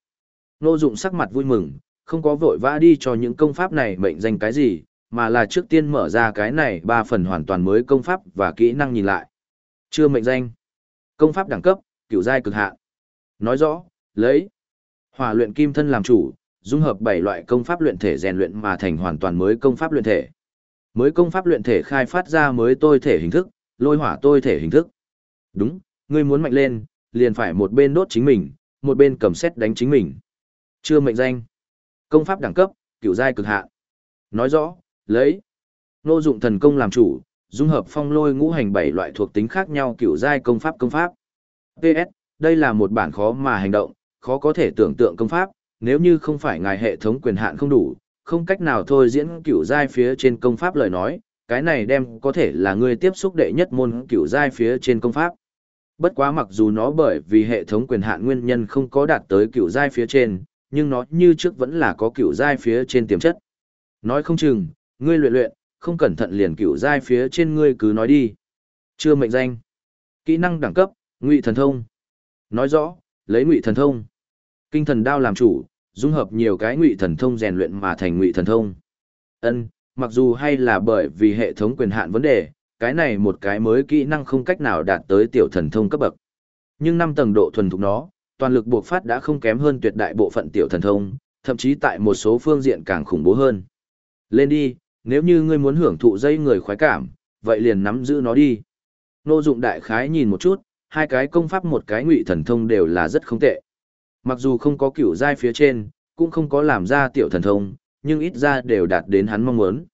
Nô dụng sắc mặt vui mừng, không có vội vã đi cho những công pháp này mệnh danh cái gì, mà là trước tiên mở ra cái này ba phần hoàn toàn mới công pháp và kỹ năng nhìn lại. Chưa mệnh danh. Công pháp đẳng cấp, cửu giai cực hạn. Nói rõ, lấy hỏa luyện kim thân làm chủ, dung hợp bảy loại công pháp luyện thể rèn luyện mà thành hoàn toàn mới công pháp luyện thể. Mới công pháp luyện thể khai phát ra mới tôi thể hình thức, lôi hỏa tôi thể hình thức. Đúng, ngươi muốn mạnh lên, liền phải một bên đốt chính mình, một bên cầm xét đánh chính mình. Chưa mệnh danh. Công pháp đẳng cấp, kiểu giai cực hạn. Nói rõ, lấy nô dụng thần công làm chủ, dung hợp phong lôi ngũ hành bảy loại thuộc tính khác nhau kiểu giai công pháp công pháp. PS, đây là một bản khó mà hành động, khó có thể tưởng tượng công pháp, nếu như không phải ngài hệ thống quyền hạn không đủ, không cách nào thôi diễn cửu giai phía trên công pháp lời nói, cái này đem có thể là ngươi tiếp xúc đệ nhất môn cửu giai phía trên công pháp. Bất quá mặc dù nó bởi vì hệ thống quyền hạn nguyên nhân không có đạt tới cửu giai phía trên, nhưng nó như trước vẫn là có cửu giai phía trên tiềm chất. Nói không chừng, ngươi luyện luyện, không cẩn thận liền cửu giai phía trên ngươi cứ nói đi. Chưa mệnh danh. Kỹ năng đẳng cấp, Ngụy Thần Thông. Nói rõ, lấy Ngụy Thần Thông. Kinh thần đao làm chủ, dung hợp nhiều cái Ngụy Thần Thông rèn luyện mà thành Ngụy Thần Thông. Ân, mặc dù hay là bởi vì hệ thống quyền hạn vấn đề, cái này một cái mới kỹ năng không cách nào đạt tới tiểu thần thông cấp bậc. Nhưng năm tầng độ thuần thục nó, toàn lực buộc phát đã không kém hơn tuyệt đại bộ phận tiểu thần thông, thậm chí tại một số phương diện càng khủng bố hơn. Lên đi, nếu như ngươi muốn hưởng thụ dây người khoái cảm, vậy liền nắm giữ nó đi. Nô dụng đại khái nhìn một chút, hai cái công pháp một cái ngụy thần thông đều là rất không tệ. Mặc dù không có cửu giai phía trên, cũng không có làm ra tiểu thần thông, nhưng ít ra đều đạt đến hắn mong muốn.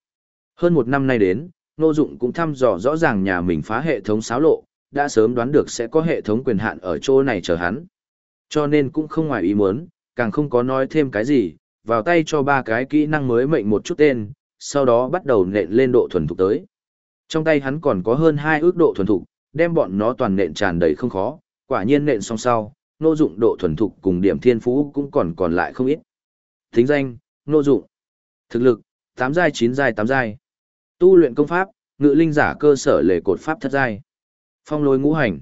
Hơn một năm nay đến, Nô Dụng cũng thăm dò rõ ràng nhà mình phá hệ thống xáo lộ, đã sớm đoán được sẽ có hệ thống quyền hạn ở chỗ này chờ hắn. Cho nên cũng không ngoài ý muốn, càng không có nói thêm cái gì, vào tay cho ba cái kỹ năng mới mệnh một chút tên, sau đó bắt đầu nện lên độ thuần thục tới. Trong tay hắn còn có hơn hai ước độ thuần thục, đem bọn nó toàn nện tràn đầy không khó, quả nhiên nện xong sau, nô dụng độ thuần thục cùng điểm thiên phú cũng còn còn lại không ít. Thính danh, nô dụng. Thực lực, 8 giai 9 giai 8 giai. Tu luyện công pháp, ngự linh giả cơ sở lề cột pháp thất giai. Phong lôi ngũ hành.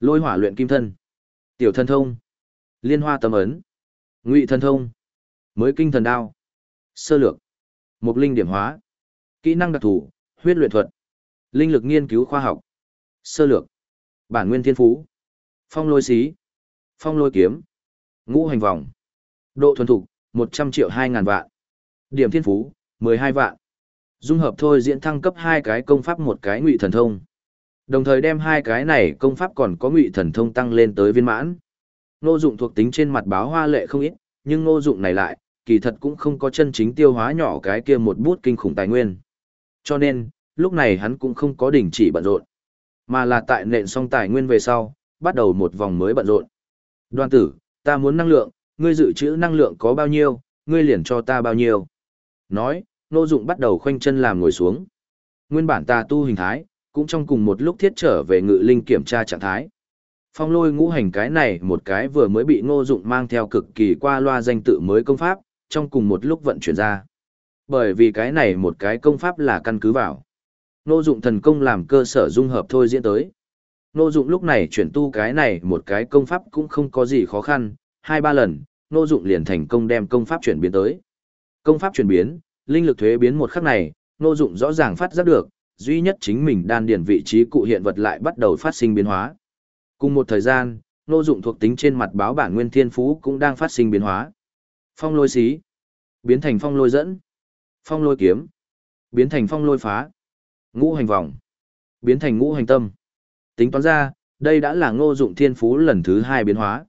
Lôi hỏa luyện kim thân. Tiểu thân thông. Liên hoa tâm ấn. Ngụy thân thông. Mới kinh thần đao. Sơ lược. Mục linh điểm hóa. Kỹ năng đặc thù, huyết luyện thuật. Linh lực nghiên cứu khoa học. Sơ lược. Bản nguyên thiên phú. Phong lôi xí. Phong lôi kiếm. Ngũ hành vòng. Độ thuần thục, 100 triệu 2 ngàn vạn. Điểm thiên phú, 12 vạn. Dung hợp thôi diễn thăng cấp hai cái công pháp một cái ngụy thần thông. Đồng thời đem hai cái này công pháp còn có ngụy thần thông tăng lên tới viên mãn. Ngô dụng thuộc tính trên mặt báo hoa lệ không ít, nhưng Ngô dụng này lại, kỳ thật cũng không có chân chính tiêu hóa nhỏ cái kia một bút kinh khủng tài nguyên. Cho nên, lúc này hắn cũng không có đình chỉ bận rộn, mà là tại nện xong tài nguyên về sau, bắt đầu một vòng mới bận rộn. Đoan tử, ta muốn năng lượng, ngươi dự trữ năng lượng có bao nhiêu, ngươi liền cho ta bao nhiêu. Nói, nô dụng bắt đầu khoanh chân làm ngồi xuống. Nguyên bản ta tu hình thái, cũng trong cùng một lúc thiết trở về ngự linh kiểm tra trạng thái. Phong lôi ngũ hành cái này một cái vừa mới bị ngô dụng mang theo cực kỳ qua loa danh tự mới công pháp, trong cùng một lúc vận chuyển ra. Bởi vì cái này một cái công pháp là căn cứ vào. Ngô dụng thần công làm cơ sở dung hợp thôi diễn tới. Ngô dụng lúc này chuyển tu cái này một cái công pháp cũng không có gì khó khăn, hai ba lần, Ngô dụng liền thành công đem công pháp chuyển biến tới. Công pháp chuyển biến, linh lực thuế biến một khắc này, Ngô dụng rõ ràng phát giác được, duy nhất chính mình đan điền vị trí cụ hiện vật lại bắt đầu phát sinh biến hóa. Cùng một thời gian, Ngô dụng thuộc tính trên mặt báo bản nguyên thiên phú cũng đang phát sinh biến hóa. Phong lôi xí, biến thành phong lôi dẫn, phong lôi kiếm, biến thành phong lôi phá, ngũ hành vòng, biến thành ngũ hành tâm. Tính toán ra, đây đã là ngô dụng thiên phú lần thứ hai biến hóa.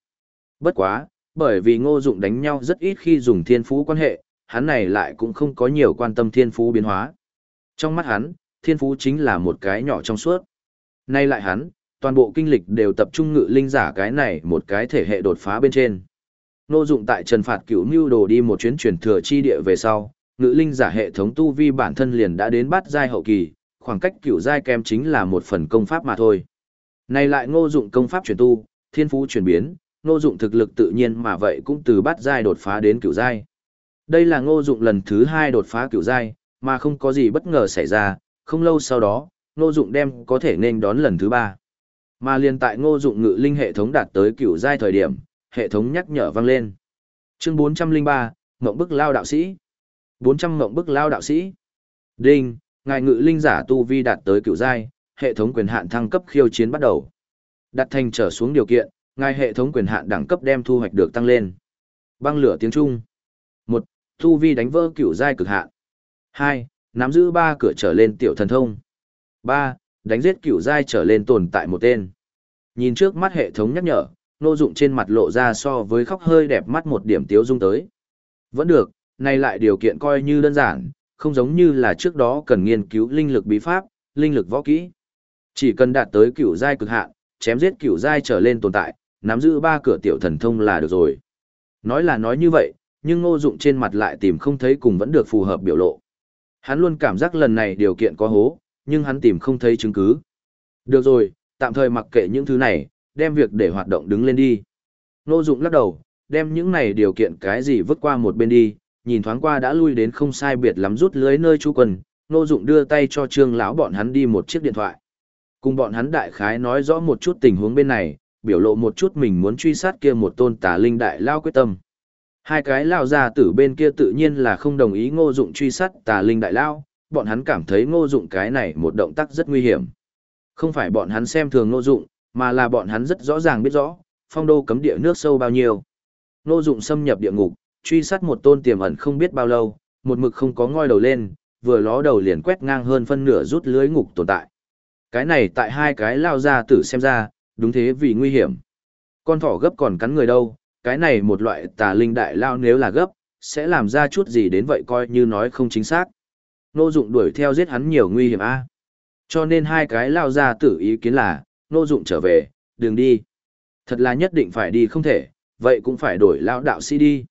Bất quá, bởi vì ngô dụng đánh nhau rất ít khi dùng thiên phú quan hệ, hắn này lại cũng không có nhiều quan tâm thiên phú biến hóa. Trong mắt hắn, thiên phú chính là một cái nhỏ trong suốt. Nay lại hắn, toàn bộ kinh lịch đều tập trung ngự linh giả cái này một cái thể hệ đột phá bên trên. Ngô dụng tại trần phạt cửu mưu đồ đi một chuyến truyền thừa chi địa về sau, ngự linh giả hệ thống tu vi bản thân liền đã đến bát giai hậu kỳ, khoảng cách cửu giai kém chính là một phần công pháp mà thôi. Này lại ngô dụng công pháp chuyển tu, thiên phú chuyển biến, ngô dụng thực lực tự nhiên mà vậy cũng từ bát giai đột phá đến cửu giai. Đây là ngô dụng lần thứ hai đột phá cửu giai, mà không có gì bất ngờ xảy ra, không lâu sau đó, ngô dụng đem có thể nên đón lần thứ ba. Mà liền tại ngô dụng ngự linh hệ thống đạt tới cửu giai thời điểm, hệ thống nhắc nhở vang lên. Chương 403, Ngộng bức lao đạo sĩ. 400 Ngộng bức lao đạo sĩ. Đinh, ngài ngự linh giả tu vi đạt tới cửu giai, hệ thống quyền hạn thăng cấp khiêu chiến bắt đầu. Đặt thành trở xuống điều kiện, ngài hệ thống quyền hạn đẳng cấp đem thu hoạch được tăng lên. Băng lửa tiếng Trung. một thu vi đánh vỡ cửu giai cực hạn. hai Nắm giữ ba cửa trở lên tiểu thần thông. ba Đánh giết cửu giai trở lên tồn tại một tên. Nhìn trước mắt hệ thống nhắc nhở, nô dụng trên mặt lộ ra so với khóc hơi đẹp mắt một điểm tiếu dung tới. Vẫn được, nay lại điều kiện coi như đơn giản, không giống như là trước đó cần nghiên cứu linh lực bí pháp, linh lực võ kỹ. Chỉ cần đạt tới cửu giai cực hạn, chém giết cửu giai trở lên tồn tại, nắm giữ ba cửa tiểu thần thông là được rồi. Nói là nói như vậy, nhưng ngô dụng trên mặt lại tìm không thấy cùng vẫn được phù hợp biểu lộ. Hắn luôn cảm giác lần này điều kiện có hố, nhưng hắn tìm không thấy chứng cứ. Được rồi, tạm thời mặc kệ những thứ này, đem việc để hoạt động đứng lên đi. Ngô dụng lắc đầu, đem những này điều kiện cái gì vứt qua một bên đi, nhìn thoáng qua đã lui đến không sai biệt lắm rút lưới nơi chú quân, Ngô dụng đưa tay cho trương lão bọn hắn đi một chiếc điện thoại. Cùng bọn hắn đại khái nói rõ một chút tình huống bên này, biểu lộ một chút mình muốn truy sát kia một tôn tà linh đại lao quyết tâm. Hai cái lao ra tử bên kia tự nhiên là không đồng ý ngô dụng truy sát tà linh đại lao, bọn hắn cảm thấy ngô dụng cái này một động tác rất nguy hiểm. Không phải bọn hắn xem thường ngô dụng, mà là bọn hắn rất rõ ràng biết rõ, phong đô cấm địa nước sâu bao nhiêu. Ngô dụng xâm nhập địa ngục, truy sát một tôn tiềm ẩn không biết bao lâu, một mực không có ngoi đầu lên, vừa ló đầu liền quét ngang hơn phân nửa rút lưới ngục tồn tại. Cái này tại hai cái lao ra tử xem ra, đúng thế vì nguy hiểm. Con thỏ gấp còn cắn người đâu, cái này một loại tà linh đại lao nếu là gấp, sẽ làm ra chút gì đến vậy coi như nói không chính xác. Nô dụng đuổi theo giết hắn nhiều nguy hiểm a. Cho nên hai cái lao ra tử ý kiến là, nô dụng trở về, đừng đi. Thật là nhất định phải đi không thể, vậy cũng phải đổi lao đạo sĩ đi.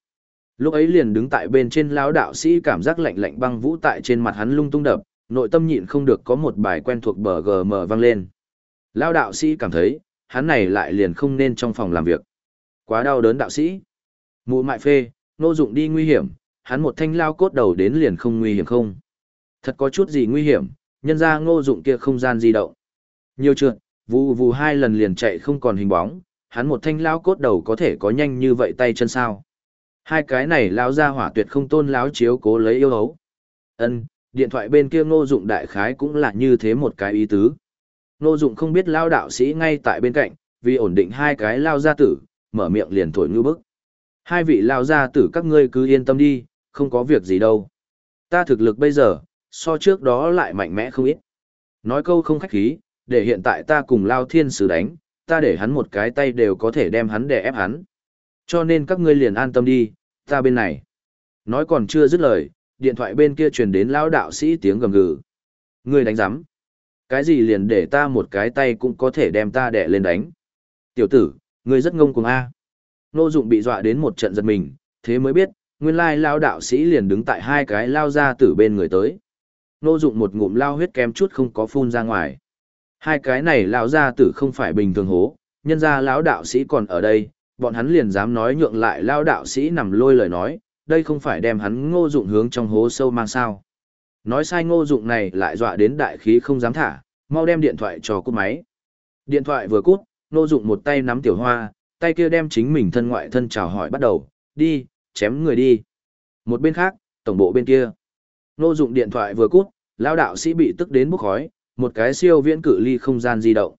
Lúc ấy liền đứng tại bên trên lao đạo sĩ cảm giác lạnh lạnh băng vũ tại trên mặt hắn lung tung đập, nội tâm nhịn không được có một bài quen thuộc bờ gm vang lên. Lao đạo sĩ cảm thấy, hắn này lại liền không nên trong phòng làm việc. Quá đau đớn đạo sĩ. Mụ mại phê, nô dụng đi nguy hiểm, hắn một thanh lao cốt đầu đến liền không nguy hiểm không. Thật có chút gì nguy hiểm, nhân ra ngô dụng kia không gian di động. Nhiều trượt, vù vù hai lần liền chạy không còn hình bóng, hắn một thanh lao cốt đầu có thể có nhanh như vậy tay chân sao. Hai cái này lao ra hỏa tuyệt không tôn láo chiếu cố lấy yêu hấu. ân điện thoại bên kia ngô dụng đại khái cũng là như thế một cái ý tứ. Ngô dụng không biết lao đạo sĩ ngay tại bên cạnh, vì ổn định hai cái lao gia tử, mở miệng liền thổi ngư bức. Hai vị lao gia tử các ngươi cứ yên tâm đi, không có việc gì đâu. Ta thực lực bây giờ, so trước đó lại mạnh mẽ không ít. Nói câu không khách khí, để hiện tại ta cùng lao thiên sử đánh, ta để hắn một cái tay đều có thể đem hắn để ép hắn. Cho nên các ngươi liền an tâm đi, ta bên này. Nói còn chưa dứt lời, điện thoại bên kia truyền đến lão đạo sĩ tiếng gầm gừ. Ngươi đánh rắm. Cái gì liền để ta một cái tay cũng có thể đem ta đè lên đánh. Tiểu tử, ngươi rất ngông cuồng a. Nô dụng bị dọa đến một trận giật mình, thế mới biết, nguyên lai Lão đạo sĩ liền đứng tại hai cái lao ra từ bên người tới. Nô dụng một ngụm lao huyết kém chút không có phun ra ngoài. Hai cái này lao ra tử không phải bình thường hố, nhân ra lão đạo sĩ còn ở đây, bọn hắn liền dám nói nhượng lại Lão đạo sĩ nằm lôi lời nói, đây không phải đem hắn ngô dụng hướng trong hố sâu mang sao. Nói sai ngô dụng này lại dọa đến đại khí không dám thả, mau đem điện thoại cho cút máy. Điện thoại vừa cút, ngô dụng một tay nắm tiểu hoa, tay kia đem chính mình thân ngoại thân chào hỏi bắt đầu, đi, chém người đi. Một bên khác, tổng bộ bên kia. Ngô dụng điện thoại vừa cút, lao đạo sĩ bị tức đến bốc khói, một cái siêu viễn cự ly không gian di động.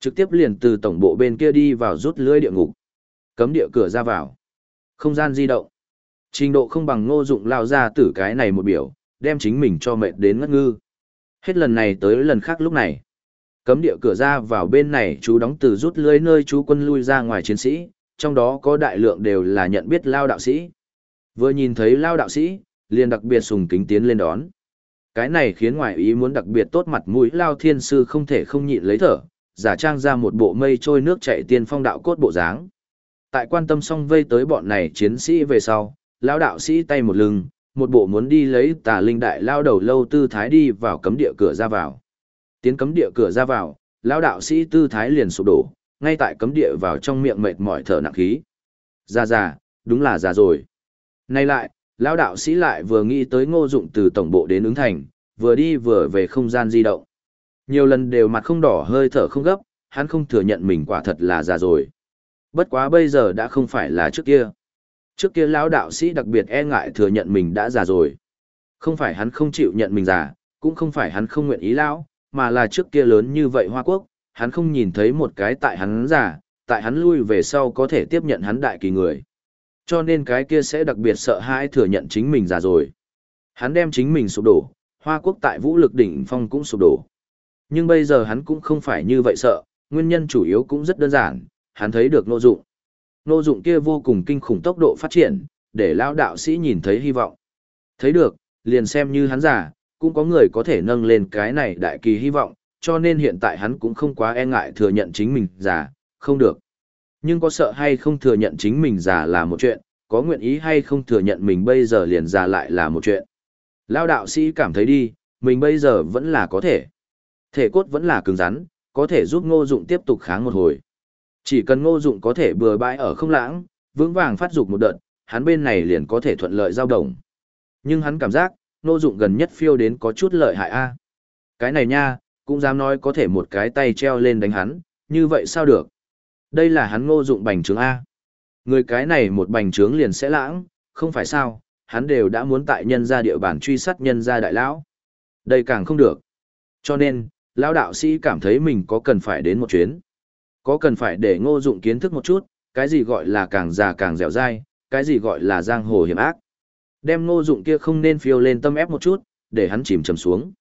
Trực tiếp liền từ tổng bộ bên kia đi vào rút lưới địa ngục. Cấm địa cửa ra vào. Không gian di động. Trình độ không bằng ngô dụng lao ra tử cái này một biểu, đem chính mình cho mệt đến ngất ngư. Hết lần này tới lần khác lúc này. Cấm địa cửa ra vào bên này chú đóng từ rút lưới nơi chú quân lui ra ngoài chiến sĩ, trong đó có đại lượng đều là nhận biết lao đạo sĩ. Vừa nhìn thấy lao đạo sĩ, liền đặc biệt sùng kính tiến lên đón. Cái này khiến ngoại ý muốn đặc biệt tốt mặt mũi lao thiên sư không thể không nhịn lấy thở, giả trang ra một bộ mây trôi nước chảy tiên phong đạo cốt bộ dáng. Tại quan tâm xong vây tới bọn này chiến sĩ về sau, lão đạo sĩ tay một lưng, một bộ muốn đi lấy tà linh đại lao đầu lâu tư thái đi vào cấm địa cửa ra vào. Tiến cấm địa cửa ra vào, lão đạo sĩ tư thái liền sụp đổ, ngay tại cấm địa vào trong miệng mệt mỏi thở nặng khí. Già già, đúng là già rồi. Nay lại, lão đạo sĩ lại vừa nghĩ tới ngô dụng từ tổng bộ đến ứng thành, vừa đi vừa về không gian di động. Nhiều lần đều mặt không đỏ hơi thở không gấp, hắn không thừa nhận mình quả thật là già rồi. Bất quá bây giờ đã không phải là trước kia. Trước kia lão đạo sĩ đặc biệt e ngại thừa nhận mình đã già rồi. Không phải hắn không chịu nhận mình già, cũng không phải hắn không nguyện ý lão, mà là trước kia lớn như vậy Hoa Quốc, hắn không nhìn thấy một cái tại hắn già, tại hắn lui về sau có thể tiếp nhận hắn đại kỳ người. Cho nên cái kia sẽ đặc biệt sợ hãi thừa nhận chính mình già rồi. Hắn đem chính mình sụp đổ, Hoa Quốc tại vũ lực đỉnh phong cũng sụp đổ. Nhưng bây giờ hắn cũng không phải như vậy sợ, nguyên nhân chủ yếu cũng rất đơn giản, hắn thấy được nô dụng. Nô dụng kia vô cùng kinh khủng tốc độ phát triển, để lão đạo sĩ nhìn thấy hy vọng. Thấy được, liền xem như hắn giả, cũng có người có thể nâng lên cái này đại kỳ hy vọng, cho nên hiện tại hắn cũng không quá e ngại thừa nhận chính mình giả, không được. Nhưng có sợ hay không thừa nhận chính mình giả là một chuyện, có nguyện ý hay không thừa nhận mình bây giờ liền giả lại là một chuyện. Lão đạo sĩ cảm thấy đi, mình bây giờ vẫn là có thể. Thể cốt vẫn là cứng rắn, có thể giúp ngô dụng tiếp tục kháng một hồi. Chỉ cần ngô dụng có thể bừa bãi ở không lãng, vững vàng phát dục một đợt, hắn bên này liền có thể thuận lợi giao động. Nhưng hắn cảm giác, ngô dụng gần nhất phiêu đến có chút lợi hại a. Cái này nha, cũng dám nói có thể một cái tay treo lên đánh hắn, như vậy sao được? Đây là hắn ngô dụng bành trướng A. Người cái này một bành trướng liền sẽ lãng, không phải sao, hắn đều đã muốn tại nhân gia địa bàn truy sát nhân gia đại lão. Đây càng không được. Cho nên, lão đạo sĩ cảm thấy mình có cần phải đến một chuyến. Có cần phải để ngô dụng kiến thức một chút, cái gì gọi là càng già càng dẻo dai, cái gì gọi là giang hồ hiểm ác. Đem ngô dụng kia không nên phiêu lên tâm ép một chút, để hắn chìm chầm xuống.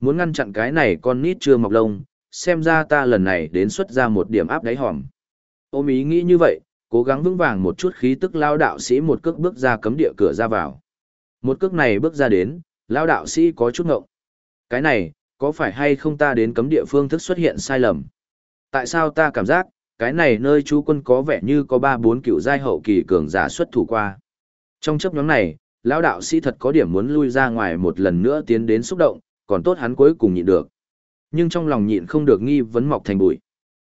Muốn ngăn chặn cái này con nít chưa mọc lông, xem ra ta lần này đến xuất ra một điểm áp đáy hòm. Ôm ý nghĩ như vậy, cố gắng vững vàng một chút khí tức lao đạo sĩ một cước bước ra cấm địa cửa ra vào. Một cước này bước ra đến, lao đạo sĩ có chút ngộng. Cái này, có phải hay không ta đến cấm địa phương thức xuất hiện sai lầm? Tại sao ta cảm giác, cái này nơi chú quân có vẻ như có ba bốn cựu giai hậu kỳ cường giả xuất thủ qua. Trong chấp nhóm này, lão đạo sĩ thật có điểm muốn lui ra ngoài một lần nữa tiến đến xúc động, còn tốt hắn cuối cùng nhịn được. Nhưng trong lòng nhịn không được nghi vấn mọc thành bụi.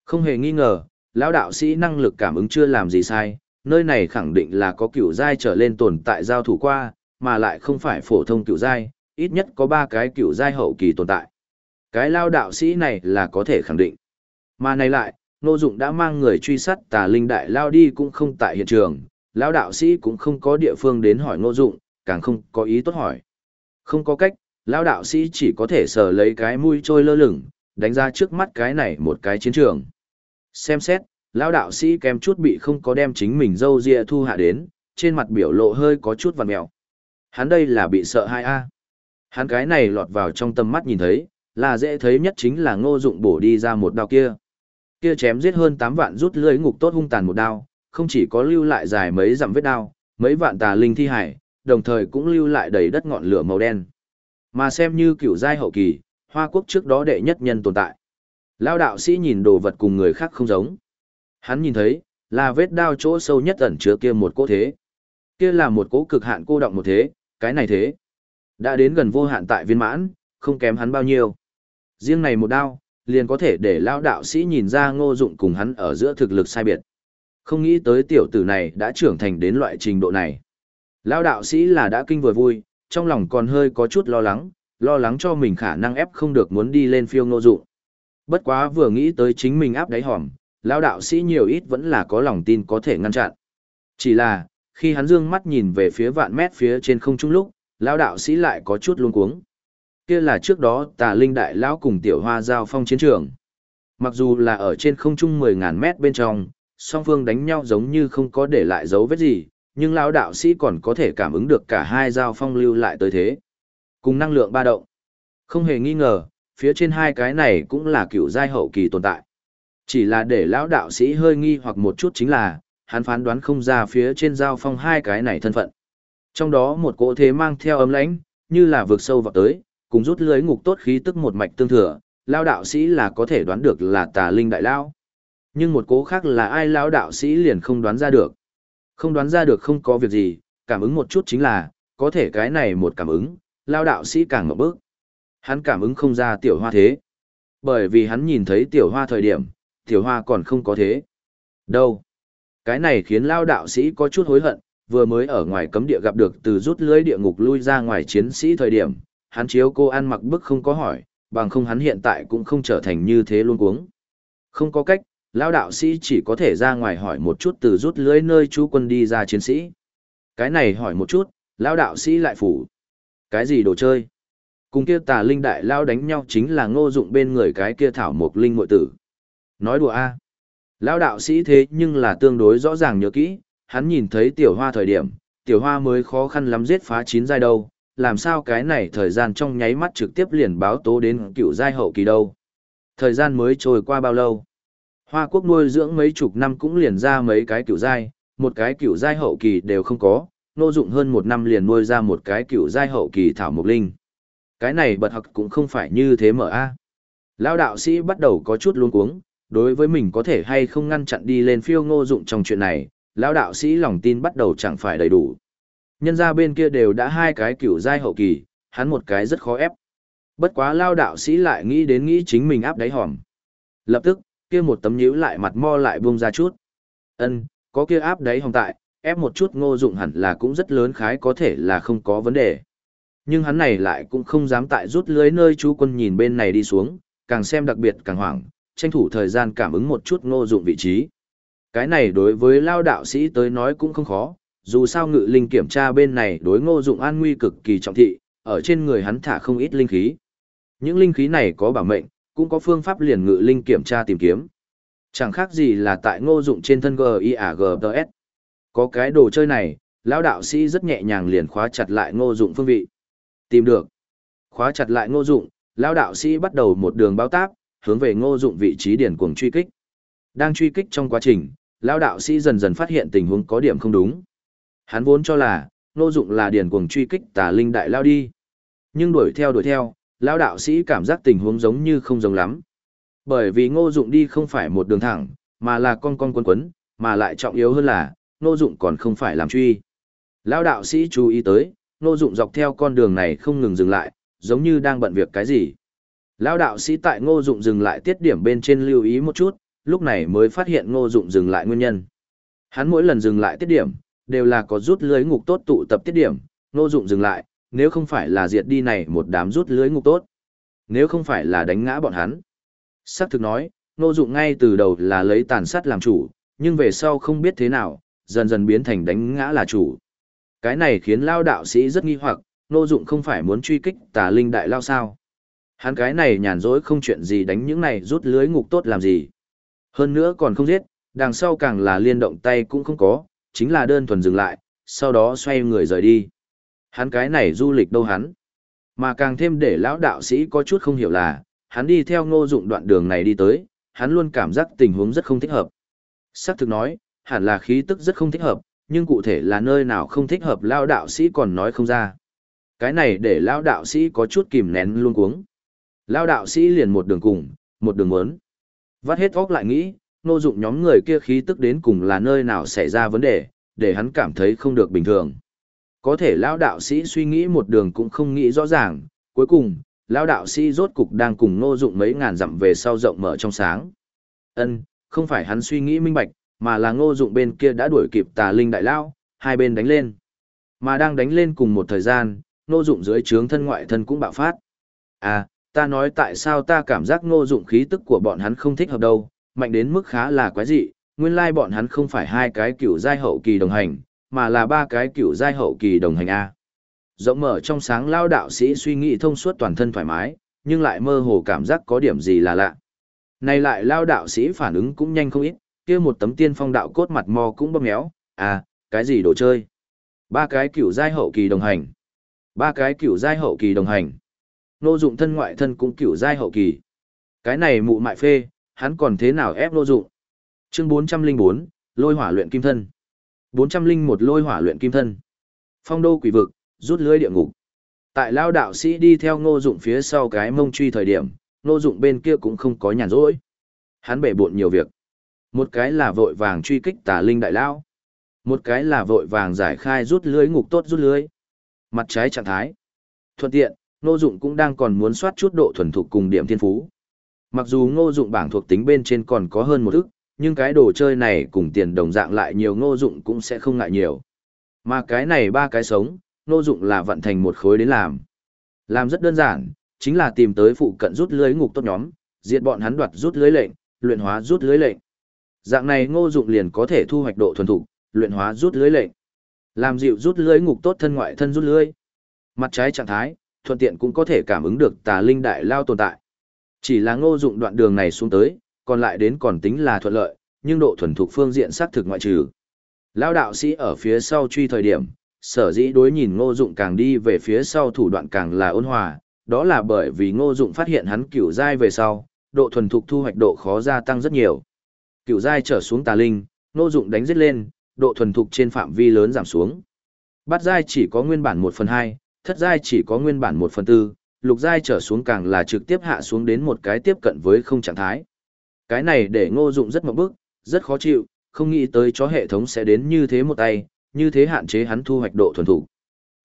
Không hề nghi ngờ, lão đạo sĩ năng lực cảm ứng chưa làm gì sai, nơi này khẳng định là có cựu giai trở lên tồn tại giao thủ qua, mà lại không phải phổ thông cựu giai, ít nhất có ba cái cựu giai hậu kỳ tồn tại. Cái lao đạo sĩ này là có thể khẳng định. Mà này lại, Ngô Dụng đã mang người truy sát tà linh đại lao đi cũng không tại hiện trường, lão đạo sĩ cũng không có địa phương đến hỏi Ngô Dụng, càng không có ý tốt hỏi. Không có cách, lão đạo sĩ chỉ có thể sờ lấy cái mũi trôi lơ lửng, đánh ra trước mắt cái này một cái chiến trường. Xem xét, lão đạo sĩ kèm chút bị không có đem chính mình dâu ria thu hạ đến, trên mặt biểu lộ hơi có chút vằn mèo. Hắn đây là bị sợ hai a. Hắn cái này lọt vào trong tầm mắt nhìn thấy, là dễ thấy nhất chính là ngô dụng bổ đi ra một đao kia. Kia chém giết hơn 8 vạn rút lưới ngục tốt hung tàn một đao, không chỉ có lưu lại dài mấy dặm vết đao, mấy vạn tà linh thi hải, đồng thời cũng lưu lại đầy đất ngọn lửa màu đen. Mà xem như cựu giai hậu kỳ, Hoa Quốc trước đó đệ nhất nhân tồn tại. Lao đạo sĩ nhìn đồ vật cùng người khác không giống. Hắn nhìn thấy, là vết đao chỗ sâu nhất ẩn chứa kia một cỗ thế. Kia là một cỗ cực hạn cô động một thế, cái này thế. Đã đến gần vô hạn tại viên mãn, không kém hắn bao nhiêu. Riêng này một đao, liền có thể để lao đạo sĩ nhìn ra ngô dụng cùng hắn ở giữa thực lực sai biệt. Không nghĩ tới tiểu tử này đã trưởng thành đến loại trình độ này. Lao đạo sĩ là đã kinh vừa vui, trong lòng còn hơi có chút lo lắng, lo lắng cho mình khả năng ép không được muốn đi lên phiêu ngô dụng. Bất quá vừa nghĩ tới chính mình áp đáy hòm, lao đạo sĩ nhiều ít vẫn là có lòng tin có thể ngăn chặn. Chỉ là, khi hắn dương mắt nhìn về phía vạn mét phía trên không trung lúc, lao đạo sĩ lại có chút luống cuống. Kia là trước đó tà linh đại lão cùng tiểu hoa giao phong chiến trường. Mặc dù là ở trên không trung 10.000 mét bên trong, song phương đánh nhau giống như không có để lại dấu vết gì, nhưng lão đạo sĩ còn có thể cảm ứng được cả hai giao phong lưu lại tới thế. Cùng năng lượng ba động. Không hề nghi ngờ, phía trên hai cái này cũng là cựu giai hậu kỳ tồn tại. Chỉ là để lão đạo sĩ hơi nghi hoặc một chút chính là, hắn phán đoán không ra phía trên giao phong hai cái này thân phận. Trong đó một cỗ thế mang theo ấm lãnh, như là vượt sâu vào tới, cùng rút lưới ngục tốt khí tức một mạch tương thừa, lao đạo sĩ là có thể đoán được là tà linh đại lao. Nhưng một cố khác là ai lao đạo sĩ liền không đoán ra được. Không đoán ra được không có việc gì, cảm ứng một chút chính là, có thể cái này một cảm ứng, lao đạo sĩ càng ngậm bước. Hắn cảm ứng không ra tiểu hoa thế. Bởi vì hắn nhìn thấy tiểu hoa thời điểm, tiểu hoa còn không có thế. Đâu? Cái này khiến lao đạo sĩ có chút hối hận, vừa mới ở ngoài cấm địa gặp được từ rút lưới địa ngục lui ra ngoài chiến sĩ thời điểm, hắn chiếu cô ăn mặc bức không có hỏi, bằng không hắn hiện tại cũng không trở thành như thế luôn cuống. Không có cách, lão đạo sĩ chỉ có thể ra ngoài hỏi một chút từ rút lưới nơi chú quân đi ra chiến sĩ. Cái này hỏi một chút, lão đạo sĩ lại phủ. Cái gì đồ chơi? Cùng kia tà linh đại lao đánh nhau chính là ngô dụng bên người cái kia thảo mộc linh mội tử. Nói đùa a. Lão đạo sĩ thế nhưng là tương đối rõ ràng nhớ kỹ, hắn nhìn thấy tiểu hoa thời điểm, tiểu hoa mới khó khăn lắm giết phá chín giai đâu, làm sao cái này thời gian trong nháy mắt trực tiếp liền báo tố đến cựu giai hậu kỳ đâu. Thời gian mới trôi qua bao lâu? Hoa quốc nuôi dưỡng mấy chục năm cũng liền ra mấy cái cựu giai, một cái cựu giai hậu kỳ đều không có, nô dụng hơn một năm liền nuôi ra một cái cựu giai hậu kỳ thảo mộc linh. Cái này bật học cũng không phải như thế mở a. Lão đạo sĩ bắt đầu có chút luống cuống, đối với mình có thể hay không ngăn chặn đi lên phiêu ngô dụng trong chuyện này, lão đạo sĩ lòng tin bắt đầu chẳng phải đầy đủ. Nhân ra bên kia đều đã hai cái cửu giai hậu kỳ, hắn một cái rất khó ép. Bất quá lao đạo sĩ lại nghĩ đến nghĩ chính mình áp đáy hòm. Lập tức, kia một tấm nhíu lại mặt mo lại buông ra chút. Ân, có kia áp đáy hòm tại, ép một chút ngô dụng hẳn là cũng rất lớn khái có thể là không có vấn đề. Nhưng hắn này lại cũng không dám tại rút lưới nơi chú quân nhìn bên này đi xuống, càng xem đặc biệt càng hoảng, tranh thủ thời gian cảm ứng một chút ngô dụng vị trí. Cái này đối với lao đạo sĩ tới nói cũng không khó, dù sao ngự linh kiểm tra bên này đối ngô dụng an nguy cực kỳ trọng thị, ở trên người hắn thả không ít linh khí. Những linh khí này có bảo mệnh, cũng có phương pháp liền ngự linh kiểm tra tìm kiếm. Chẳng khác gì là tại ngô dụng trên thân GIAGTS. Có cái đồ chơi này, lão đạo sĩ rất nhẹ nhàng liền khóa chặt lại ngô dụng phương vị. Tìm được. Khóa chặt lại ngô dụng, lão đạo sĩ bắt đầu một đường báo táp, hướng về ngô dụng vị trí điển cuồng truy kích. Đang truy kích trong quá trình, lão đạo sĩ dần dần phát hiện tình huống có điểm không đúng. Hắn vốn cho là, ngô dụng là điền cuồng truy kích tà linh đại lao đi. Nhưng đuổi theo đuổi theo, lão đạo sĩ cảm giác tình huống giống như không giống lắm. Bởi vì ngô dụng đi không phải một đường thẳng, mà là con con quấn quấn, mà lại trọng yếu hơn là, ngô dụng còn không phải làm truy. Lão đạo sĩ chú ý tới, ngô dụng dọc theo con đường này không ngừng dừng lại, giống như đang bận việc cái gì. Lão đạo sĩ tại ngô dụng dừng lại tiết điểm bên trên lưu ý một chút, lúc này mới phát hiện ngô dụng dừng lại nguyên nhân. Hắn mỗi lần dừng lại tiết điểm, đều là có rút lưới ngục tốt tụ tập tiết điểm, ngô dụng dừng lại, nếu không phải là diệt đi này một đám rút lưới ngục tốt. Nếu không phải là đánh ngã bọn hắn. Sắc thực nói, ngô dụng ngay từ đầu là lấy tàn sát làm chủ, nhưng về sau không biết thế nào, dần dần biến thành đánh ngã là chủ. Cái này khiến lao đạo sĩ rất nghi hoặc, ngô dụng không phải muốn truy kích tà linh đại lao sao. Hắn cái này nhàn rỗi không chuyện gì đánh những này rút lưới ngục tốt làm gì. Hơn nữa còn không giết, đằng sau càng là liên động tay cũng không có, chính là đơn thuần dừng lại, sau đó xoay người rời đi. Hắn cái này du lịch đâu hắn. Mà càng thêm để lão đạo sĩ có chút không hiểu là, hắn đi theo ngô dụng đoạn đường này đi tới, hắn luôn cảm giác tình huống rất không thích hợp. Sắc thực nói, hẳn là khí tức rất không thích hợp, nhưng cụ thể là nơi nào không thích hợp lão đạo sĩ còn nói không ra. Cái này để lão đạo sĩ có chút kìm nén luôn cuống. Lão đạo sĩ liền một đường cùng, một đường muốn. Vắt hết óc lại nghĩ, ngô dụng nhóm người kia khí tức đến cùng là nơi nào xảy ra vấn đề, để hắn cảm thấy không được bình thường. Có thể lão đạo sĩ suy nghĩ một đường cũng không nghĩ rõ ràng, cuối cùng, lão đạo sĩ rốt cục đang cùng ngô dụng mấy ngàn dặm về sau rộng mở trong sáng. Ân, không phải hắn suy nghĩ minh bạch, mà là ngô dụng bên kia đã đuổi kịp tà linh đại lão, hai bên đánh lên. Mà đang đánh lên cùng một thời gian, ngô dụng dưới trướng thân ngoại thân cũng bạo phát. À, ta nói tại sao ta cảm giác ngô dụng khí tức của bọn hắn không thích hợp đâu, mạnh đến mức khá là quái dị, nguyên lai bọn hắn không phải hai cái cựu giai hậu kỳ đồng hành, mà là ba cái cựu giai hậu kỳ đồng hành A. Rộng mở trong sáng lao đạo sĩ suy nghĩ thông suốt toàn thân thoải mái, nhưng lại mơ hồ cảm giác có điểm gì là lạ. Này lại lao đạo sĩ phản ứng cũng nhanh không ít, kia một tấm tiên phong đạo cốt mặt mò cũng bơm méo, à, cái gì đồ chơi? Ba cái cựu giai hậu kỳ đồng hành. Ba cái cựu giai hậu kỳ đồng hành. Nô dụng thân ngoại thân cũng cựu giai hậu kỳ. Cái này mụ mại phê, hắn còn thế nào ép Ngô dụng? Chương 404, lôi hỏa luyện kim thân. 401 lôi hỏa luyện kim thân. Phong đô quỷ vực, rút lưới địa ngục. Tại lao đạo sĩ đi theo ngô dụng phía sau cái mông truy thời điểm, ngô dụng bên kia cũng không có nhàn rỗi. Hắn bể bộn nhiều việc. Một cái là vội vàng truy kích tà linh đại lao. Một cái là vội vàng giải khai rút lưới ngục tốt rút lưới. Mặt trái trạng thái. Thuận tiện, ngô dụng cũng đang còn muốn soát chút độ thuần thục cùng điểm thiên phú. Mặc dù ngô dụng bảng thuộc tính bên trên còn có hơn một ức, nhưng cái đồ chơi này cùng tiền đồng dạng lại nhiều ngô dụng cũng sẽ không ngại nhiều. Mà cái này ba cái sống, ngô dụng là vận thành một khối đến làm. Làm rất đơn giản, chính là tìm tới phụ cận rút lưới ngục tốt nhóm, diệt bọn hắn đoạt rút lưới lệnh, luyện hóa rút lưới lệnh. Dạng này ngô dụng liền có thể thu hoạch độ thuần thục, luyện hóa rút lưới lệnh. Làm dịu rút lưới ngục tốt thân ngoại thân rút lưới. Mặt trái trạng thái, thuận tiện cũng có thể cảm ứng được tà linh đại lao tồn tại. Chỉ là ngô dụng đoạn đường này xuống tới, còn lại đến còn tính là thuận lợi, nhưng độ thuần thục phương diện xác thực ngoại trừ. Lão đạo sĩ ở phía sau truy thời điểm, sở dĩ đối nhìn ngô dụng càng đi về phía sau thủ đoạn càng là ôn hòa, đó là bởi vì ngô dụng phát hiện hắn cửu giai về sau, độ thuần thục thu hoạch độ khó gia tăng rất nhiều. Cửu giai trở xuống tà linh, ngô dụng đánh giết lên, độ thuần thục trên phạm vi lớn giảm xuống. Bát giai chỉ có nguyên bản 1 phần 2, thất giai chỉ có nguyên bản 1 phần 4, lục giai trở xuống càng là trực tiếp hạ xuống đến một cái tiếp cận với không trạng thái. Cái này để ngô dụng rất mộng bức, rất khó chịu, không nghĩ tới chó hệ thống sẽ đến như thế một tay, như thế hạn chế hắn thu hoạch độ thuần thủ.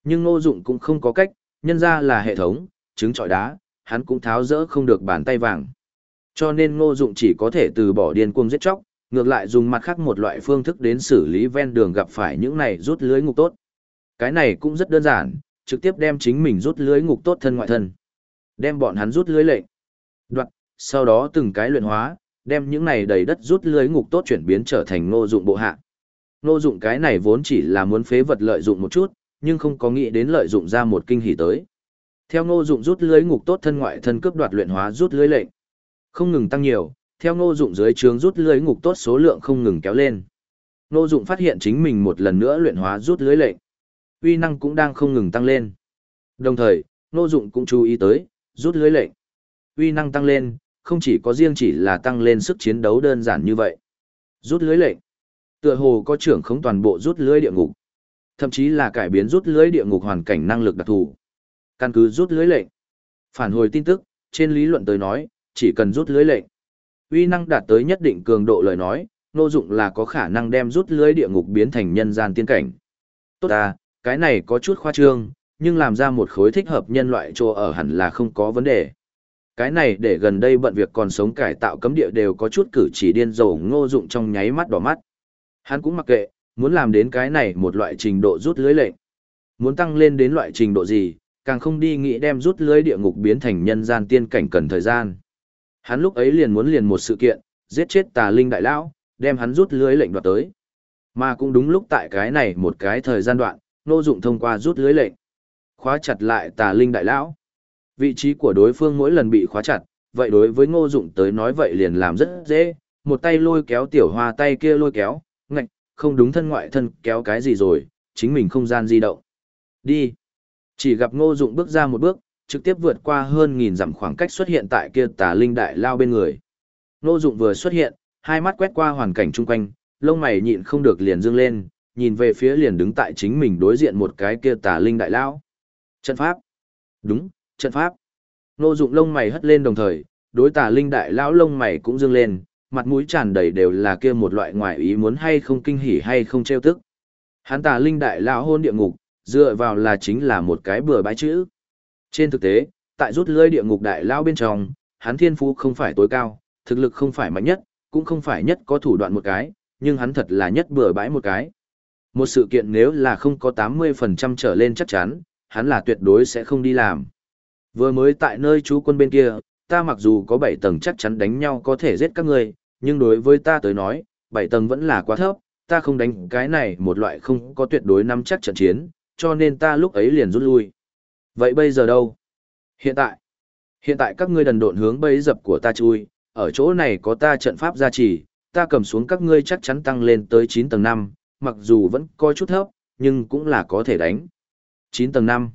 Nhưng ngô dụng cũng không có cách, nhân ra là hệ thống, trứng trọi đá, hắn cũng tháo rỡ không được bàn tay vàng. Cho nên ngô dụng chỉ có thể từ bỏ điên cuồng giết chóc, ngược lại dùng mặt khác một loại phương thức đến xử lý ven đường gặp phải những này rút lưới ngục tốt. Cái này cũng rất đơn giản, trực tiếp đem chính mình rút lưới ngục tốt thân ngoại thân. Đem bọn hắn rút lưới lệnh. Đoạt, sau đó từng cái luyện hóa, đem những này đầy đất rút lưới ngục tốt chuyển biến trở thành ngô dụng bộ hạ. Ngô dụng cái này vốn chỉ là muốn phế vật lợi dụng một chút, nhưng không có nghĩ đến lợi dụng ra một kinh hỉ tới. Theo ngô dụng rút lưới ngục tốt thân ngoại thân cướp đoạt luyện hóa rút lưới lệnh. Không ngừng tăng nhiều, theo ngô dụng dưới trướng rút lưới ngục tốt số lượng không ngừng kéo lên. Ngô dụng phát hiện chính mình một lần nữa luyện hóa rút lưới lệnh. Uy năng cũng đang không ngừng tăng lên. Đồng thời, ngô dụng cũng chú ý tới, rút lưới lệnh. Uy năng tăng lên, không chỉ có riêng chỉ là tăng lên sức chiến đấu đơn giản như vậy. Rút lưới lệnh. Tựa hồ có trưởng không toàn bộ rút lưới địa ngục. Thậm chí là cải biến rút lưới địa ngục hoàn cảnh năng lực đặc thù. Căn cứ rút lưới lệnh. Phản hồi tin tức, trên lý luận tới nói, chỉ cần rút lưới lệnh. Uy năng đạt tới nhất định cường độ lời nói, nô dụng là có khả năng đem rút lưới địa ngục biến thành nhân gian tiên cảnh. Tốt à, cái này có chút khoa trương, nhưng làm ra một khối thích hợp nhân loại chỗ ở hẳn là không có vấn đề. Cái này để gần đây bận việc còn sống cải tạo cấm địa đều có chút cử chỉ điên rồ ngô dụng trong nháy mắt đỏ mắt. Hắn cũng mặc kệ, muốn làm đến cái này một loại trình độ rút lưới lệnh. Muốn tăng lên đến loại trình độ gì, càng không đi nghĩ đem rút lưới địa ngục biến thành nhân gian tiên cảnh cần thời gian. Hắn lúc ấy liền muốn liền một sự kiện, giết chết tà linh đại lão, đem hắn rút lưới lệnh đoạt tới. Mà cũng đúng lúc tại cái này một cái thời gian đoạn, nô dụng thông qua rút lưới lệnh. Khóa chặt lại tà linh đại lão. Vị trí của đối phương mỗi lần bị khóa chặt, vậy đối với ngô dụng tới nói vậy liền làm rất dễ, một tay lôi kéo tiểu hoa tay kia lôi kéo, ngạch, không đúng thân ngoại thân kéo cái gì rồi, chính mình không gian di động. Đi. Chỉ gặp ngô dụng bước ra một bước, trực tiếp vượt qua hơn nghìn dặm khoảng cách xuất hiện tại kia tà linh đại lao bên người. Ngô dụng vừa xuất hiện, hai mắt quét qua hoàn cảnh chung quanh, lông mày nhịn không được liền dương lên, nhìn về phía liền đứng tại chính mình đối diện một cái kia tà linh đại lão Trận pháp. Đúng, trận pháp. nô dụng lông mày hất lên đồng thời, đối tà linh đại lão lông mày cũng dương lên, mặt mũi tràn đầy đều là kia một loại ngoại ý muốn hay không kinh hỉ hay không trêu tức. Hắn tà linh đại lão hôn địa ngục, dựa vào là chính là một cái bừa bãi chữ. Trên thực tế, tại rút lưới địa ngục đại lão bên trong, hắn thiên phú không phải tối cao, thực lực không phải mạnh nhất, cũng không phải nhất có thủ đoạn một cái, nhưng hắn thật là nhất bừa bãi một cái. Một sự kiện nếu là không có 80% trở lên chắc chắn, hắn là tuyệt đối sẽ không đi làm. Vừa mới tại nơi chú quân bên kia, ta mặc dù có 7 tầng chắc chắn đánh nhau có thể giết các ngươi, nhưng đối với ta tới nói, 7 tầng vẫn là quá thấp, ta không đánh cái này một loại không có tuyệt đối nắm chắc trận chiến, cho nên ta lúc ấy liền rút lui. Vậy bây giờ đâu? Hiện tại, hiện tại các ngươi đần độn hướng bấy dập của ta chui, ở chỗ này có ta trận pháp gia trì, ta cầm xuống các ngươi chắc chắn tăng lên tới 9 tầng 5, mặc dù vẫn có chút thấp, nhưng cũng là có thể đánh. 9 tầng 5.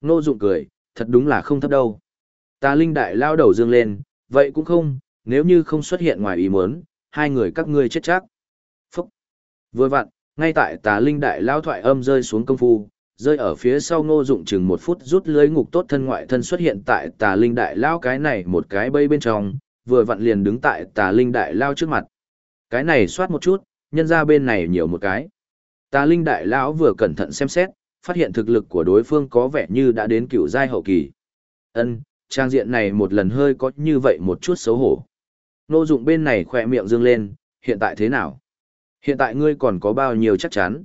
Nô dụng cười, thật đúng là không thấp đâu. Ta linh đại lao đầu dương lên, vậy cũng không, nếu như không xuất hiện ngoài ý muốn, hai người các ngươi chết chắc. Phúc. Vừa vặn, ngay tại tà linh đại lao thoại âm rơi xuống công phu, rơi ở phía sau ngô dụng chừng một phút rút lưới ngục tốt thân ngoại thân xuất hiện tại tà linh đại lao cái này một cái bây bên trong, vừa vặn liền đứng tại tà linh đại lao trước mặt. Cái này soát một chút, nhân ra bên này nhiều một cái. Tà linh đại lão vừa cẩn thận xem xét, phát hiện thực lực của đối phương có vẻ như đã đến cựu giai hậu kỳ. Ân, trang diện này một lần hơi có như vậy một chút xấu hổ. Nô dụng bên này khỏe miệng dương lên, hiện tại thế nào? Hiện tại ngươi còn có bao nhiêu chắc chắn?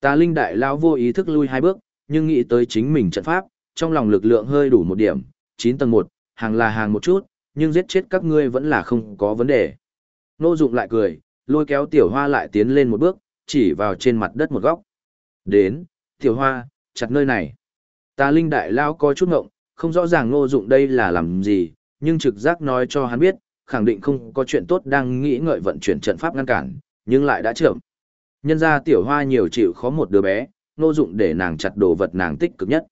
Tà linh đại lão vô ý thức lui hai bước, nhưng nghĩ tới chính mình trận pháp, trong lòng lực lượng hơi đủ một điểm, 9 tầng 1, hàng là hàng một chút, nhưng giết chết các ngươi vẫn là không có vấn đề. Nô dụng lại cười, lôi kéo tiểu hoa lại tiến lên một bước, chỉ vào trên mặt đất một góc. Đến, tiểu hoa, chặt nơi này. Tà linh đại lao có chút ngộng, không rõ ràng ngô dụng đây là làm gì, nhưng trực giác nói cho hắn biết, khẳng định không có chuyện tốt đang nghĩ ngợi vận chuyển trận pháp ngăn cản, nhưng lại đã chậm. Nhân ra tiểu hoa nhiều chịu khó một đứa bé, ngô dụng để nàng chặt đồ vật nàng tích cực nhất.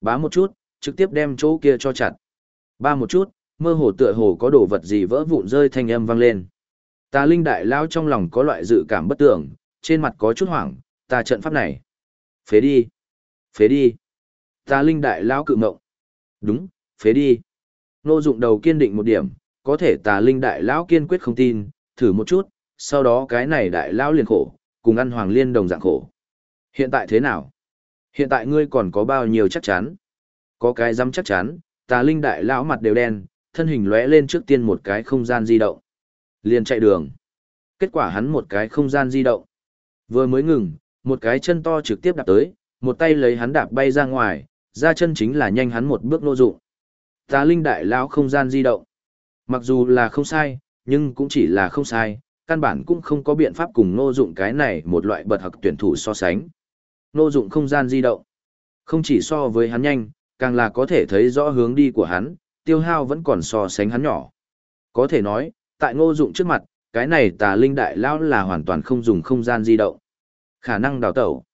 Bá một chút, trực tiếp đem chỗ kia cho chặt. Ba một chút, mơ hồ tựa hồ có đồ vật gì vỡ vụn rơi thanh âm vang lên. Tà linh đại lão trong lòng có loại dự cảm bất tưởng, trên mặt có chút hoảng, ta trận pháp này. Phế đi. Phế đi. Tà linh đại lão cự mộng. Đúng, phế đi. Nô dụng đầu kiên định một điểm, có thể tà linh đại lão kiên quyết không tin, thử một chút, sau đó cái này đại lão liền khổ, cùng ăn hoàng liên đồng dạng khổ. Hiện tại thế nào? Hiện tại ngươi còn có bao nhiêu chắc chắn? Có cái dám chắc chắn, tà linh đại lão mặt đều đen, thân hình lóe lên trước tiên một cái không gian di động. Liền chạy đường. Kết quả hắn một cái không gian di động. Vừa mới ngừng, một cái chân to trực tiếp đạp tới, một tay lấy hắn đạp bay ra ngoài, ra chân chính là nhanh hắn một bước nô dụng. Tà linh đại lão không gian di động. Mặc dù là không sai, nhưng cũng chỉ là không sai, căn bản cũng không có biện pháp cùng nô dụng cái này một loại bật học tuyển thủ so sánh. nô dụng không gian di động. Không chỉ so với hắn nhanh, càng là có thể thấy rõ hướng đi của hắn, tiêu hao vẫn còn so sánh hắn nhỏ. Có thể nói, tại ngô dụng trước mặt, cái này tà linh đại lão là hoàn toàn không dùng không gian di động. Khả năng đào tẩu.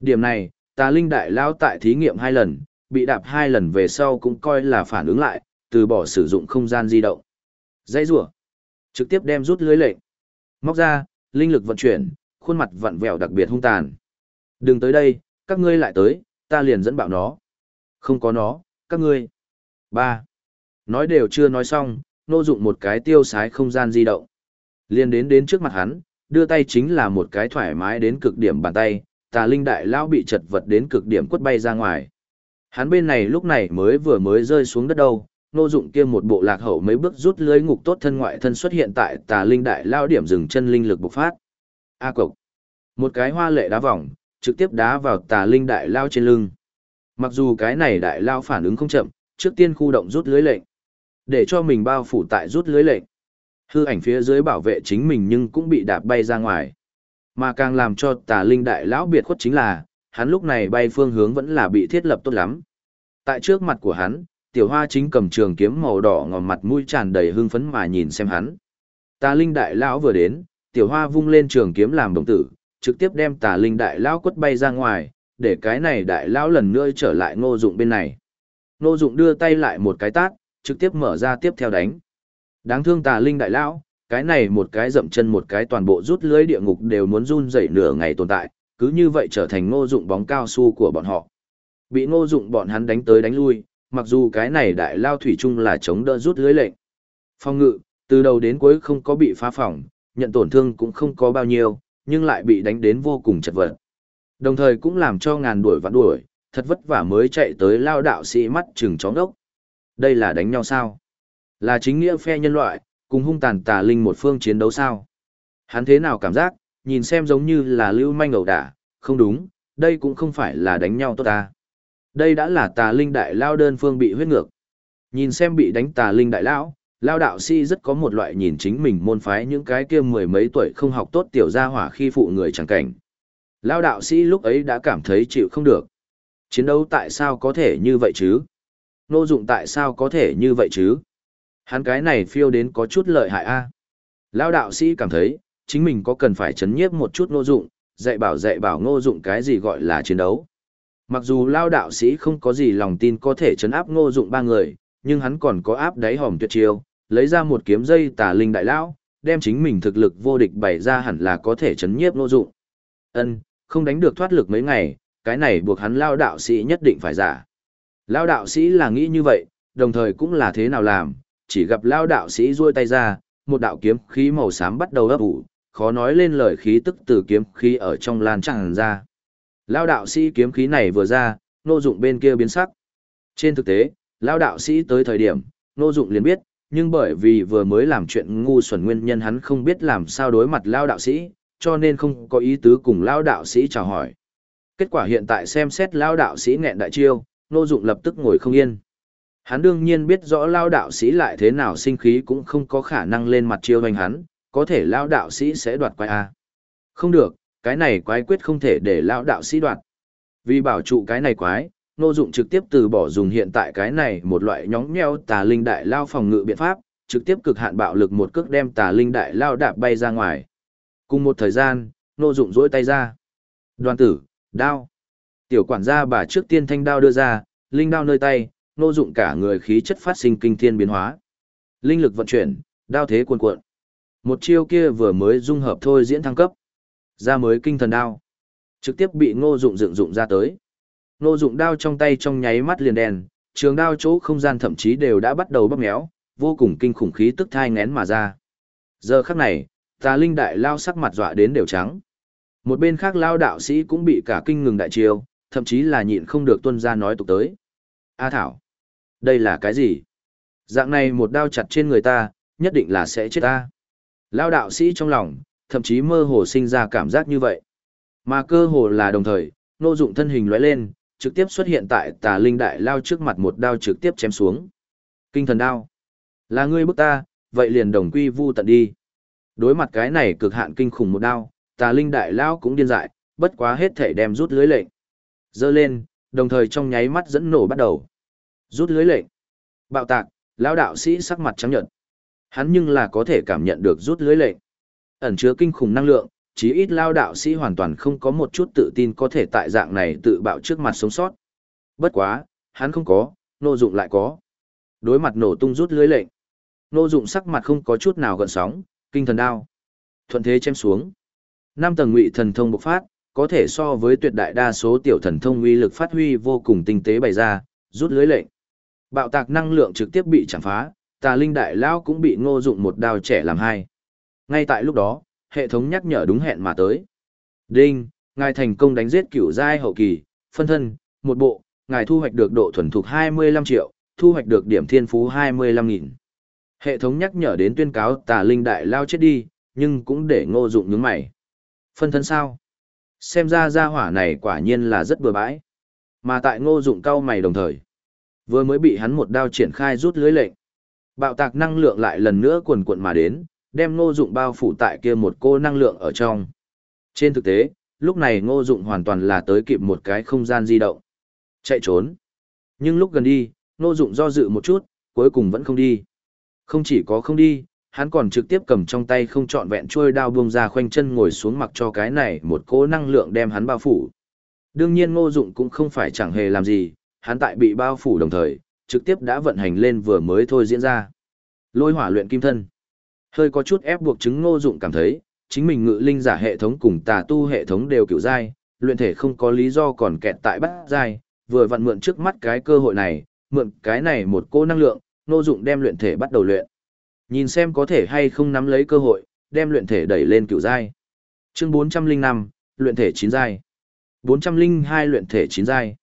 Điểm này, tà linh đại lão tại thí nghiệm hai lần, bị đạp hai lần về sau cũng coi là phản ứng lại, từ bỏ sử dụng không gian di động. Dây rủa trực tiếp đem rút lưới lệnh. Móc ra, linh lực vận chuyển, khuôn mặt vặn vẹo đặc biệt hung tàn. Đừng tới đây, các ngươi lại tới, ta liền dẫn bạo nó. Không có nó, các ngươi. ba Nói đều chưa nói xong, nô dụng một cái tiêu sái không gian di động. Liền đến đến trước mặt hắn, đưa tay chính là một cái thoải mái đến cực điểm bàn tay, tà linh đại lão bị chật vật đến cực điểm quất bay ra ngoài. Hắn bên này lúc này mới vừa mới rơi xuống đất đâu, nô dụng kia một bộ lạc hậu mấy bước rút lưới ngục tốt thân ngoại thân xuất hiện tại tà linh đại lao điểm dừng chân linh lực bộc phát. A cộc. Một cái hoa lệ đá vòng, trực tiếp đá vào tà linh đại lao trên lưng. Mặc dù cái này đại lao phản ứng không chậm, trước tiên khu động rút lưới lệnh. Để cho mình bao phủ tại rút lưới lệnh. Hư ảnh phía dưới bảo vệ chính mình nhưng cũng bị đạp bay ra ngoài. Mà càng làm cho tà linh đại lão biệt khuất chính là, hắn lúc này bay phương hướng vẫn là bị thiết lập tốt lắm. Tại trước mặt của hắn, tiểu hoa chính cầm trường kiếm màu đỏ ngòm mặt mũi tràn đầy hưng phấn mà nhìn xem hắn. Tà linh đại lão vừa đến, tiểu hoa vung lên trường kiếm làm đồng tử, trực tiếp đem tà linh đại lão quất bay ra ngoài, để cái này đại lão lần nữa trở lại ngô dụng bên này. Ngô dụng đưa tay lại một cái tát, trực tiếp mở ra tiếp theo đánh. Đáng thương tà linh đại lão, cái này một cái dậm chân một cái toàn bộ rút lưới địa ngục đều muốn run dậy nửa ngày tồn tại, cứ như vậy trở thành ngô dụng bóng cao su của bọn họ. Bị ngô dụng bọn hắn đánh tới đánh lui, mặc dù cái này đại lao thủy chung là chống đỡ rút lưới lệnh. Phong ngự, từ đầu đến cuối không có bị phá phỏng, nhận tổn thương cũng không có bao nhiêu, nhưng lại bị đánh đến vô cùng chật vật. Đồng thời cũng làm cho ngàn đuổi vạn đuổi, thật vất vả mới chạy tới lao đạo sĩ mắt trừng chó đốc. Đây là đánh nhau sao? Là chính nghĩa phe nhân loại, cùng hung tàn tà linh một phương chiến đấu sao? Hắn thế nào cảm giác, nhìn xem giống như là lưu manh ẩu đả, không đúng, đây cũng không phải là đánh nhau tốt ta. Đây đã là tà linh đại lao đơn phương bị huyết ngược. Nhìn xem bị đánh tà linh đại lão, lao đạo si rất có một loại nhìn chính mình môn phái những cái kia mười mấy tuổi không học tốt tiểu gia hỏa khi phụ người chẳng cảnh. Lao đạo sĩ lúc ấy đã cảm thấy chịu không được. Chiến đấu tại sao có thể như vậy chứ? Nô dụng tại sao có thể như vậy chứ? Hắn cái này phiêu đến có chút lợi hại a. Lão đạo sĩ cảm thấy, chính mình có cần phải chấn nhiếp một chút nô dụng, dạy bảo dạy bảo nô dụng cái gì gọi là chiến đấu. Mặc dù lão đạo sĩ không có gì lòng tin có thể chấn áp ngô dụng ba người, nhưng hắn còn có áp đáy hòm tuyệt chiêu, lấy ra một kiếm dây tà linh đại lão, đem chính mình thực lực vô địch bày ra hẳn là có thể chấn nhiếp ngô dụng. Ân, không đánh được thoát lực mấy ngày, cái này buộc hắn lao đạo sĩ nhất định phải giả. Lao đạo sĩ là nghĩ như vậy, đồng thời cũng là thế nào làm, chỉ gặp lao đạo sĩ duỗi tay ra, một đạo kiếm khí màu xám bắt đầu ấp ủ, khó nói lên lời khí tức từ kiếm khí ở trong lan tràn ra. Lao đạo sĩ kiếm khí này vừa ra, nô dụng bên kia biến sắc. Trên thực tế, lao đạo sĩ tới thời điểm, nô dụng liền biết, nhưng bởi vì vừa mới làm chuyện ngu xuẩn nguyên nhân hắn không biết làm sao đối mặt lao đạo sĩ, cho nên không có ý tứ cùng lao đạo sĩ chào hỏi. Kết quả hiện tại xem xét lao đạo sĩ nghẹn đại chiêu, nô dụng lập tức ngồi không yên. Hắn đương nhiên biết rõ lao đạo sĩ lại thế nào sinh khí cũng không có khả năng lên mặt chiêu hành hắn, có thể lao đạo sĩ sẽ đoạt quái A. Không được, cái này quái quyết không thể để lão đạo sĩ đoạt. Vì bảo trụ cái này quái, Nô Dụng trực tiếp từ bỏ dùng hiện tại cái này một loại nhóng nheo tà linh đại lao phòng ngự biện pháp, trực tiếp cực hạn bạo lực một cước đem tà linh đại lao đạp bay ra ngoài. Cùng một thời gian, Nô Dụng duỗi tay ra. Đoàn tử, đao. Tiểu quản gia bà trước tiên thanh đao đưa ra, linh đao nơi tay, Nô Dụng cả người khí chất phát sinh kinh thiên biến hóa. Linh lực vận chuyển, đao thế cuồn cuộn. Một chiêu kia vừa mới dung hợp thôi diễn thăng cấp. Ra mới kinh thần đao. Trực tiếp bị ngô dụng dựng dụng ra tới. Ngô dụng đao trong tay trong nháy mắt liền đèn, trường đao chỗ không gian thậm chí đều đã bắt đầu bóp méo, vô cùng kinh khủng khí tức thai ngén mà ra. Giờ khắc này, tà linh đại lao sắc mặt dọa đến đều trắng. Một bên khác lao đạo sĩ cũng bị cả kinh ngừng đại chiêu, thậm chí là nhịn không được tuân ra nói tục tới. A Thảo, đây là cái gì? Dạng này một đao chặt trên người ta, nhất định là sẽ chết ta. Lao đạo sĩ trong lòng, thậm chí mơ hồ sinh ra cảm giác như vậy. Mà cơ hồ là đồng thời, nô dụng thân hình lóe lên, trực tiếp xuất hiện tại tà linh đại lao trước mặt một đao trực tiếp chém xuống. Kinh thần đao. Là ngươi bức ta, vậy liền đồng quy vu tận đi. Đối mặt cái này cực hạn kinh khủng một đao, tà linh đại lao cũng điên dại, bất quá hết thể đem rút lưới lệnh. Dơ lên, đồng thời trong nháy mắt dẫn nổ bắt đầu. Rút lưới lệnh. Bạo tạc, lão đạo sĩ sắc mặt trắng nhợt. Hắn nhưng là có thể cảm nhận được rút lưới lệnh. Ẩn chứa kinh khủng năng lượng, chí ít lao đạo sĩ hoàn toàn không có một chút tự tin có thể tại dạng này tự bạo trước mặt sống sót. Bất quá, hắn không có, nô dụng lại có. Đối mặt nổ tung rút lưới lệnh. Nô dụng sắc mặt không có chút nào gợn sóng, kinh thần đao. Thuận thế chém xuống. Năm tầng ngụy thần thông bộc phát, có thể so với tuyệt đại đa số tiểu thần thông uy lực phát huy vô cùng tinh tế bày ra, rút lưới lệnh. Bạo tạc năng lượng trực tiếp bị chẳng phá, tà linh đại lao cũng bị ngô dụng một đao trẻ làm hai. Ngay tại lúc đó, hệ thống nhắc nhở đúng hẹn mà tới. Đinh, ngài thành công đánh giết cửu giai hậu kỳ, phân thân, một bộ, ngài thu hoạch được độ thuần thục 25 triệu, thu hoạch được điểm thiên phú 25.000. Hệ thống nhắc nhở đến tuyên cáo tà linh đại lao chết đi, nhưng cũng để ngô dụng nhướng mày. Phân thân sao? Xem ra gia hỏa này quả nhiên là rất bừa bãi. Mà tại ngô dụng cao mày đồng thời. Vừa mới bị hắn một đao triển khai rút lưới lệnh. Bạo tạc năng lượng lại lần nữa cuồn cuộn mà đến, đem ngô dụng bao phủ tại kia một cô năng lượng ở trong. Trên thực tế, lúc này ngô dụng hoàn toàn là tới kịp một cái không gian di động. Chạy trốn. Nhưng lúc gần đi, ngô dụng do dự một chút, cuối cùng vẫn không đi. Không chỉ có không đi, hắn còn trực tiếp cầm trong tay không trọn vẹn trôi đao buông ra khoanh chân ngồi xuống mặc cho cái này một cỗ năng lượng đem hắn bao phủ. Đương nhiên ngô dụng cũng không phải chẳng hề làm gì, hắn tại bị bao phủ đồng thời, trực tiếp đã vận hành lên vừa mới thôi diễn ra. Lôi hỏa luyện kim thân. Hơi có chút ép buộc chứng ngô dụng cảm thấy, chính mình ngự linh giả hệ thống cùng tà tu hệ thống đều kiểu dai, luyện thể không có lý do còn kẹt tại bắt dai, vừa vặn mượn trước mắt cái cơ hội này, mượn cái này một cô năng lượng, ngô dụng đem luyện thể bắt đầu luyện. Nhìn xem có thể hay không nắm lấy cơ hội, đem luyện thể đẩy lên cựu giai. Chương 405, luyện thể chín giai. 402 luyện thể chín giai.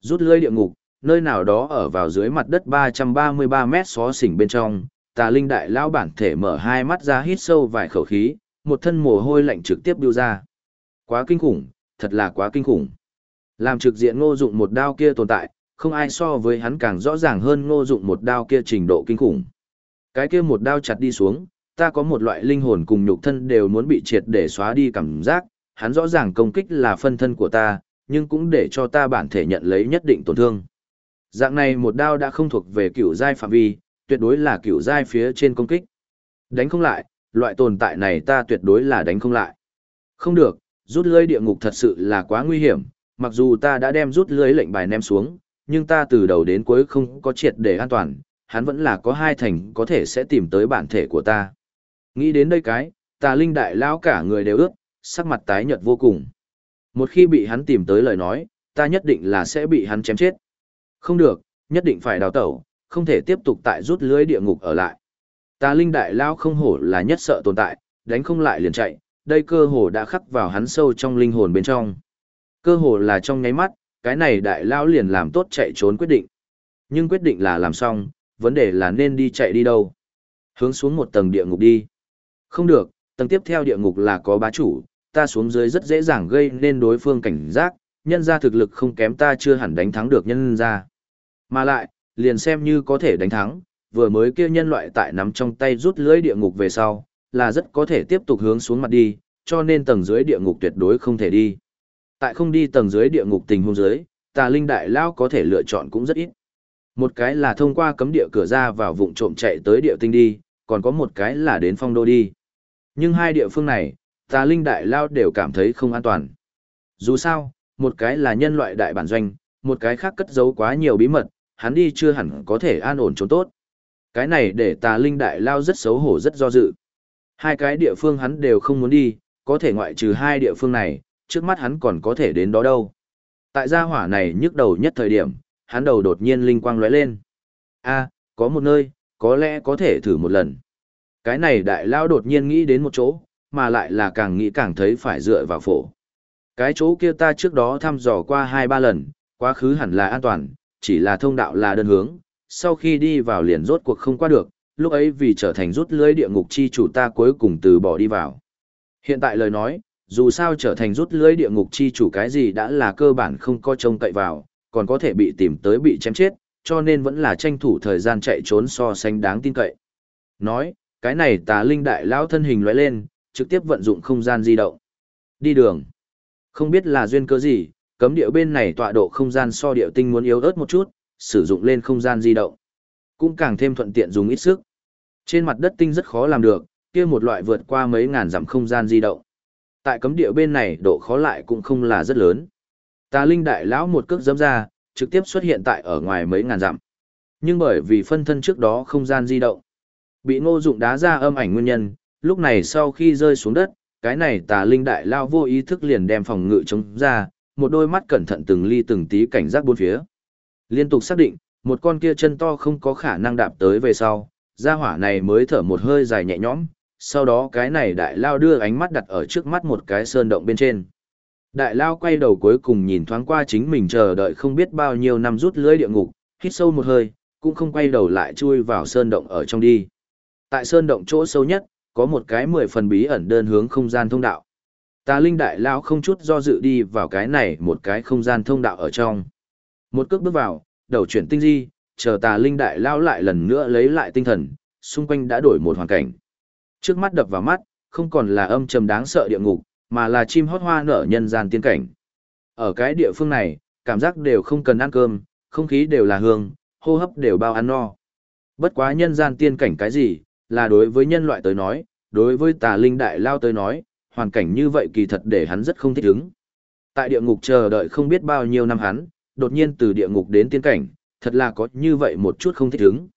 Rút lưới địa ngục, nơi nào đó ở vào dưới mặt đất 333 mét xó xỉnh bên trong, tà linh đại lão bản thể mở hai mắt ra hít sâu vài khẩu khí, một thân mồ hôi lạnh trực tiếp điêu ra. Quá kinh khủng, thật là quá kinh khủng. Làm trực diện ngô dụng một đao kia tồn tại, không ai so với hắn càng rõ ràng hơn ngô dụng một đao kia trình độ kinh khủng. Cái kia một đao chặt đi xuống, ta có một loại linh hồn cùng nhục thân đều muốn bị triệt để xóa đi cảm giác, hắn rõ ràng công kích là phân thân của ta, nhưng cũng để cho ta bản thể nhận lấy nhất định tổn thương. Dạng này một đao đã không thuộc về kiểu giai phạm vi, tuyệt đối là kiểu giai phía trên công kích. Đánh không lại, loại tồn tại này ta tuyệt đối là đánh không lại. Không được, rút lưới địa ngục thật sự là quá nguy hiểm, mặc dù ta đã đem rút lưới lệnh bài ném xuống, nhưng ta từ đầu đến cuối không có triệt để an toàn, hắn vẫn là có hai thành có thể sẽ tìm tới bản thể của ta. Nghĩ đến đây cái, tà linh đại lão cả người đều ướt, sắc mặt tái nhợt vô cùng. Một khi bị hắn tìm tới lời nói, ta nhất định là sẽ bị hắn chém chết. Không được, nhất định phải đào tẩu, không thể tiếp tục tại rút lưới địa ngục ở lại. Tà linh đại lão không hổ là nhất sợ tồn tại, đánh không lại liền chạy, đây cơ hồ đã khắc vào hắn sâu trong linh hồn bên trong. Cơ hồ là trong nháy mắt, cái này đại lão liền làm tốt chạy trốn quyết định. Nhưng quyết định là làm xong, vấn đề là nên đi chạy đi đâu. Hướng xuống một tầng địa ngục đi. Không được, tầng tiếp theo địa ngục là có bá chủ, ta xuống dưới rất dễ dàng gây nên đối phương cảnh giác, nhân ra thực lực không kém ta chưa hẳn đánh thắng được nhân ra. Mà lại, liền xem như có thể đánh thắng, vừa mới kia nhân loại tại nắm trong tay rút lưới địa ngục về sau, là rất có thể tiếp tục hướng xuống mặt đi, cho nên tầng dưới địa ngục tuyệt đối không thể đi. Tại không đi tầng dưới địa ngục tình huống dưới, tà linh đại lao có thể lựa chọn cũng rất ít. Một cái là thông qua cấm địa cửa ra vào vụng trộm chạy tới địa tinh đi, còn có một cái là đến phong đô đi. Nhưng hai địa phương này, tà linh đại lao đều cảm thấy không an toàn. Dù sao, một cái là nhân loại đại bản doanh, một cái khác cất giấu quá nhiều bí mật, hắn đi chưa hẳn có thể an ổn trốn tốt. Cái này để tà linh đại lao rất xấu hổ rất do dự. Hai cái địa phương hắn đều không muốn đi, có thể ngoại trừ hai địa phương này, trước mắt hắn còn có thể đến đó đâu. Tại gia hỏa này nhức đầu nhất thời điểm, hắn đầu đột nhiên linh quang lóe lên. A, có một nơi, có lẽ có thể thử một lần. Cái này đại lao đột nhiên nghĩ đến một chỗ, mà lại là càng nghĩ càng thấy phải dựa vào phổ. Cái chỗ kia ta trước đó thăm dò qua hai ba lần, quá khứ hẳn là an toàn, chỉ là thông đạo là đơn hướng, sau khi đi vào liền rốt cuộc không qua được, lúc ấy vì trở thành rút lưới địa ngục chi chủ ta cuối cùng từ bỏ đi vào. Hiện tại lời nói, dù sao trở thành rút lưới địa ngục chi chủ cái gì đã là cơ bản không có trông cậy vào, còn có thể bị tìm tới bị chém chết, cho nên vẫn là tranh thủ thời gian chạy trốn so sánh đáng tin cậy. Nói, Cái này tà linh đại lão thân hình lóe lên, trực tiếp vận dụng không gian di động. Đi đường. Không biết là duyên cơ gì, cấm địa bên này tọa độ không gian so điệu tinh muốn yếu ớt một chút, sử dụng lên không gian di động. Cũng càng thêm thuận tiện dùng ít sức. Trên mặt đất tinh rất khó làm được, kia một loại vượt qua mấy ngàn dặm không gian di động. Tại cấm địa bên này độ khó lại cũng không là rất lớn. Tà linh đại lão một cước dẫm ra, trực tiếp xuất hiện tại ở ngoài mấy ngàn dặm. Nhưng bởi vì phân thân trước đó không gian di động, bị ngô dụng đá ra âm ảnh nguyên nhân, lúc này sau khi rơi xuống đất, cái này tà linh đại lao vô ý thức liền đem phòng ngự chống ra, một đôi mắt cẩn thận từng ly từng tí cảnh giác bốn phía. Liên tục xác định, một con kia chân to không có khả năng đạp tới về sau, gia hỏa này mới thở một hơi dài nhẹ nhõm, sau đó cái này đại lao đưa ánh mắt đặt ở trước mắt một cái sơn động bên trên. Đại lao quay đầu cuối cùng nhìn thoáng qua chính mình chờ đợi không biết bao nhiêu năm rút lưới địa ngục, hít sâu một hơi, cũng không quay đầu lại chui vào sơn động ở trong đi. Tại sơn động chỗ sâu nhất, có một cái mười phần bí ẩn đơn hướng không gian thông đạo. Tà linh đại lao không chút do dự đi vào cái này một cái không gian thông đạo ở trong. Một cước bước vào, đầu chuyển tinh di, chờ tà linh đại lao lại lần nữa lấy lại tinh thần, xung quanh đã đổi một hoàn cảnh. Trước mắt đập vào mắt, không còn là âm trầm đáng sợ địa ngục, mà là chim hót hoa nở nhân gian tiên cảnh. Ở cái địa phương này, cảm giác đều không cần ăn cơm, không khí đều là hương, hô hấp đều bao ăn no. Bất quá nhân gian tiên cảnh cái gì, là đối với nhân loại tới nói, đối với tà linh đại lao tới nói, hoàn cảnh như vậy kỳ thật để hắn rất không thích ứng. Tại địa ngục chờ đợi không biết bao nhiêu năm hắn, đột nhiên từ địa ngục đến tiên cảnh, thật là có như vậy một chút không thích ứng.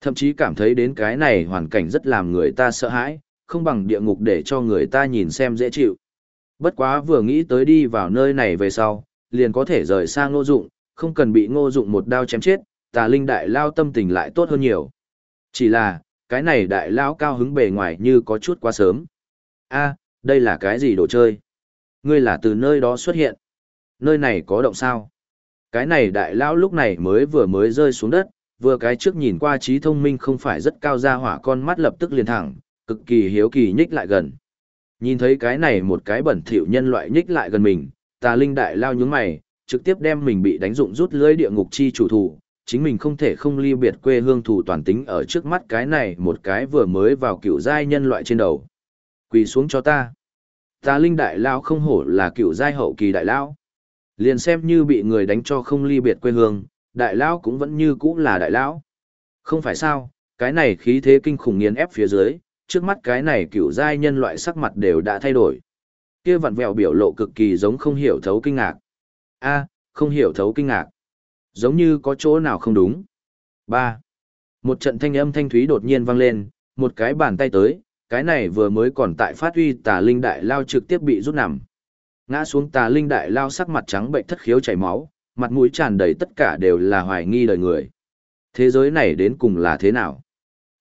Thậm chí cảm thấy đến cái này hoàn cảnh rất làm người ta sợ hãi, không bằng địa ngục để cho người ta nhìn xem dễ chịu. Bất quá vừa nghĩ tới đi vào nơi này về sau, liền có thể rời sang ngô dụng, không cần bị ngô dụng một đao chém chết, tà linh đại lao tâm tình lại tốt hơn nhiều. Chỉ là, cái này đại lao cao hứng bề ngoài như có chút quá sớm. a đây là cái gì đồ chơi? Ngươi là từ nơi đó xuất hiện. Nơi này có động sao? Cái này đại lao lúc này mới vừa mới rơi xuống đất, vừa cái trước nhìn qua trí thông minh không phải rất cao ra hỏa con mắt lập tức liền thẳng, cực kỳ hiếu kỳ nhích lại gần. Nhìn thấy cái này một cái bẩn thỉu nhân loại nhích lại gần mình, tà linh đại lao nhướng mày, trực tiếp đem mình bị đánh dụng rút lưới địa ngục chi chủ thủ, chính mình không thể không ly biệt quê hương thủ toàn tính ở trước mắt cái này một cái vừa mới vào cựu giai nhân loại trên đầu. Quỳ xuống cho ta. Tà linh đại lao không hổ là cựu giai hậu kỳ đại lao. Liền xem như bị người đánh cho không ly biệt quê hương, đại lao cũng vẫn như cũng là đại lão. Không phải sao, cái này khí thế kinh khủng nghiền ép phía dưới, trước mắt cái này cựu giai nhân loại sắc mặt đều đã thay đổi. Kia vặn vẹo biểu lộ cực kỳ giống không hiểu thấu kinh ngạc. A, không hiểu thấu kinh ngạc. Giống như có chỗ nào không đúng. ba Một trận thanh âm thanh thúy đột nhiên vang lên, một cái bàn tay tới, cái này vừa mới còn tại phát huy tà linh đại lao trực tiếp bị rút nằm. Ngã xuống tà linh đại lao sắc mặt trắng bệnh thất khiếu chảy máu, mặt mũi tràn đầy tất cả đều là hoài nghi đời người. Thế giới này đến cùng là thế nào?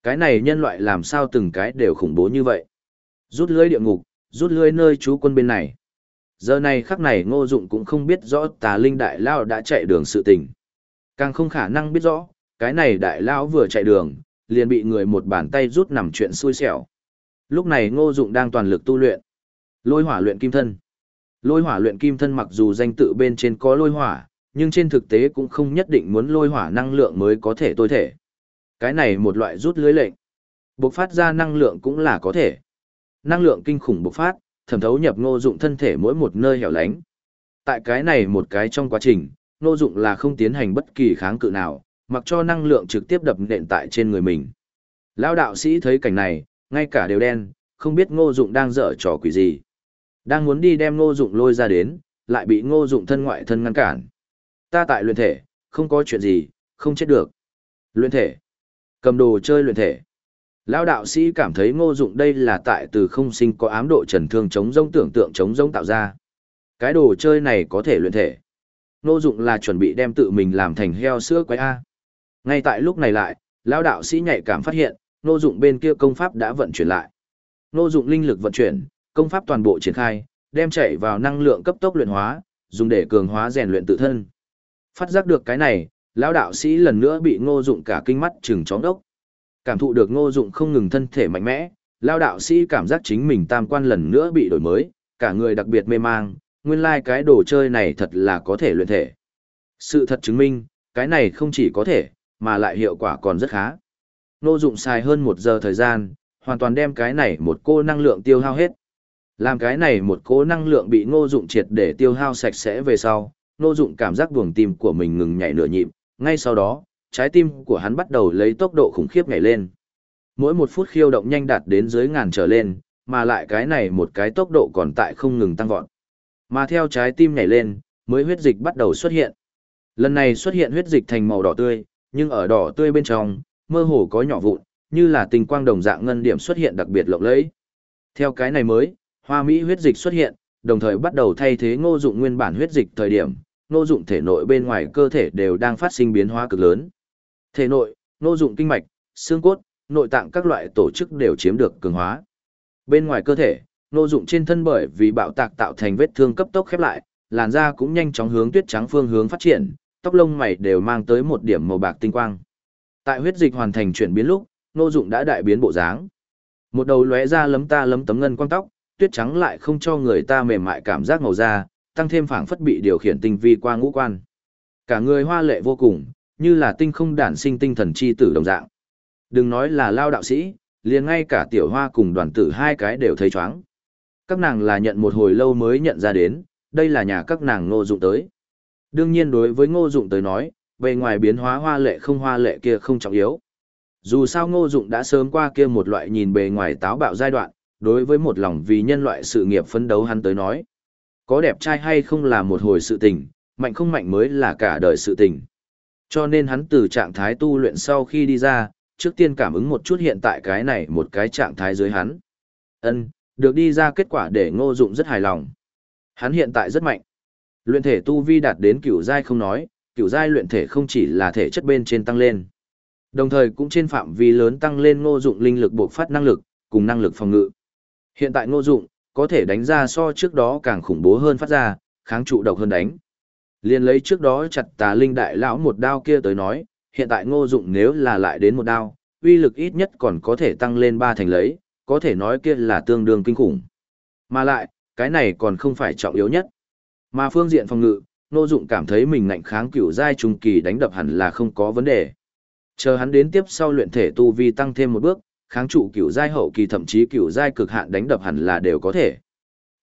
Cái này nhân loại làm sao từng cái đều khủng bố như vậy? Rút lưới địa ngục, rút lưới nơi chú quân bên này. Giờ này khắc này ngô dụng cũng không biết rõ tà linh đại lao đã chạy đường sự tình. Càng không khả năng biết rõ, cái này đại lao vừa chạy đường, liền bị người một bàn tay rút nằm chuyện xui xẻo. Lúc này ngô dụng đang toàn lực tu luyện. Lôi hỏa luyện kim thân. Lôi hỏa luyện kim thân mặc dù danh tự bên trên có lôi hỏa, nhưng trên thực tế cũng không nhất định muốn lôi hỏa năng lượng mới có thể tôi thể. Cái này một loại rút lưới lệnh. Bộc phát ra năng lượng cũng là có thể. Năng lượng kinh khủng bộc phát, thẩm thấu nhập ngô dụng thân thể mỗi một nơi hẻo lánh. Tại cái này một cái trong quá trình, ngô dụng là không tiến hành bất kỳ kháng cự nào, mặc cho năng lượng trực tiếp đập nện tại trên người mình. Lão đạo sĩ thấy cảnh này, ngay cả đều đen, không biết ngô dụng đang dở trò quỷ gì. Đang muốn đi đem ngô dụng lôi ra đến, lại bị ngô dụng thân ngoại thân ngăn cản. Ta tại luyện thể, không có chuyện gì, không chết được. Luyện thể. Cầm đồ chơi luyện thể. Lão đạo sĩ cảm thấy ngô dụng đây là tại từ không sinh có ám độ trần thương chống rông tưởng tượng chống rông tạo ra. Cái đồ chơi này có thể luyện thể. Ngô dụng là chuẩn bị đem tự mình làm thành heo sữa quái A. Ngay tại lúc này lại, lão đạo sĩ nhạy cảm phát hiện, ngô dụng bên kia công pháp đã vận chuyển lại. Ngô dụng linh lực vận chuyển, công pháp toàn bộ triển khai, đem chạy vào năng lượng cấp tốc luyện hóa, dùng để cường hóa rèn luyện tự thân. Phát giác được cái này, lão đạo sĩ lần nữa bị ngô dụng cả kinh mắt chừng chóng đốc. Cảm thụ được ngô dụng không ngừng thân thể mạnh mẽ, lão đạo sĩ cảm giác chính mình tam quan lần nữa bị đổi mới, cả người đặc biệt mê mang, nguyên lai cái đồ chơi này thật là có thể luyện thể. Sự thật chứng minh, cái này không chỉ có thể, mà lại hiệu quả còn rất khá. Ngô dụng xài hơn một giờ thời gian, hoàn toàn đem cái này một cô năng lượng tiêu hao hết. Làm cái này một cô năng lượng bị ngô dụng triệt để tiêu hao sạch sẽ về sau, ngô dụng cảm giác buồng tim của mình ngừng nhảy nửa nhịp, ngay sau đó, trái tim của hắn bắt đầu lấy tốc độ khủng khiếp nhảy lên. Mỗi một phút khiêu động nhanh đạt đến dưới ngàn trở lên, mà lại cái này một cái tốc độ còn tại không ngừng tăng vọt. Mà theo trái tim nhảy lên, mới huyết dịch bắt đầu xuất hiện. Lần này xuất hiện huyết dịch thành màu đỏ tươi, nhưng ở đỏ tươi bên trong, mơ hồ có nhỏ vụn, như là tình quang đồng dạng ngân điểm xuất hiện đặc biệt lộng lẫy. Theo cái này mới, hoa mỹ huyết dịch xuất hiện, đồng thời bắt đầu thay thế ngô dụng nguyên bản huyết dịch thời điểm, ngô dụng thể nội bên ngoài cơ thể đều đang phát sinh biến hóa cực lớn. Thể nội, ngô dụng kinh mạch, xương cốt, nội tạng các loại tổ chức đều chiếm được cường hóa. Bên ngoài cơ thể, ngô dụng trên thân bởi vì bạo tạc tạo thành vết thương cấp tốc khép lại, làn da cũng nhanh chóng hướng tuyết trắng phương hướng phát triển, tóc lông mày đều mang tới một điểm màu bạc tinh quang. Tại huyết dịch hoàn thành chuyển biến lúc, ngô dụng đã đại biến bộ dáng. Một đầu lóe ra lấm ta lấm tấm ngân quang tóc, tuyết trắng lại không cho người ta mềm mại cảm giác màu da, tăng thêm phảng phất bị điều khiển tinh vi qua ngũ quan. Cả người hoa lệ vô cùng, như là tinh không đản sinh tinh thần chi tử đồng dạng. Đừng nói là lao đạo sĩ, liền ngay cả tiểu hoa cùng đoàn tử hai cái đều thấy chóng. Các nàng là nhận một hồi lâu mới nhận ra đến, đây là nhà các nàng ngô dụng tới. Đương nhiên đối với ngô dụng tới nói, bề ngoài biến hóa hoa lệ không hoa lệ kia không trọng yếu. Dù sao ngô dụng đã sớm qua kia một loại nhìn bề ngoài táo bạo giai đoạn, đối với một lòng vì nhân loại sự nghiệp phấn đấu hắn tới nói. Có đẹp trai hay không là một hồi sự tình, mạnh không mạnh mới là cả đời sự tình. Cho nên hắn từ trạng thái tu luyện sau khi đi ra, trước tiên cảm ứng một chút hiện tại cái này một cái trạng thái dưới hắn. Ân, được đi ra kết quả để ngô dụng rất hài lòng. Hắn hiện tại rất mạnh. Luyện thể tu vi đạt đến cửu giai không nói, cửu giai luyện thể không chỉ là thể chất bên trên tăng lên. Đồng thời cũng trên phạm vi lớn tăng lên ngô dụng linh lực bộc phát năng lực, cùng năng lực phòng ngự. Hiện tại ngô dụng, có thể đánh ra so trước đó càng khủng bố hơn phát ra, kháng trụ độc hơn đánh. Liên lấy trước đó chặt tà linh đại lão một đao kia tới nói, hiện tại ngô dụng nếu là lại đến một đao, uy lực ít nhất còn có thể tăng lên ba thành lấy, có thể nói kia là tương đương kinh khủng. Mà lại, cái này còn không phải trọng yếu nhất. Mà phương diện phòng ngự, ngô dụng cảm thấy mình ngạnh kháng cửu giai trung kỳ đánh đập hẳn là không có vấn đề. Chờ hắn đến tiếp sau luyện thể tu vi tăng thêm một bước, kháng trụ cửu giai hậu kỳ thậm chí cửu giai cực hạn đánh đập hẳn là đều có thể.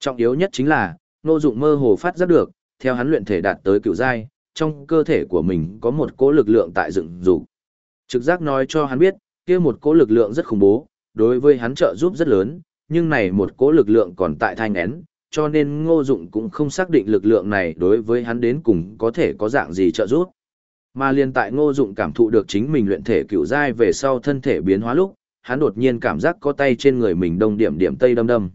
Trọng yếu nhất chính là, Ngô Dụng mơ hồ phát giác được, theo hắn luyện thể đạt tới cửu giai, trong cơ thể của mình có một cỗ lực lượng tại dựng dục. Trực giác nói cho hắn biết, kia một cỗ lực lượng rất khủng bố, đối với hắn trợ giúp rất lớn, nhưng này một cỗ lực lượng còn tại thanh én, cho nên Ngô Dụng cũng không xác định lực lượng này đối với hắn đến cùng có thể có dạng gì trợ giúp. Mà liên tại Ngô Dụng cảm thụ được chính mình luyện thể cửu giai về sau thân thể biến hóa lúc, hắn đột nhiên cảm giác có tay trên người mình đông điểm điểm tây đâm đâm.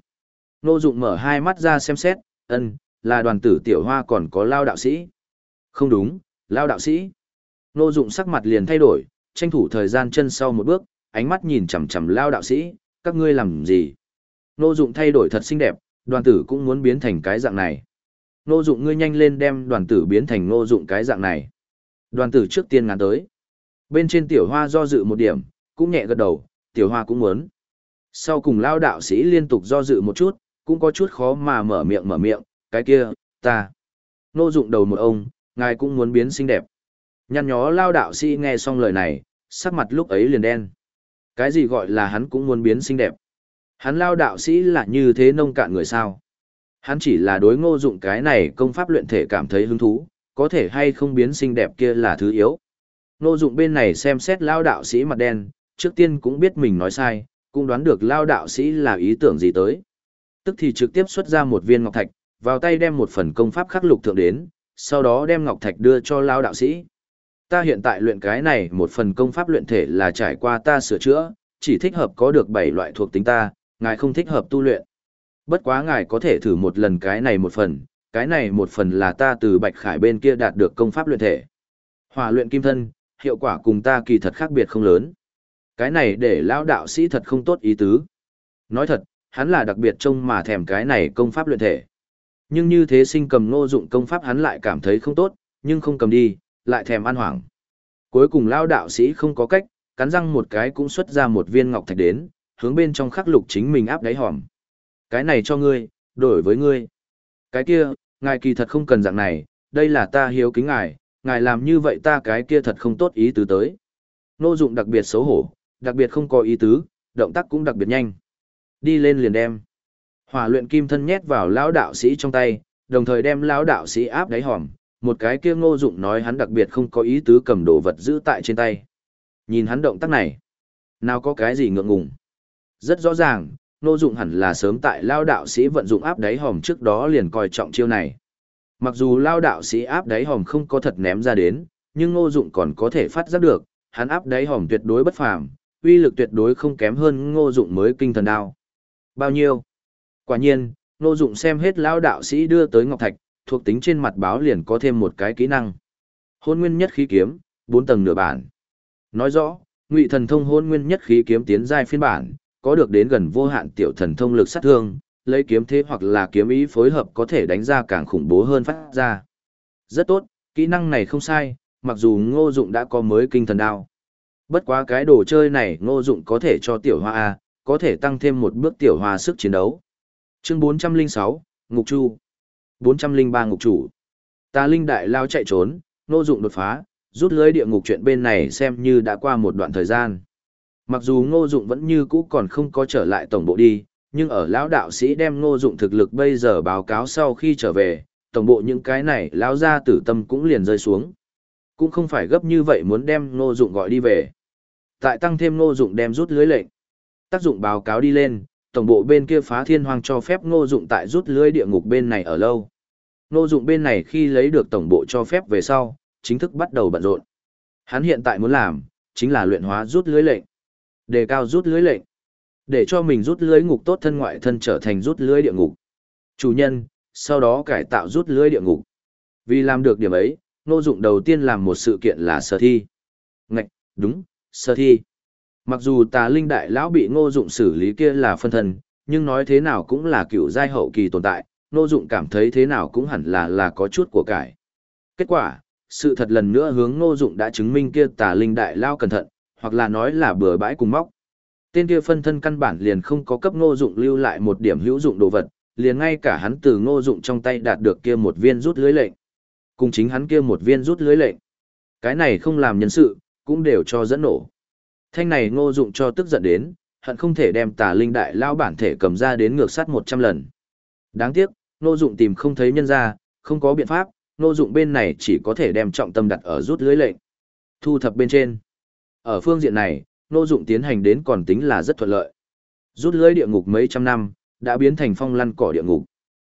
Nô Dụng mở hai mắt ra xem xét, ân, là đoàn tử tiểu hoa còn có lao đạo sĩ. Không đúng, lao đạo sĩ. Nô Dụng sắc mặt liền thay đổi, tranh thủ thời gian chân sau một bước, ánh mắt nhìn chằm chằm lao đạo sĩ, các ngươi làm gì? Nô Dụng thay đổi thật xinh đẹp, đoàn tử cũng muốn biến thành cái dạng này. Nô Dụng ngươi nhanh lên đem đoàn tử biến thành Nô Dụng cái dạng này. Đoàn tử trước tiên ngán tới. Bên trên tiểu hoa do dự một điểm, cũng nhẹ gật đầu, tiểu hoa cũng muốn. Sau cùng lao đạo sĩ liên tục do dự một chút, cũng có chút khó mà mở miệng mở miệng, cái kia, ta. Nô dụng đầu một ông, ngài cũng muốn biến xinh đẹp. Nhăn nhó lao đạo sĩ nghe xong lời này, sắc mặt lúc ấy liền đen. Cái gì gọi là hắn cũng muốn biến xinh đẹp. Hắn lao đạo sĩ là như thế nông cạn người sao. Hắn chỉ là đối ngô dụng cái này công pháp luyện thể cảm thấy hứng thú, có thể hay không biến xinh đẹp kia là thứ yếu. Ngô dụng bên này xem xét lao đạo sĩ mặt đen, trước tiên cũng biết mình nói sai, cũng đoán được lao đạo sĩ là ý tưởng gì tới. Tức thì trực tiếp xuất ra một viên ngọc thạch, vào tay đem một phần công pháp khắc lục thượng đến, sau đó đem ngọc thạch đưa cho lao đạo sĩ. Ta hiện tại luyện cái này một phần công pháp luyện thể là trải qua ta sửa chữa, chỉ thích hợp có được 7 loại thuộc tính ta, ngài không thích hợp tu luyện. Bất quá ngài có thể thử một lần cái này một phần, cái này một phần là ta từ Bạch Khải bên kia đạt được công pháp luyện thể. Hỏa luyện kim thân, hiệu quả cùng ta kỳ thật khác biệt không lớn. Cái này để lão đạo sĩ thật không tốt ý tứ. Nói thật, hắn là đặc biệt trông mà thèm cái này công pháp luyện thể. Nhưng như thế sinh cầm ngô dụng công pháp hắn lại cảm thấy không tốt, nhưng không cầm đi, lại thèm ăn hoảng. Cuối cùng lão đạo sĩ không có cách, cắn răng một cái cũng xuất ra một viên ngọc thạch đến, hướng bên trong khắc lục chính mình áp đáy hòm. Cái này cho ngươi, đổi với ngươi. Cái kia, ngài kỳ thật không cần dạng này, đây là ta hiếu kính ngài, ngài làm như vậy ta cái kia thật không tốt ý tứ tới. Nô dụng đặc biệt xấu hổ, đặc biệt không có ý tứ, động tác cũng đặc biệt nhanh. Đi lên liền đem. Hỏa luyện kim thân nhét vào lão đạo sĩ trong tay, đồng thời đem lão đạo sĩ áp đáy hòm, một cái kia ngô dụng nói hắn đặc biệt không có ý tứ cầm đồ vật giữ tại trên tay. Nhìn hắn động tác này, nào có cái gì ngượng ngùng. Rất rõ ràng, ngô dụng hẳn là sớm tại lão đạo sĩ vận dụng áp đáy hòm trước đó liền coi trọng chiêu này. Mặc dù lão đạo sĩ áp đáy hòm không có thật ném ra đến, nhưng ngô dụng còn có thể phát giác được, hắn áp đáy hòm tuyệt đối bất phàm, uy lực tuyệt đối không kém hơn ngô dụng mới kinh thần đao. Bao nhiêu? Quả nhiên, ngô dụng xem hết lão đạo sĩ đưa tới ngọc thạch, thuộc tính trên mặt báo liền có thêm một cái kỹ năng. Hôn nguyên nhất khí kiếm, 4 tầng nửa bản. Nói rõ, Ngụy thần thông hôn nguyên nhất khí kiếm tiến giai phiên bản, có được đến gần vô hạn tiểu thần thông lực sát thương, lấy kiếm thế hoặc là kiếm ý phối hợp có thể đánh ra càng khủng bố hơn phát ra. Rất tốt, kỹ năng này không sai, mặc dù ngô dụng đã có mới kinh thần đao. Bất quá cái đồ chơi này ngô dụng có thể cho tiểu hoa A, có thể tăng thêm một bước tiểu hoa sức chiến đấu. Chương 406, Ngục Chu 403 Ngục Chủ Tà Linh Đại Lao chạy trốn, ngô dụng đột phá, rút lưới địa ngục chuyện bên này xem như đã qua một đoạn thời gian. Mặc dù ngô dụng vẫn như cũ còn không có trở lại tổng bộ đi, nhưng ở lão đạo sĩ đem ngô dụng thực lực bây giờ báo cáo sau khi trở về, tổng bộ những cái này lão gia tử tâm cũng liền rơi xuống. Cũng không phải gấp như vậy muốn đem ngô dụng gọi đi về. Tại tăng thêm ngô dụng đem rút lưới lệnh. Tác dụng báo cáo đi lên, tổng bộ bên kia phá thiên hoàng cho phép ngô dụng tại rút lưới địa ngục bên này ở lâu. Ngô dụng bên này khi lấy được tổng bộ cho phép về sau, chính thức bắt đầu bận rộn. Hắn hiện tại muốn làm, chính là luyện hóa rút lưới lệnh. Đề cao rút lưới lệnh. Để cho mình rút lưới ngục tốt thân ngoại thân trở thành rút lưới địa ngục. Chủ nhân, sau đó cải tạo rút lưới địa ngục. Vì làm được điểm ấy, Ngô Dụng đầu tiên làm một sự kiện là sơ thi. Ngạch, đúng, sơ thi. Mặc dù tà linh đại lão bị Ngô Dụng xử lý kia là phân thân, nhưng nói thế nào cũng là cựu giai hậu kỳ tồn tại, Ngô Dụng cảm thấy thế nào cũng hẳn là là có chút của cải. Kết quả, sự thật lần nữa hướng Ngô Dụng đã chứng minh kia tà linh đại lão cẩn thận, hoặc là nói là bừa bãi cùng móc. Tên kia phân thân căn bản liền không có cấp Ngô Dụng lưu lại một điểm hữu dụng đồ vật, liền ngay cả hắn từ Ngô Dụng trong tay đạt được kia một viên rút lưới lệnh. Cùng chính hắn kia một viên rút lưới lệnh. Cái này không làm nhân sự, cũng đều cho dẫn nổ. Thanh này ngô dụng cho tức giận đến, hận không thể đem tà linh đại lao bản thể cầm ra đến ngược sát 100 lần. Đáng tiếc, ngô dụng tìm không thấy nhân ra, không có biện pháp, ngô dụng bên này chỉ có thể đem trọng tâm đặt ở rút lưới lệnh. Thu thập bên trên. Ở phương diện này, ngô dụng tiến hành đến còn tính là rất thuận lợi. Rút lưới địa ngục mấy trăm năm, đã biến thành phong lăn cỏ địa ngục.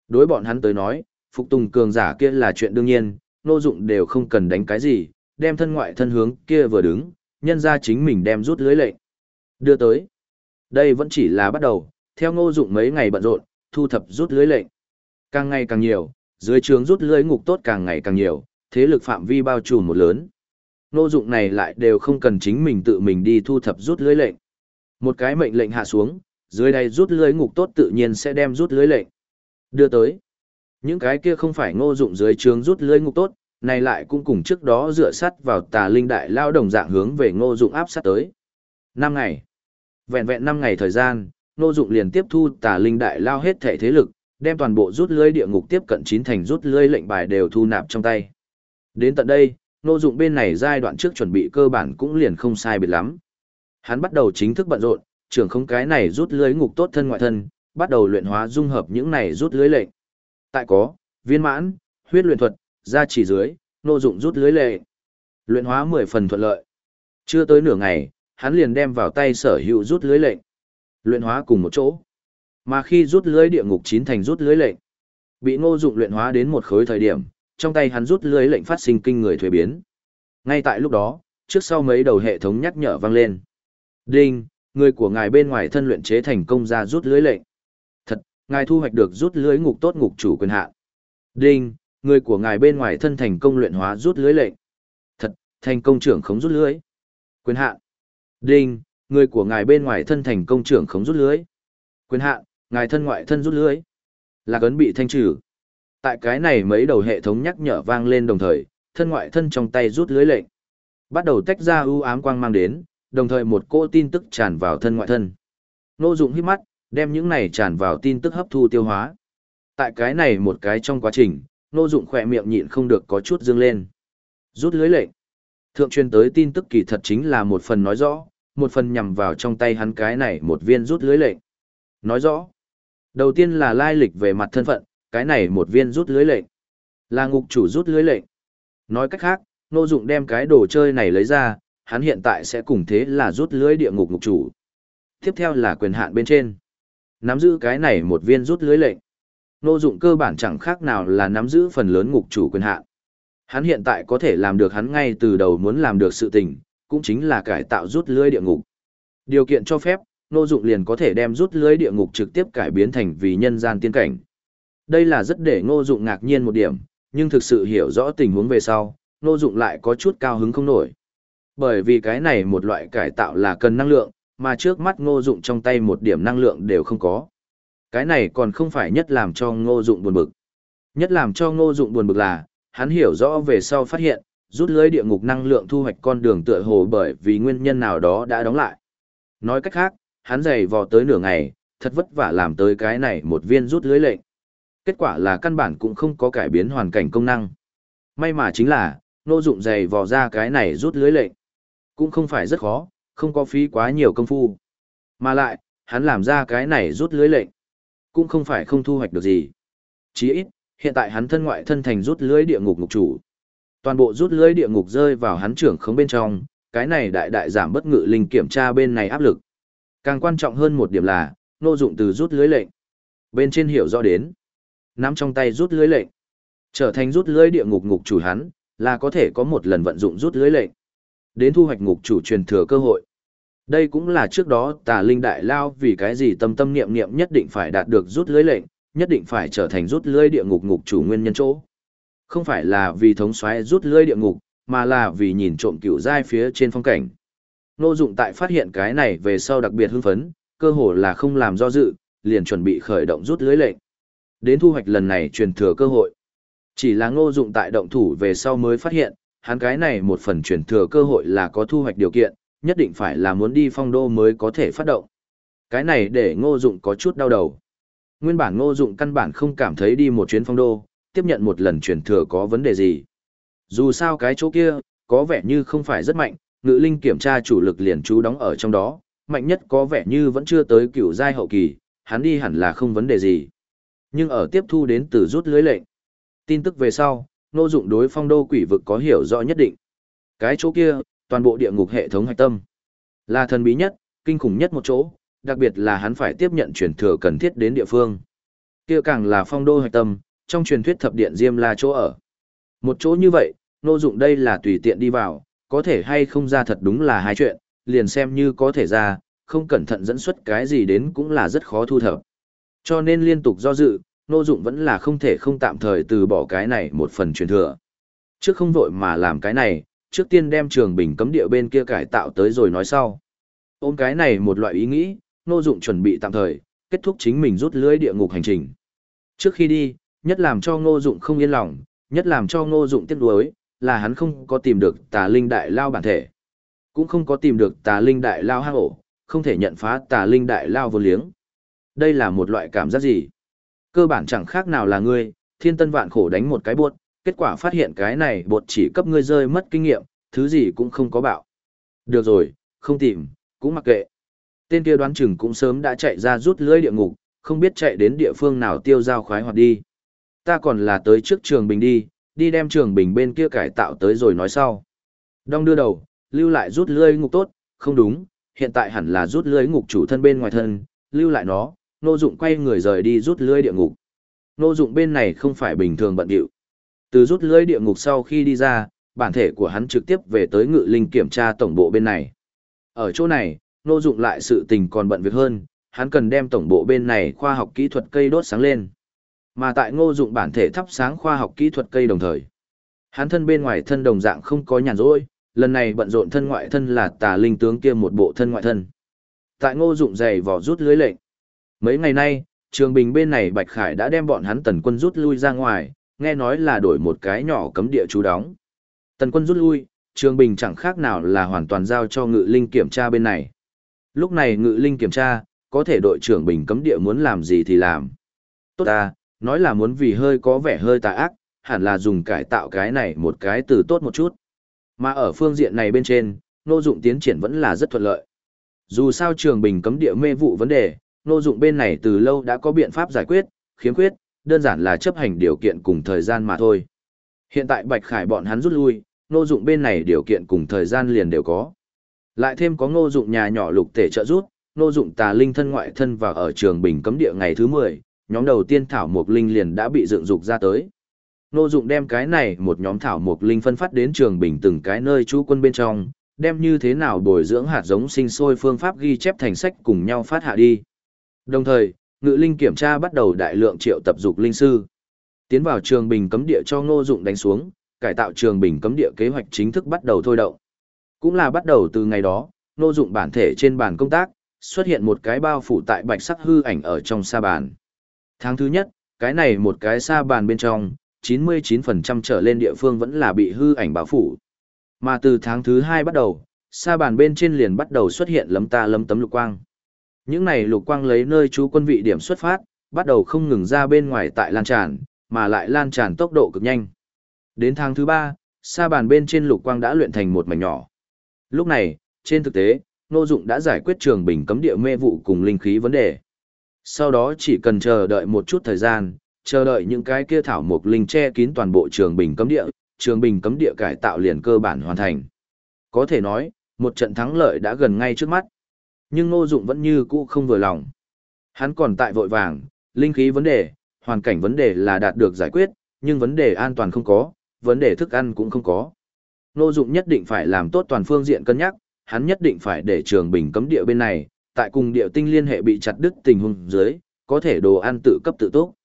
Đối bọn hắn tới nói, phục tùng cường giả kia là chuyện đương nhiên, Ngô dụng đều không cần đánh cái gì, đem thân ngoại thân hướng kia vừa đứng, nhân ra chính mình đem rút lưới lệnh. Đưa tới. Đây vẫn chỉ là bắt đầu, theo ngô dụng mấy ngày bận rộn, thu thập rút lưới lệnh. Càng ngày càng nhiều, dưới trường rút lưới ngục tốt càng ngày càng nhiều, thế lực phạm vi bao trùm một lớn. Ngô dụng này lại đều không cần chính mình tự mình đi thu thập rút lưới lệnh. Một cái mệnh lệnh hạ xuống, dưới đây rút lưới ngục tốt tự nhiên sẽ đem rút lưới lệnh. Đưa tới. Những cái kia không phải ngô dụng dưới trướng rút lưới ngục tốt, này lại cũng cùng trước đó dựa sắt vào tà linh đại lao đồng dạng hướng về ngô dụng áp sát tới. Năm ngày. Vẹn vẹn năm ngày thời gian, ngô dụng liền tiếp thu tà linh đại lao hết thể thế lực, đem toàn bộ rút lưới địa ngục tiếp cận chín thành rút lưới lệnh bài đều thu nạp trong tay. Đến tận đây, ngô dụng bên này giai đoạn trước chuẩn bị cơ bản cũng liền không sai biệt lắm. Hắn bắt đầu chính thức bận rộn, trưởng không cái này rút lưới ngục tốt thân ngoại thân, bắt đầu luyện hóa dung hợp những này rút lưới lệnh. Tại có, viên mãn, huyết luyện thuật, ra chỉ dưới, nô dụng rút lưới lệ. Luyện hóa mười phần thuận lợi. Chưa tới nửa ngày, hắn liền đem vào tay sở hữu rút lưới lệnh. Luyện hóa cùng một chỗ. Mà khi rút lưới địa ngục chín thành rút lưới lệnh, bị ngô dụng luyện hóa đến một khối thời điểm, trong tay hắn rút lưới lệnh phát sinh kinh người thuế biến. Ngay tại lúc đó, trước sau mấy đầu hệ thống nhắc nhở vang lên. Đinh, người của ngài bên ngoài thân luyện chế thành công ra rút lưới lệnh thật ngài thu hoạch được rút lưới ngục tốt ngục chủ quyền hạn. Đinh, người của ngài bên ngoài thân thành công luyện hóa rút lưới lệnh. Thật, thành công trưởng khống rút lưới. Quyền hạn. Đinh, người của ngài bên ngoài thân thành công trưởng khống rút lưới. Quyền hạn, ngài thân ngoại thân rút lưới. Lạc ấn bị thanh trừ. Tại cái này mấy đầu hệ thống nhắc nhở vang lên đồng thời, thân ngoại thân trong tay rút lưới lệnh. Bắt đầu tách ra ưu ám quang mang đến, đồng thời một cỗ tin tức tràn vào thân ngoại thân. Nô dụng hít mắt, đem những này tràn vào tin tức hấp thu tiêu hóa. Tại cái này một cái trong quá trình, nô dụng khỏe miệng nhịn không được có chút dương lên. Rút lưới lệnh. Thượng truyền tới tin tức kỳ thật chính là một phần nói rõ, một phần nhằm vào trong tay hắn cái này một viên rút lưới lệnh. Nói rõ, đầu tiên là lai lịch về mặt thân phận, cái này một viên rút lưới lệnh. Là ngục chủ rút lưới lệnh. Nói cách khác, Ngô Dụng đem cái đồ chơi này lấy ra, hắn hiện tại sẽ cùng thế là rút lưới địa ngục ngục chủ. Tiếp theo là quyền hạn bên trên. Nắm giữ cái này một viên rút lưới lệnh. Nô Dụng cơ bản chẳng khác nào là nắm giữ phần lớn ngục chủ quyền hạn. Hắn hiện tại có thể làm được hắn ngay từ đầu muốn làm được sự tình, cũng chính là cải tạo rút lưới địa ngục. Điều kiện cho phép, nô Dụng liền có thể đem rút lưới địa ngục trực tiếp cải biến thành vì nhân gian tiên cảnh. Đây là rất để Ngô Dụng ngạc nhiên một điểm, nhưng thực sự hiểu rõ tình huống về sau, Ngô Dụng lại có chút cao hứng không nổi. Bởi vì cái này một loại cải tạo là cần năng lượng, mà trước mắt Ngô Dụng trong tay một điểm năng lượng đều không có. Cái này còn không phải nhất làm cho Ngô Dụng buồn bực. Nhất làm cho Ngô Dụng buồn bực là, hắn hiểu rõ về sau phát hiện, rút lưới địa ngục năng lượng thu hoạch con đường tựa hồ bởi vì nguyên nhân nào đó đã đóng lại. Nói cách khác, hắn dày vò tới nửa ngày, thật vất vả làm tới cái này một viên rút lưới lệnh. Kết quả là căn bản cũng không có cải biến hoàn cảnh công năng. May mà chính là, nô dụng dày vò ra cái này rút lưới lệnh. Cũng không phải rất khó, không có phí quá nhiều công phu. Mà lại, hắn làm ra cái này rút lưới lệnh. Cũng không phải không thu hoạch được gì. Chỉ ít, hiện tại hắn thân ngoại thân thành rút lưới địa ngục ngục chủ. Toàn bộ rút lưới địa ngục rơi vào hắn trưởng không bên trong, cái này đại đại giảm bất ngự linh kiểm tra bên này áp lực. Càng quan trọng hơn một điểm là, nô dụng từ rút lưới lệnh. Bên trên hiểu rõ đến, nắm trong tay rút lưới lệnh, trở thành rút lưới địa ngục ngục chủ hắn, là có thể có một lần vận dụng rút lưới lệnh, đến thu hoạch ngục chủ truyền thừa cơ hội. Đây cũng là trước đó tà linh đại lao vì cái gì tâm tâm niệm niệm nhất định phải đạt được rút lưới lệnh, nhất định phải trở thành rút lưới địa ngục ngục chủ nguyên nhân chỗ. Không phải là vì thống xoáy rút lưới địa ngục, mà là vì nhìn trộm cựu giai phía trên phong cảnh. Nô dụng tại phát hiện cái này về sau đặc biệt hưng phấn, cơ hồ là không làm do dự, liền chuẩn bị khởi động rút lưới lệnh. Đến thu hoạch lần này truyền thừa cơ hội. Chỉ là ngô dụng tại động thủ về sau mới phát hiện, hắn cái này một phần truyền thừa cơ hội là có thu hoạch điều kiện, nhất định phải là muốn đi phong đô mới có thể phát động. Cái này để ngô dụng có chút đau đầu. Nguyên bản ngô dụng căn bản không cảm thấy đi một chuyến phong đô, tiếp nhận một lần truyền thừa có vấn đề gì. Dù sao cái chỗ kia, có vẻ như không phải rất mạnh, ngự linh kiểm tra chủ lực liền chú đóng ở trong đó, mạnh nhất có vẻ như vẫn chưa tới kiểu giai hậu kỳ, hắn đi hẳn là không vấn đề gì. Nhưng ở tiếp thu đến từ rút lưới lệnh. Tin tức về sau, Ngô dụng đối phong đô quỷ vực có hiểu rõ nhất định. Cái chỗ kia, toàn bộ địa ngục hệ thống hạch tâm. Là thần bí nhất, kinh khủng nhất một chỗ, đặc biệt là hắn phải tiếp nhận truyền thừa cần thiết đến địa phương. Kia càng là phong đô hạch tâm, trong truyền thuyết thập điện Diêm là chỗ ở. Một chỗ như vậy, nô dụng đây là tùy tiện đi vào, có thể hay không ra thật đúng là hai chuyện, liền xem như có thể ra, không cẩn thận dẫn xuất cái gì đến cũng là rất khó thu thập. Cho nên liên tục do dự, nô dụng vẫn là không thể không tạm thời từ bỏ cái này một phần truyền thừa. Trước không vội mà làm cái này, trước tiên đem trường bình cấm địa bên kia cải tạo tới rồi nói sau. Ôm cái này một loại ý nghĩ, nô dụng chuẩn bị tạm thời, kết thúc chính mình rút lưới địa ngục hành trình. Trước khi đi, nhất làm cho ngô dụng không yên lòng, nhất làm cho ngô dụng tiếc nuối, là hắn không có tìm được tà linh đại lao bản thể. Cũng không có tìm được tà linh đại lao hang ổ, không thể nhận phá tà linh đại lao vô liếng. Đây là một loại cảm giác gì? Cơ bản chẳng khác nào là ngươi, thiên tân vạn khổ đánh một cái buốt kết quả phát hiện cái này bột chỉ cấp ngươi rơi mất kinh nghiệm, thứ gì cũng không có bạo. Được rồi, không tìm, cũng mặc kệ. Tên kia đoán chừng cũng sớm đã chạy ra rút lưỡi địa ngục, không biết chạy đến địa phương nào tiêu giao khoái hoạt đi. Ta còn là tới trước trường bình đi, đi đem trường bình bên kia cải tạo tới rồi nói sau. Đong đưa đầu, lưu lại rút lưỡi ngục tốt, không đúng, hiện tại hẳn là rút lưỡi ngục chủ thân bên ngoài thân, lưu lại nó, nô dụng quay người rời đi rút lưỡi địa ngục. Nô dụng bên này không phải bình thường bận điệu. Từ rút lưới địa ngục sau khi đi ra, bản thể của hắn trực tiếp về tới ngự linh kiểm tra tổng bộ bên này. Ở chỗ này, nô dụng lại sự tình còn bận việc hơn, hắn cần đem tổng bộ bên này khoa học kỹ thuật cây đốt sáng lên. Mà tại ngô dụng bản thể thắp sáng khoa học kỹ thuật cây đồng thời. Hắn thân bên ngoài thân đồng dạng không có nhàn rỗi, lần này bận rộn thân ngoại thân là tà linh tướng kia một bộ thân ngoại thân. Tại ngô dụng giày vỏ rút lưới lệnh. Mấy ngày nay, trường bình bên này Bạch Khải đã đem bọn hắn tần quân rút lui ra ngoài, nghe nói là đổi một cái nhỏ cấm địa chú đóng. Tần quân rút lui, trường bình chẳng khác nào là hoàn toàn giao cho ngự linh kiểm tra bên này. Lúc này ngự linh kiểm tra, có thể đội trưởng bình cấm địa muốn làm gì thì làm. Tốt ta, nói là muốn vì hơi có vẻ hơi tà ác, hẳn là dùng cải tạo cái này một cái từ tốt một chút. Mà ở phương diện này bên trên, nô dụng tiến triển vẫn là rất thuận lợi. Dù sao trường bình cấm địa mê vụ vấn đề, nô Dụng bên này từ lâu đã có biện pháp giải quyết, khiếm khuyết, đơn giản là chấp hành điều kiện cùng thời gian mà thôi. Hiện tại Bạch Khải bọn hắn rút lui, Ngô Dụng bên này điều kiện cùng thời gian liền đều có. Lại thêm có Ngô Dụng nhà nhỏ lục tể trợ rút, Ngô Dụng tà linh thân ngoại thân vào ở trường bình cấm địa ngày thứ 10, nhóm đầu tiên thảo mục linh liền đã bị dựng dục ra tới. Ngô Dụng đem cái này một nhóm thảo mục linh phân phát đến trường bình từng cái nơi trú quân bên trong, đem như thế nào bồi dưỡng hạt giống sinh sôi phương pháp ghi chép thành sách cùng nhau phát hạ đi. Đồng thời, ngự linh kiểm tra bắt đầu đại lượng triệu tập dục linh sư. Tiến vào trường bình cấm địa cho ngô dụng đánh xuống, cải tạo trường bình cấm địa kế hoạch chính thức bắt đầu thôi động. Cũng là bắt đầu từ ngày đó, ngô dụng bản thể trên bàn công tác, xuất hiện một cái bao phủ tại bạch sắc hư ảnh ở trong sa bàn. Tháng thứ nhất, cái này một cái sa bàn bên trong, 99% trở lên địa phương vẫn là bị hư ảnh bao phủ. Mà từ tháng thứ hai bắt đầu, sa bàn bên trên liền bắt đầu xuất hiện lấm ta lấm tấm lục quang. Những này lục quang lấy nơi chú quân vị điểm xuất phát, bắt đầu không ngừng ra bên ngoài tại lan tràn, mà lại lan tràn tốc độ cực nhanh. Đến tháng thứ ba, sa bàn bên trên lục quang đã luyện thành một mảnh nhỏ. Lúc này, trên thực tế, Nô Dụng đã giải quyết trường bình cấm địa mê vụ cùng linh khí vấn đề. Sau đó chỉ cần chờ đợi một chút thời gian, chờ đợi những cái kia thảo mục linh che kín toàn bộ trường bình cấm địa, trường bình cấm địa cải tạo liền cơ bản hoàn thành. Có thể nói, một trận thắng lợi đã gần ngay trước mắt. Nhưng Ngô Dụng vẫn như cũ không vừa lòng. Hắn còn tại vội vàng, linh khí vấn đề, hoàn cảnh vấn đề là đạt được giải quyết, nhưng vấn đề an toàn không có, vấn đề thức ăn cũng không có. Ngô Dụng nhất định phải làm tốt toàn phương diện cân nhắc, hắn nhất định phải để trường bình cấm địa bên này, tại cùng địa tinh liên hệ bị chặt đứt tình huống dưới, có thể đồ ăn tự cấp tự túc.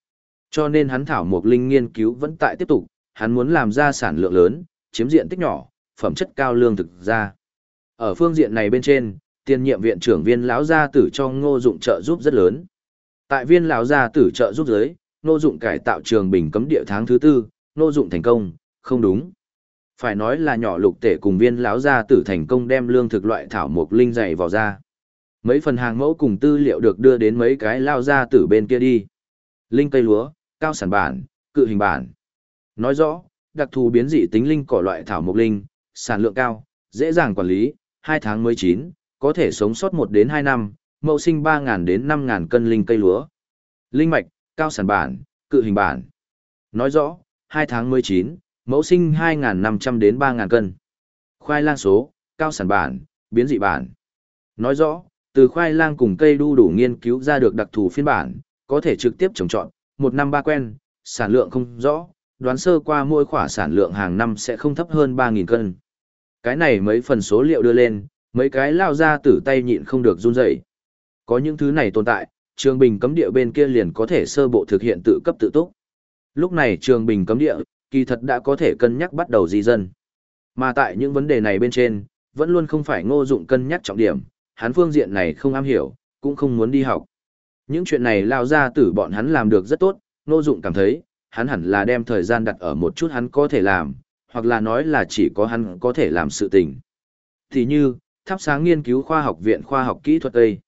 Cho nên hắn thảo mục linh nghiên cứu vẫn tại tiếp tục, hắn muốn làm ra sản lượng lớn, chiếm diện tích nhỏ, phẩm chất cao lương thực ra. Ở phương diện này bên trên, tiền nhiệm viện trưởng viên lão gia tử cho ngô dụng trợ giúp rất lớn. Tại viên lão gia tử trợ giúp giới, ngô dụng cải tạo trường bình cấm địa tháng thứ tư, ngô dụng thành công, không đúng. Phải nói là nhỏ lục tể cùng viên lão gia tử thành công đem lương thực loại thảo mộc linh dày vào ra. Mấy phần hàng mẫu cùng tư liệu được đưa đến mấy cái lao gia tử bên kia đi. Linh cây lúa, cao sản bản, cự hình bản. Nói rõ, đặc thù biến dị tính linh cỏ loại thảo mộc linh, sản lượng cao, dễ dàng quản lý, 2 tháng mới chín, có thể sống sót 1 đến 2 năm, mậu sinh 3.000 đến 5.000 cân linh cây lúa. Linh mạch, cao sản bản, cự hình bản. Nói rõ, 2 tháng mới chín, mẫu sinh 2.500 đến 3.000 cân. Khoai lang số, cao sản bản, biến dị bản. Nói rõ, từ khoai lang cùng cây đu đủ nghiên cứu ra được đặc thù phiên bản, có thể trực tiếp trồng trọt, một năm ba quen, sản lượng không rõ, đoán sơ qua mỗi khỏa sản lượng hàng năm sẽ không thấp hơn 3.000 cân. Cái này mấy phần số liệu đưa lên, mấy cái lao ra tử tay nhịn không được run rẩy. Có những thứ này tồn tại, trường bình cấm địa bên kia liền có thể sơ bộ thực hiện tự cấp tự túc. Lúc này trường bình cấm địa, kỳ thật đã có thể cân nhắc bắt đầu di dân. Mà tại những vấn đề này bên trên, vẫn luôn không phải ngô dụng cân nhắc trọng điểm, hắn phương diện này không am hiểu, cũng không muốn đi học. Những chuyện này lao ra tử bọn hắn làm được rất tốt, ngô dụng cảm thấy, hắn hẳn là đem thời gian đặt ở một chút hắn có thể làm, hoặc là nói là chỉ có hắn có thể làm sự tình. Thì như, thắp sáng nghiên cứu khoa học viện khoa học kỹ thuật Tây.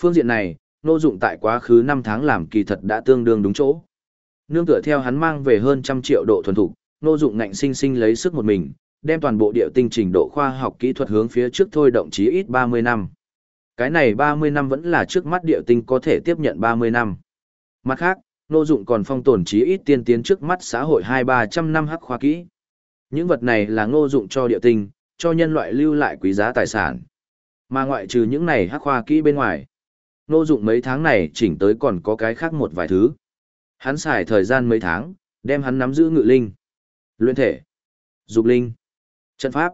Phương diện này, nô dụng tại quá khứ 5 tháng làm kỳ thật đã tương đương đúng chỗ. Nương tựa theo hắn mang về hơn trăm triệu độ thuần thục, nô dụng ngạnh sinh sinh lấy sức một mình, đem toàn bộ địa tinh trình độ khoa học kỹ thuật hướng phía trước thôi động chí ít 30 năm. Cái này 30 năm vẫn là trước mắt địa tinh có thể tiếp nhận 30 năm. Mặt khác, nô dụng còn phong tồn chí ít tiên tiến trước mắt xã hội 2-300 năm hắc khoa kỹ. Những vật này là ngô dụng cho địa tinh, cho nhân loại lưu lại quý giá tài sản. Mà ngoại trừ những này hắc khoa kỹ bên ngoài, nô dụng mấy tháng này chỉnh tới còn có cái khác một vài thứ. Hắn xài thời gian mấy tháng, đem hắn nắm giữ ngự linh, luyện thể, dục linh, trận pháp,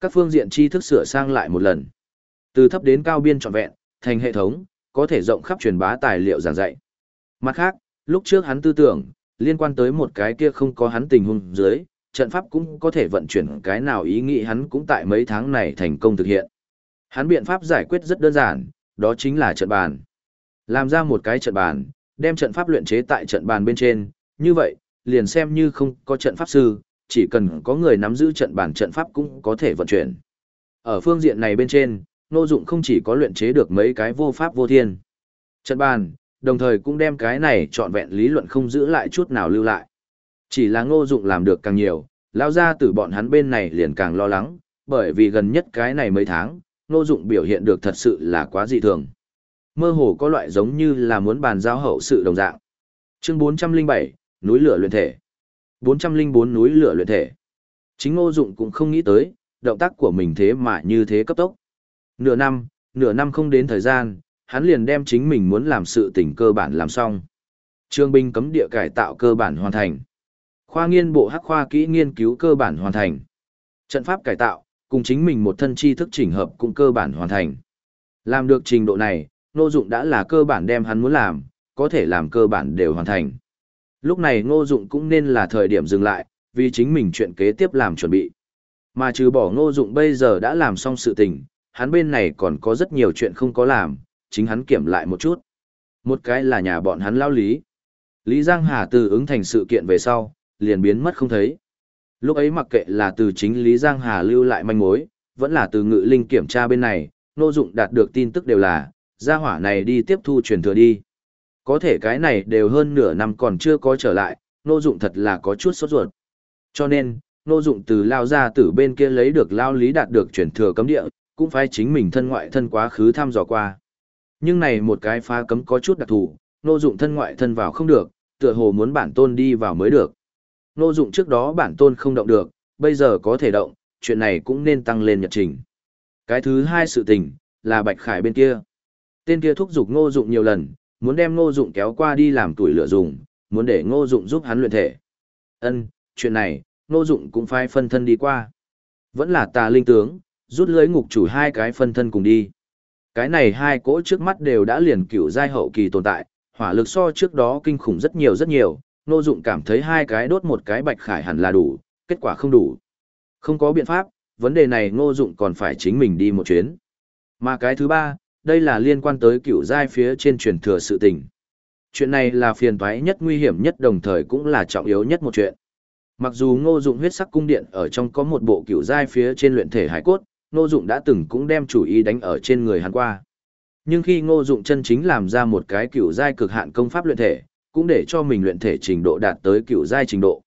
các phương diện tri thức sửa sang lại một lần. Từ thấp đến cao biên trọn vẹn, thành hệ thống, có thể rộng khắp truyền bá tài liệu giảng dạy. Mặt khác, lúc trước hắn tư tưởng, liên quan tới một cái kia không có hắn tình huống dưới, trận pháp cũng có thể vận chuyển cái nào ý nghĩ hắn cũng tại mấy tháng này thành công thực hiện. Hắn biện pháp giải quyết rất đơn giản, đó chính là trận bàn. Làm ra một cái trận bàn, đem trận pháp luyện chế tại trận bàn bên trên, như vậy, liền xem như không có trận pháp sư, chỉ cần có người nắm giữ trận bàn trận pháp cũng có thể vận chuyển. Ở phương diện này bên trên, Nô Dụng không chỉ có luyện chế được mấy cái vô pháp vô thiên. Trận bàn, đồng thời cũng đem cái này trọn vẹn lý luận không giữ lại chút nào lưu lại. Chỉ là ngô dụng làm được càng nhiều, lao ra từ bọn hắn bên này liền càng lo lắng, bởi vì gần nhất cái này mấy tháng, Ngô Dụng biểu hiện được thật sự là quá dị thường. Mơ hồ có loại giống như là muốn bàn giao hậu sự đồng dạng. Chương 407, núi lửa luyện thể. 404 núi lửa luyện thể. Chính Ngô Dụng cũng không nghĩ tới, động tác của mình thế mà như thế cấp tốc. Nửa năm, nửa năm không đến thời gian, hắn liền đem chính mình muốn làm sự tình cơ bản làm xong. Trương binh cấm địa cải tạo cơ bản hoàn thành. Khoa nghiên bộ hắc khoa kỹ nghiên cứu cơ bản hoàn thành. Trận pháp cải tạo, cùng chính mình một thân tri thức chỉnh hợp cũng cơ bản hoàn thành. Làm được trình độ này, Ngô Dụng đã là cơ bản đem hắn muốn làm, có thể làm cơ bản đều hoàn thành. Lúc này Ngô Dụng cũng nên là thời điểm dừng lại, vì chính mình chuyện kế tiếp làm chuẩn bị. Mà trừ bỏ Ngô Dụng bây giờ đã làm xong sự tình, hắn bên này còn có rất nhiều chuyện không có làm, chính hắn kiểm lại một chút. Một cái là nhà bọn hắn lao lý. Lý Giang Hà từ ứng thành sự kiện về sau, liền biến mất không thấy. Lúc ấy mặc kệ là từ chính Lý Giang Hà lưu lại manh mối, vẫn là từ ngự linh kiểm tra bên này, Nô Dụng đạt được tin tức đều là, gia hỏa này đi tiếp thu truyền thừa đi. Có thể cái này đều hơn nửa năm còn chưa có trở lại, Nô Dụng thật là có chút sốt ruột. Cho nên, Nô Dụng từ lao ra từ bên kia lấy được lao lý đạt được truyền thừa cấm địa, cũng phải chính mình thân ngoại thân quá khứ thăm dò qua. Nhưng này một cái phá cấm có chút đặc thù, Nô Dụng thân ngoại thân vào không được, tựa hồ muốn bản tôn đi vào mới được. Ngô Dụng trước đó bản tôn không động được, bây giờ có thể động, chuyện này cũng nên tăng lên nhật trình. Cái thứ hai sự tình, là Bạch Khải bên kia. Tên kia thúc giục Ngô Dụng nhiều lần, muốn đem Ngô Dụng kéo qua đi làm tuổi lửa dùng, muốn để Ngô Dụng giúp hắn luyện thể. Ân, chuyện này, Ngô Dụng cũng phải phân thân đi qua. Vẫn là tà linh tướng, rút lưới ngục chủ hai cái phân thân cùng đi. Cái này hai cỗ trước mắt đều đã liền cửu giai hậu kỳ tồn tại, hỏa lực so trước đó kinh khủng rất nhiều rất nhiều, Nô Dụng cảm thấy hai cái đốt một cái bạch khải hẳn là đủ, kết quả không đủ. Không có biện pháp, vấn đề này Ngô Dụng còn phải chính mình đi một chuyến. Mà cái thứ ba, đây là liên quan tới cựu giai phía trên truyền thừa sự tình. Chuyện này là phiền toái nhất nguy hiểm nhất đồng thời cũng là trọng yếu nhất một chuyện. Mặc dù Ngô Dụng huyết sắc cung điện ở trong có một bộ cựu giai phía trên luyện thể hải cốt, Ngô Dụng đã từng cũng đem chủ ý đánh ở trên người hắn qua. Nhưng khi Ngô Dụng chân chính làm ra một cái cựu giai cực hạn công pháp luyện thể, cũng để cho mình luyện thể trình độ đạt tới cựu giai trình độ.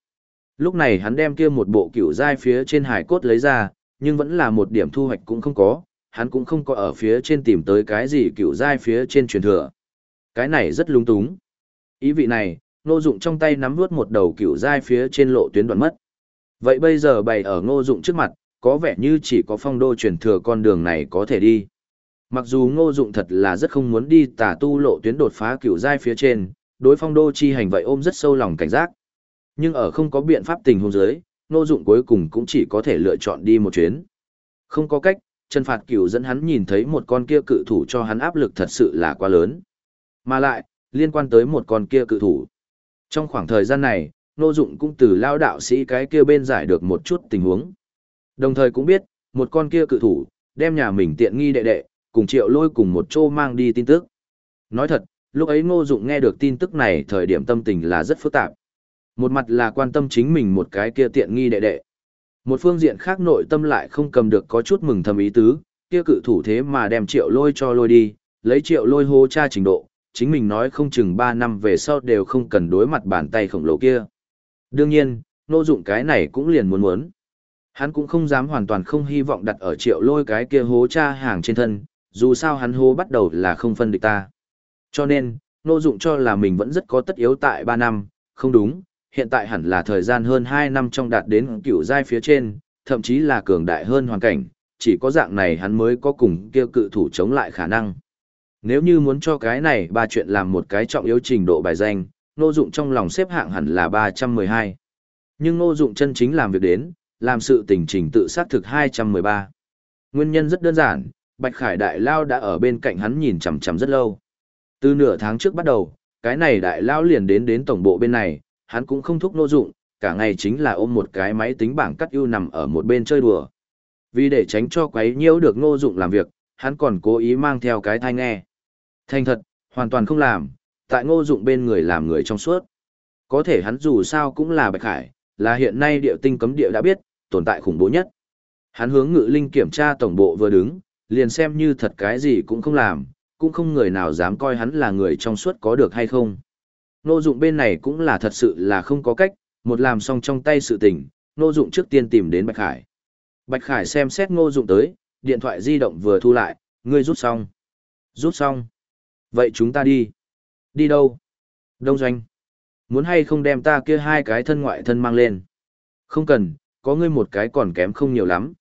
Lúc này hắn đem kia một bộ cựu giai phía trên hải cốt lấy ra, nhưng vẫn là một điểm thu hoạch cũng không có, hắn cũng không có ở phía trên tìm tới cái gì cựu giai phía trên truyền thừa. Cái này rất lung túng. Ý vị này, Ngô Dụng trong tay nắm nuốt một đầu cựu giai phía trên lộ tuyến đoạn mất. Vậy bây giờ bày ở Ngô Dụng trước mặt, có vẻ như chỉ có phong đô truyền thừa con đường này có thể đi. Mặc dù Ngô Dụng thật là rất không muốn đi tà tu lộ tuyến đột phá cựu giai phía trên, đối phong đô chi hành vậy ôm rất sâu lòng cảnh giác. Nhưng ở không có biện pháp tình huống dưới, Ngô Dụng cuối cùng cũng chỉ có thể lựa chọn đi một chuyến. Không có cách, Trần Phạt Cửu dẫn hắn nhìn thấy một con kia cự thủ cho hắn áp lực thật sự là quá lớn. Mà lại, liên quan tới một con kia cự thủ. Trong khoảng thời gian này, Nô Dụng cũng từ lao đạo sĩ cái kia bên giải được một chút tình huống. Đồng thời cũng biết, một con kia cự thủ, đem nhà mình tiện nghi đệ đệ, cùng triệu lôi cùng một chỗ mang đi tin tức. Nói thật, lúc ấy Ngô Dụng nghe được tin tức này thời điểm tâm tình là rất phức tạp. Một mặt là quan tâm chính mình một cái kia tiện nghi đệ đệ. Một phương diện khác nội tâm lại không cầm được có chút mừng thầm ý tứ, kia cự thủ thế mà đem triệu lôi cho lôi đi, lấy triệu lôi hô cha trình độ, chính mình nói không chừng 3 năm về sau đều không cần đối mặt bàn tay khổng lồ kia. Đương nhiên, Ngô dụng cái này cũng liền muốn muốn. Hắn cũng không dám hoàn toàn không hy vọng đặt ở triệu lôi cái kia hố cha hàng trên thân, dù sao hắn hố bắt đầu là không phân địch ta. Cho nên, nô dụng cho là mình vẫn rất có tất yếu tại 3 năm, không đúng, hiện tại hẳn là thời gian hơn 2 năm trong đạt đến cựu giai phía trên, thậm chí là cường đại hơn hoàn cảnh, chỉ có dạng này hắn mới có cùng kia cự thủ chống lại khả năng. Nếu như muốn cho cái này ba chuyện làm một cái trọng yếu trình độ bài danh, nô dụng trong lòng xếp hạng hẳn là 312. Nhưng nô dụng chân chính làm việc đến, làm sự tình trình tự xác thực 213. Nguyên nhân rất đơn giản, Bạch Khải Đại Lao đã ở bên cạnh hắn nhìn chằm chằm rất lâu. Từ nửa tháng trước bắt đầu, cái này Đại Lao liền đến đến tổng bộ bên này, hắn cũng không thúc nô dụng, cả ngày chính là ôm một cái máy tính bảng cắt ưu nằm ở một bên chơi đùa. Vì để tránh cho quấy nhiễu được ngô dụng làm việc, hắn còn cố ý mang theo cái thai nghe. Thành thật, hoàn toàn không làm, tại ngô dụng bên người làm người trong suốt. Có thể hắn dù sao cũng là bạch hải, là hiện nay địa tinh cấm địa đã biết, tồn tại khủng bố nhất. Hắn hướng ngự linh kiểm tra tổng bộ vừa đứng, liền xem như thật cái gì cũng không làm, cũng không người nào dám coi hắn là người trong suốt có được hay không. Nô dụng bên này cũng là thật sự là không có cách, một làm xong trong tay sự tình, nô dụng trước tiên tìm đến Bạch Khải. Bạch Khải xem xét ngô dụng tới, điện thoại di động vừa thu lại, ngươi rút xong. Rút xong. Vậy chúng ta đi. Đi đâu? Đông doanh. Muốn hay không đem ta kia hai cái thân ngoại thân mang lên? Không cần, có ngươi một cái còn kém không nhiều lắm.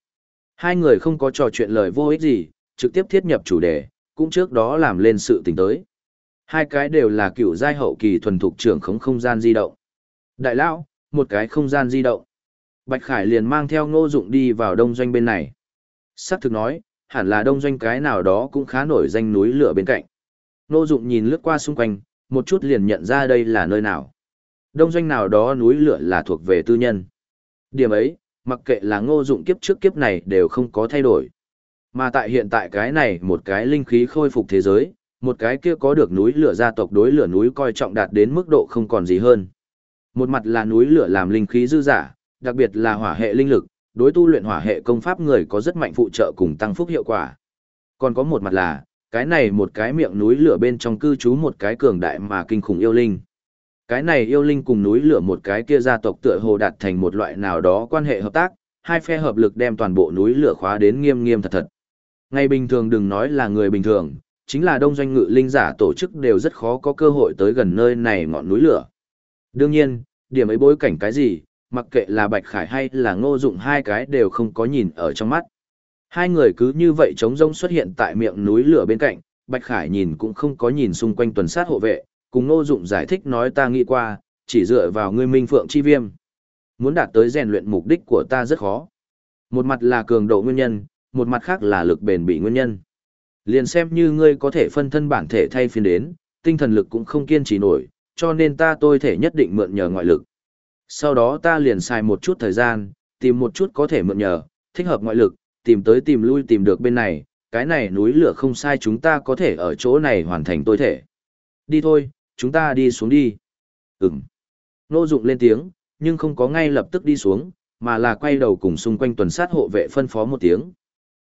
Hai người không có trò chuyện lời vô ích gì, trực tiếp thiết nhập chủ đề, cũng trước đó làm lên sự tình tới. Hai cái đều là cựu giai hậu kỳ thuần thục trưởng khống không gian di động. Đại lão, một cái không gian di động. Bạch Khải liền mang theo ngô dụng đi vào đông doanh bên này. Sắc thực nói, hẳn là đông doanh cái nào đó cũng khá nổi danh núi lửa bên cạnh. Ngô dụng nhìn lướt qua xung quanh, một chút liền nhận ra đây là nơi nào. Đông doanh nào đó núi lửa là thuộc về tư nhân. Điểm ấy, mặc kệ là ngô dụng kiếp trước kiếp này đều không có thay đổi. Mà tại hiện tại cái này một cái linh khí khôi phục thế giới, một cái kia có được núi lửa gia tộc đối lửa núi coi trọng đạt đến mức độ không còn gì hơn. Một mặt là núi lửa làm linh khí dư giả, đặc biệt là hỏa hệ linh lực, đối tu luyện hỏa hệ công pháp người có rất mạnh phụ trợ cùng tăng phúc hiệu quả. Còn có một mặt là, cái này một cái miệng núi lửa bên trong cư trú một cái cường đại mà kinh khủng yêu linh. Cái này yêu linh cùng núi lửa một cái kia gia tộc tựa hồ đạt thành một loại nào đó quan hệ hợp tác, hai phe hợp lực đem toàn bộ núi lửa khóa đến nghiêm nghiêm thật thật. Ngày bình thường đừng nói là người bình thường, chính là đông doanh ngự linh giả tổ chức đều rất khó có cơ hội tới gần nơi này ngọn núi lửa. Đương nhiên, điểm ấy bối cảnh cái gì, mặc kệ là Bạch Khải hay là ngô dụng hai cái đều không có nhìn ở trong mắt. Hai người cứ như vậy trống rông xuất hiện tại miệng núi lửa bên cạnh, Bạch Khải nhìn cũng không có nhìn xung quanh tuần sát hộ vệ, cùng ngô dụng giải thích nói ta nghĩ qua, chỉ dựa vào ngươi minh phượng chi viêm. Muốn đạt tới rèn luyện mục đích của ta rất khó. Một mặt là cường độ nguyên nhân, một mặt khác là lực bền bị nguyên nhân. Liền xem như ngươi có thể phân thân bản thể thay phiên đến, tinh thần lực cũng không kiên trì nổi, cho nên ta tôi thể nhất định mượn nhờ ngoại lực. Sau đó ta liền xài một chút thời gian, tìm một chút có thể mượn nhờ, thích hợp ngoại lực, tìm tới tìm lui tìm được bên này, cái này núi lửa không sai chúng ta có thể ở chỗ này hoàn thành tôi thể. Đi thôi, chúng ta đi xuống đi. Ừm. Nô dụng lên tiếng, nhưng không có ngay lập tức đi xuống, mà là quay đầu cùng xung quanh tuần sát hộ vệ phân phó một tiếng.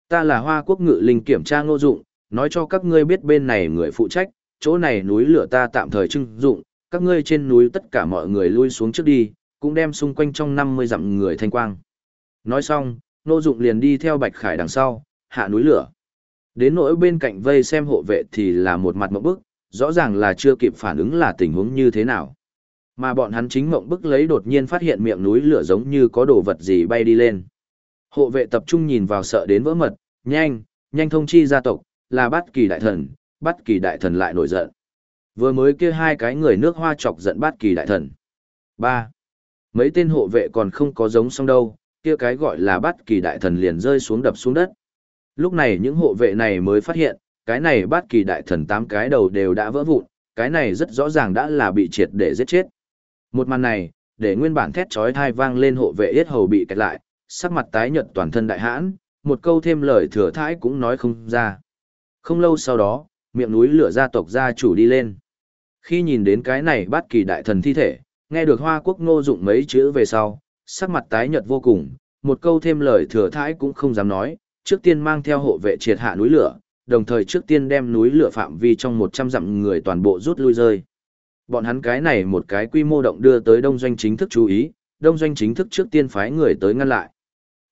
Ta là Hoa Quốc Ngự Linh kiểm tra Ngô Dụng, nói cho các ngươi biết bên này người phụ trách, chỗ này núi lửa ta tạm thời trưng dụng, các ngươi trên núi tất cả mọi người lui xuống trước đi, cũng đem xung quanh trong 50 dặm người thanh quang. Nói xong, Ngô Dụng liền đi theo Bạch Khải đằng sau, hạ núi lửa. Đến nỗi bên cạnh vây xem hộ vệ thì là một mặt mộng bức, rõ ràng là chưa kịp phản ứng là tình huống như thế nào. Mà bọn hắn chính mộng bức lấy đột nhiên phát hiện miệng núi lửa giống như có đồ vật gì bay đi lên. Hộ vệ tập trung nhìn vào sợ đến vỡ mật, nhanh, nhanh thông chi gia tộc, là bắt kỳ đại thần, bắt kỳ đại thần lại nổi giận. Vừa mới kia hai cái người nước hoa chọc giận bắt kỳ đại thần. ba Mấy tên hộ vệ còn không có giống xong đâu, kia cái gọi là bắt kỳ đại thần liền rơi xuống đập xuống đất. Lúc này những hộ vệ này mới phát hiện, cái này bắt kỳ đại thần tám cái đầu đều đã vỡ vụn, cái này rất rõ ràng đã là bị triệt để giết chết. Một màn này, để nguyên bản thét chói thai vang lên hộ vệ yết hầu bị kẹt lại, sắc mặt tái nhợt toàn thân đại hãn, một câu thêm lời thừa thãi cũng nói không ra. Không lâu sau đó, miệng núi lửa gia tộc gia chủ đi lên. Khi nhìn đến cái này bắt kỳ đại thần thi thể, nghe được hoa quốc ngô dụng mấy chữ về sau, sắc mặt tái nhợt vô cùng, một câu thêm lời thừa thãi cũng không dám nói, trước tiên mang theo hộ vệ triệt hạ núi lửa, đồng thời trước tiên đem núi lửa phạm vi trong 100 dặm người toàn bộ rút lui rơi. Bọn hắn cái này một cái quy mô động đưa tới đông doanh chính thức chú ý, đông doanh chính thức trước tiên phái người tới ngăn lại.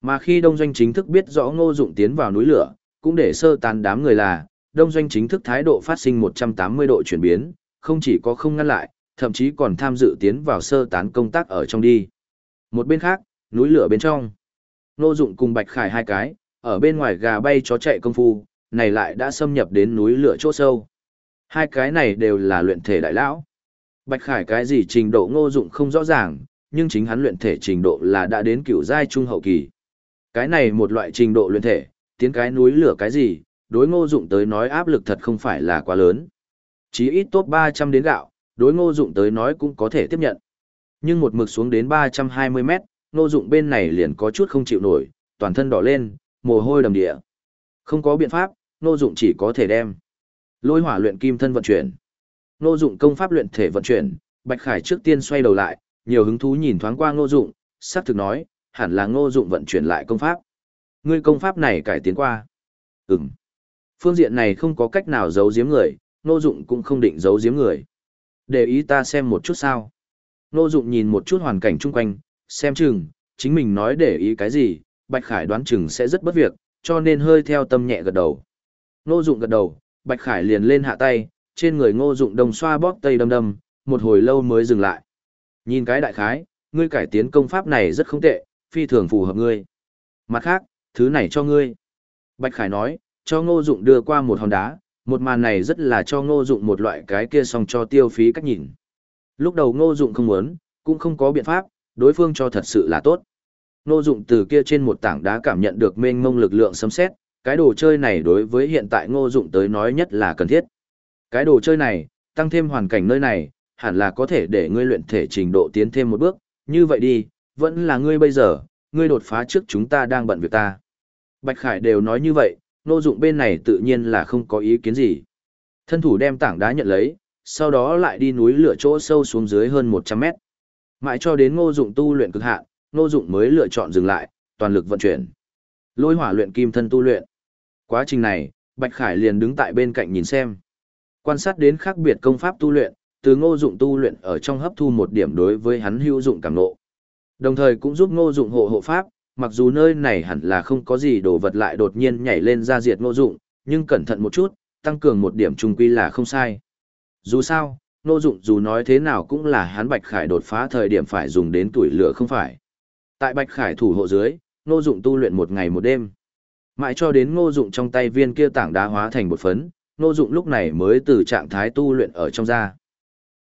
Mà khi đông doanh chính thức biết rõ ngô dụng tiến vào núi lửa, cũng để sơ tán đám người là, đông doanh chính thức thái độ phát sinh 180 độ chuyển biến, không chỉ có không ngăn lại, thậm chí còn tham dự tiến vào sơ tán công tác ở trong đi. Một bên khác, núi lửa bên trong. Ngô dụng cùng Bạch Khải hai cái, ở bên ngoài gà bay chó chạy công phu, này lại đã xâm nhập đến núi lửa chỗ sâu. Hai cái này đều là luyện thể đại lão. Bạch Khải cái gì trình độ ngô dụng không rõ ràng, nhưng chính hắn luyện thể trình độ là đã đến cửu giai trung hậu kỳ. Cái này một loại trình độ luyện thể, tiến cái núi lửa cái gì, đối ngô dụng tới nói áp lực thật không phải là quá lớn. Chí ít top 300 đến gạo, đối ngô dụng tới nói cũng có thể tiếp nhận. Nhưng một mực xuống đến 320 mét, ngô dụng bên này liền có chút không chịu nổi, toàn thân đỏ lên, mồ hôi đầm địa. Không có biện pháp, ngô dụng chỉ có thể đem. Lôi hỏa luyện kim thân vận chuyển. Ngô dụng công pháp luyện thể vận chuyển, Bạch Khải trước tiên xoay đầu lại, nhiều hứng thú nhìn thoáng qua ngô dụng, sắc thực nói, hẳn là ngô dụng vận chuyển lại công pháp. Ngươi công pháp này cải tiến qua. Ừm. Phương diện này không có cách nào giấu giếm người, ngô dụng cũng không định giấu giếm người. Để ý ta xem một chút sao. Ngô dụng nhìn một chút hoàn cảnh chung quanh, xem chừng, chính mình nói để ý cái gì, Bạch Khải đoán chừng sẽ rất bất việc, cho nên hơi theo tâm nhẹ gật đầu. Ngô Dụng gật đầu, Bạch Khải liền lên hạ tay, trên người Ngô Dụng đồng xoa bóp tây đâm đâm, một hồi lâu mới dừng lại. Nhìn cái đại khái, ngươi cải tiến công pháp này rất không tệ, phi thường phù hợp ngươi. Mặt khác, thứ này cho ngươi. Bạch Khải nói, cho Ngô Dụng đưa qua một hòn đá, một màn này rất là cho Ngô Dụng một loại cái kia xong cho tiêu phí cách nhìn. Lúc đầu Ngô Dụng không muốn, cũng không có biện pháp, đối phương cho thật sự là tốt. Ngô Dụng từ kia trên một tảng đá cảm nhận được mênh mông lực lượng sấm sét, cái đồ chơi này đối với hiện tại Ngô Dụng tới nói nhất là cần thiết. Cái đồ chơi này, tăng thêm hoàn cảnh nơi này, hẳn là có thể để ngươi luyện thể trình độ tiến thêm một bước, như vậy đi, vẫn là ngươi bây giờ, ngươi đột phá trước chúng ta đang bận việc ta. Bạch Khải đều nói như vậy, Ngô Dụng bên này tự nhiên là không có ý kiến gì. Thân thủ đem tảng đá nhận lấy, sau đó lại đi núi lửa chỗ sâu xuống dưới hơn 100 mét. Mãi cho đến Ngô Dụng tu luyện cực hạn, Ngô Dụng mới lựa chọn dừng lại, toàn lực vận chuyển. Lôi hỏa luyện kim thân tu luyện. Quá trình này, Bạch Khải liền đứng tại bên cạnh nhìn xem. Quan sát đến khác biệt công pháp tu luyện, từ Ngô Dụng tu luyện ở trong hấp thu một điểm đối với hắn hữu dụng cảm nộ. Đồng thời cũng giúp Ngô Dụng hộ hộ pháp, mặc dù nơi này hẳn là không có gì đồ vật lại đột nhiên nhảy lên ra diệt Ngô Dụng, nhưng cẩn thận một chút, tăng cường một điểm trung quy là không sai. Dù sao, Ngô Dụng dù nói thế nào cũng là hắn Bạch Khải đột phá thời điểm phải dùng đến tuổi lửa không phải. Tại Bạch Khải thủ hộ dưới, Ngô Dụng tu luyện một ngày một đêm. Mãi cho đến Ngô Dụng trong tay viên kia tảng đá hóa thành một phấn, Ngô Dụng lúc này mới từ trạng thái tu luyện ở trong ra.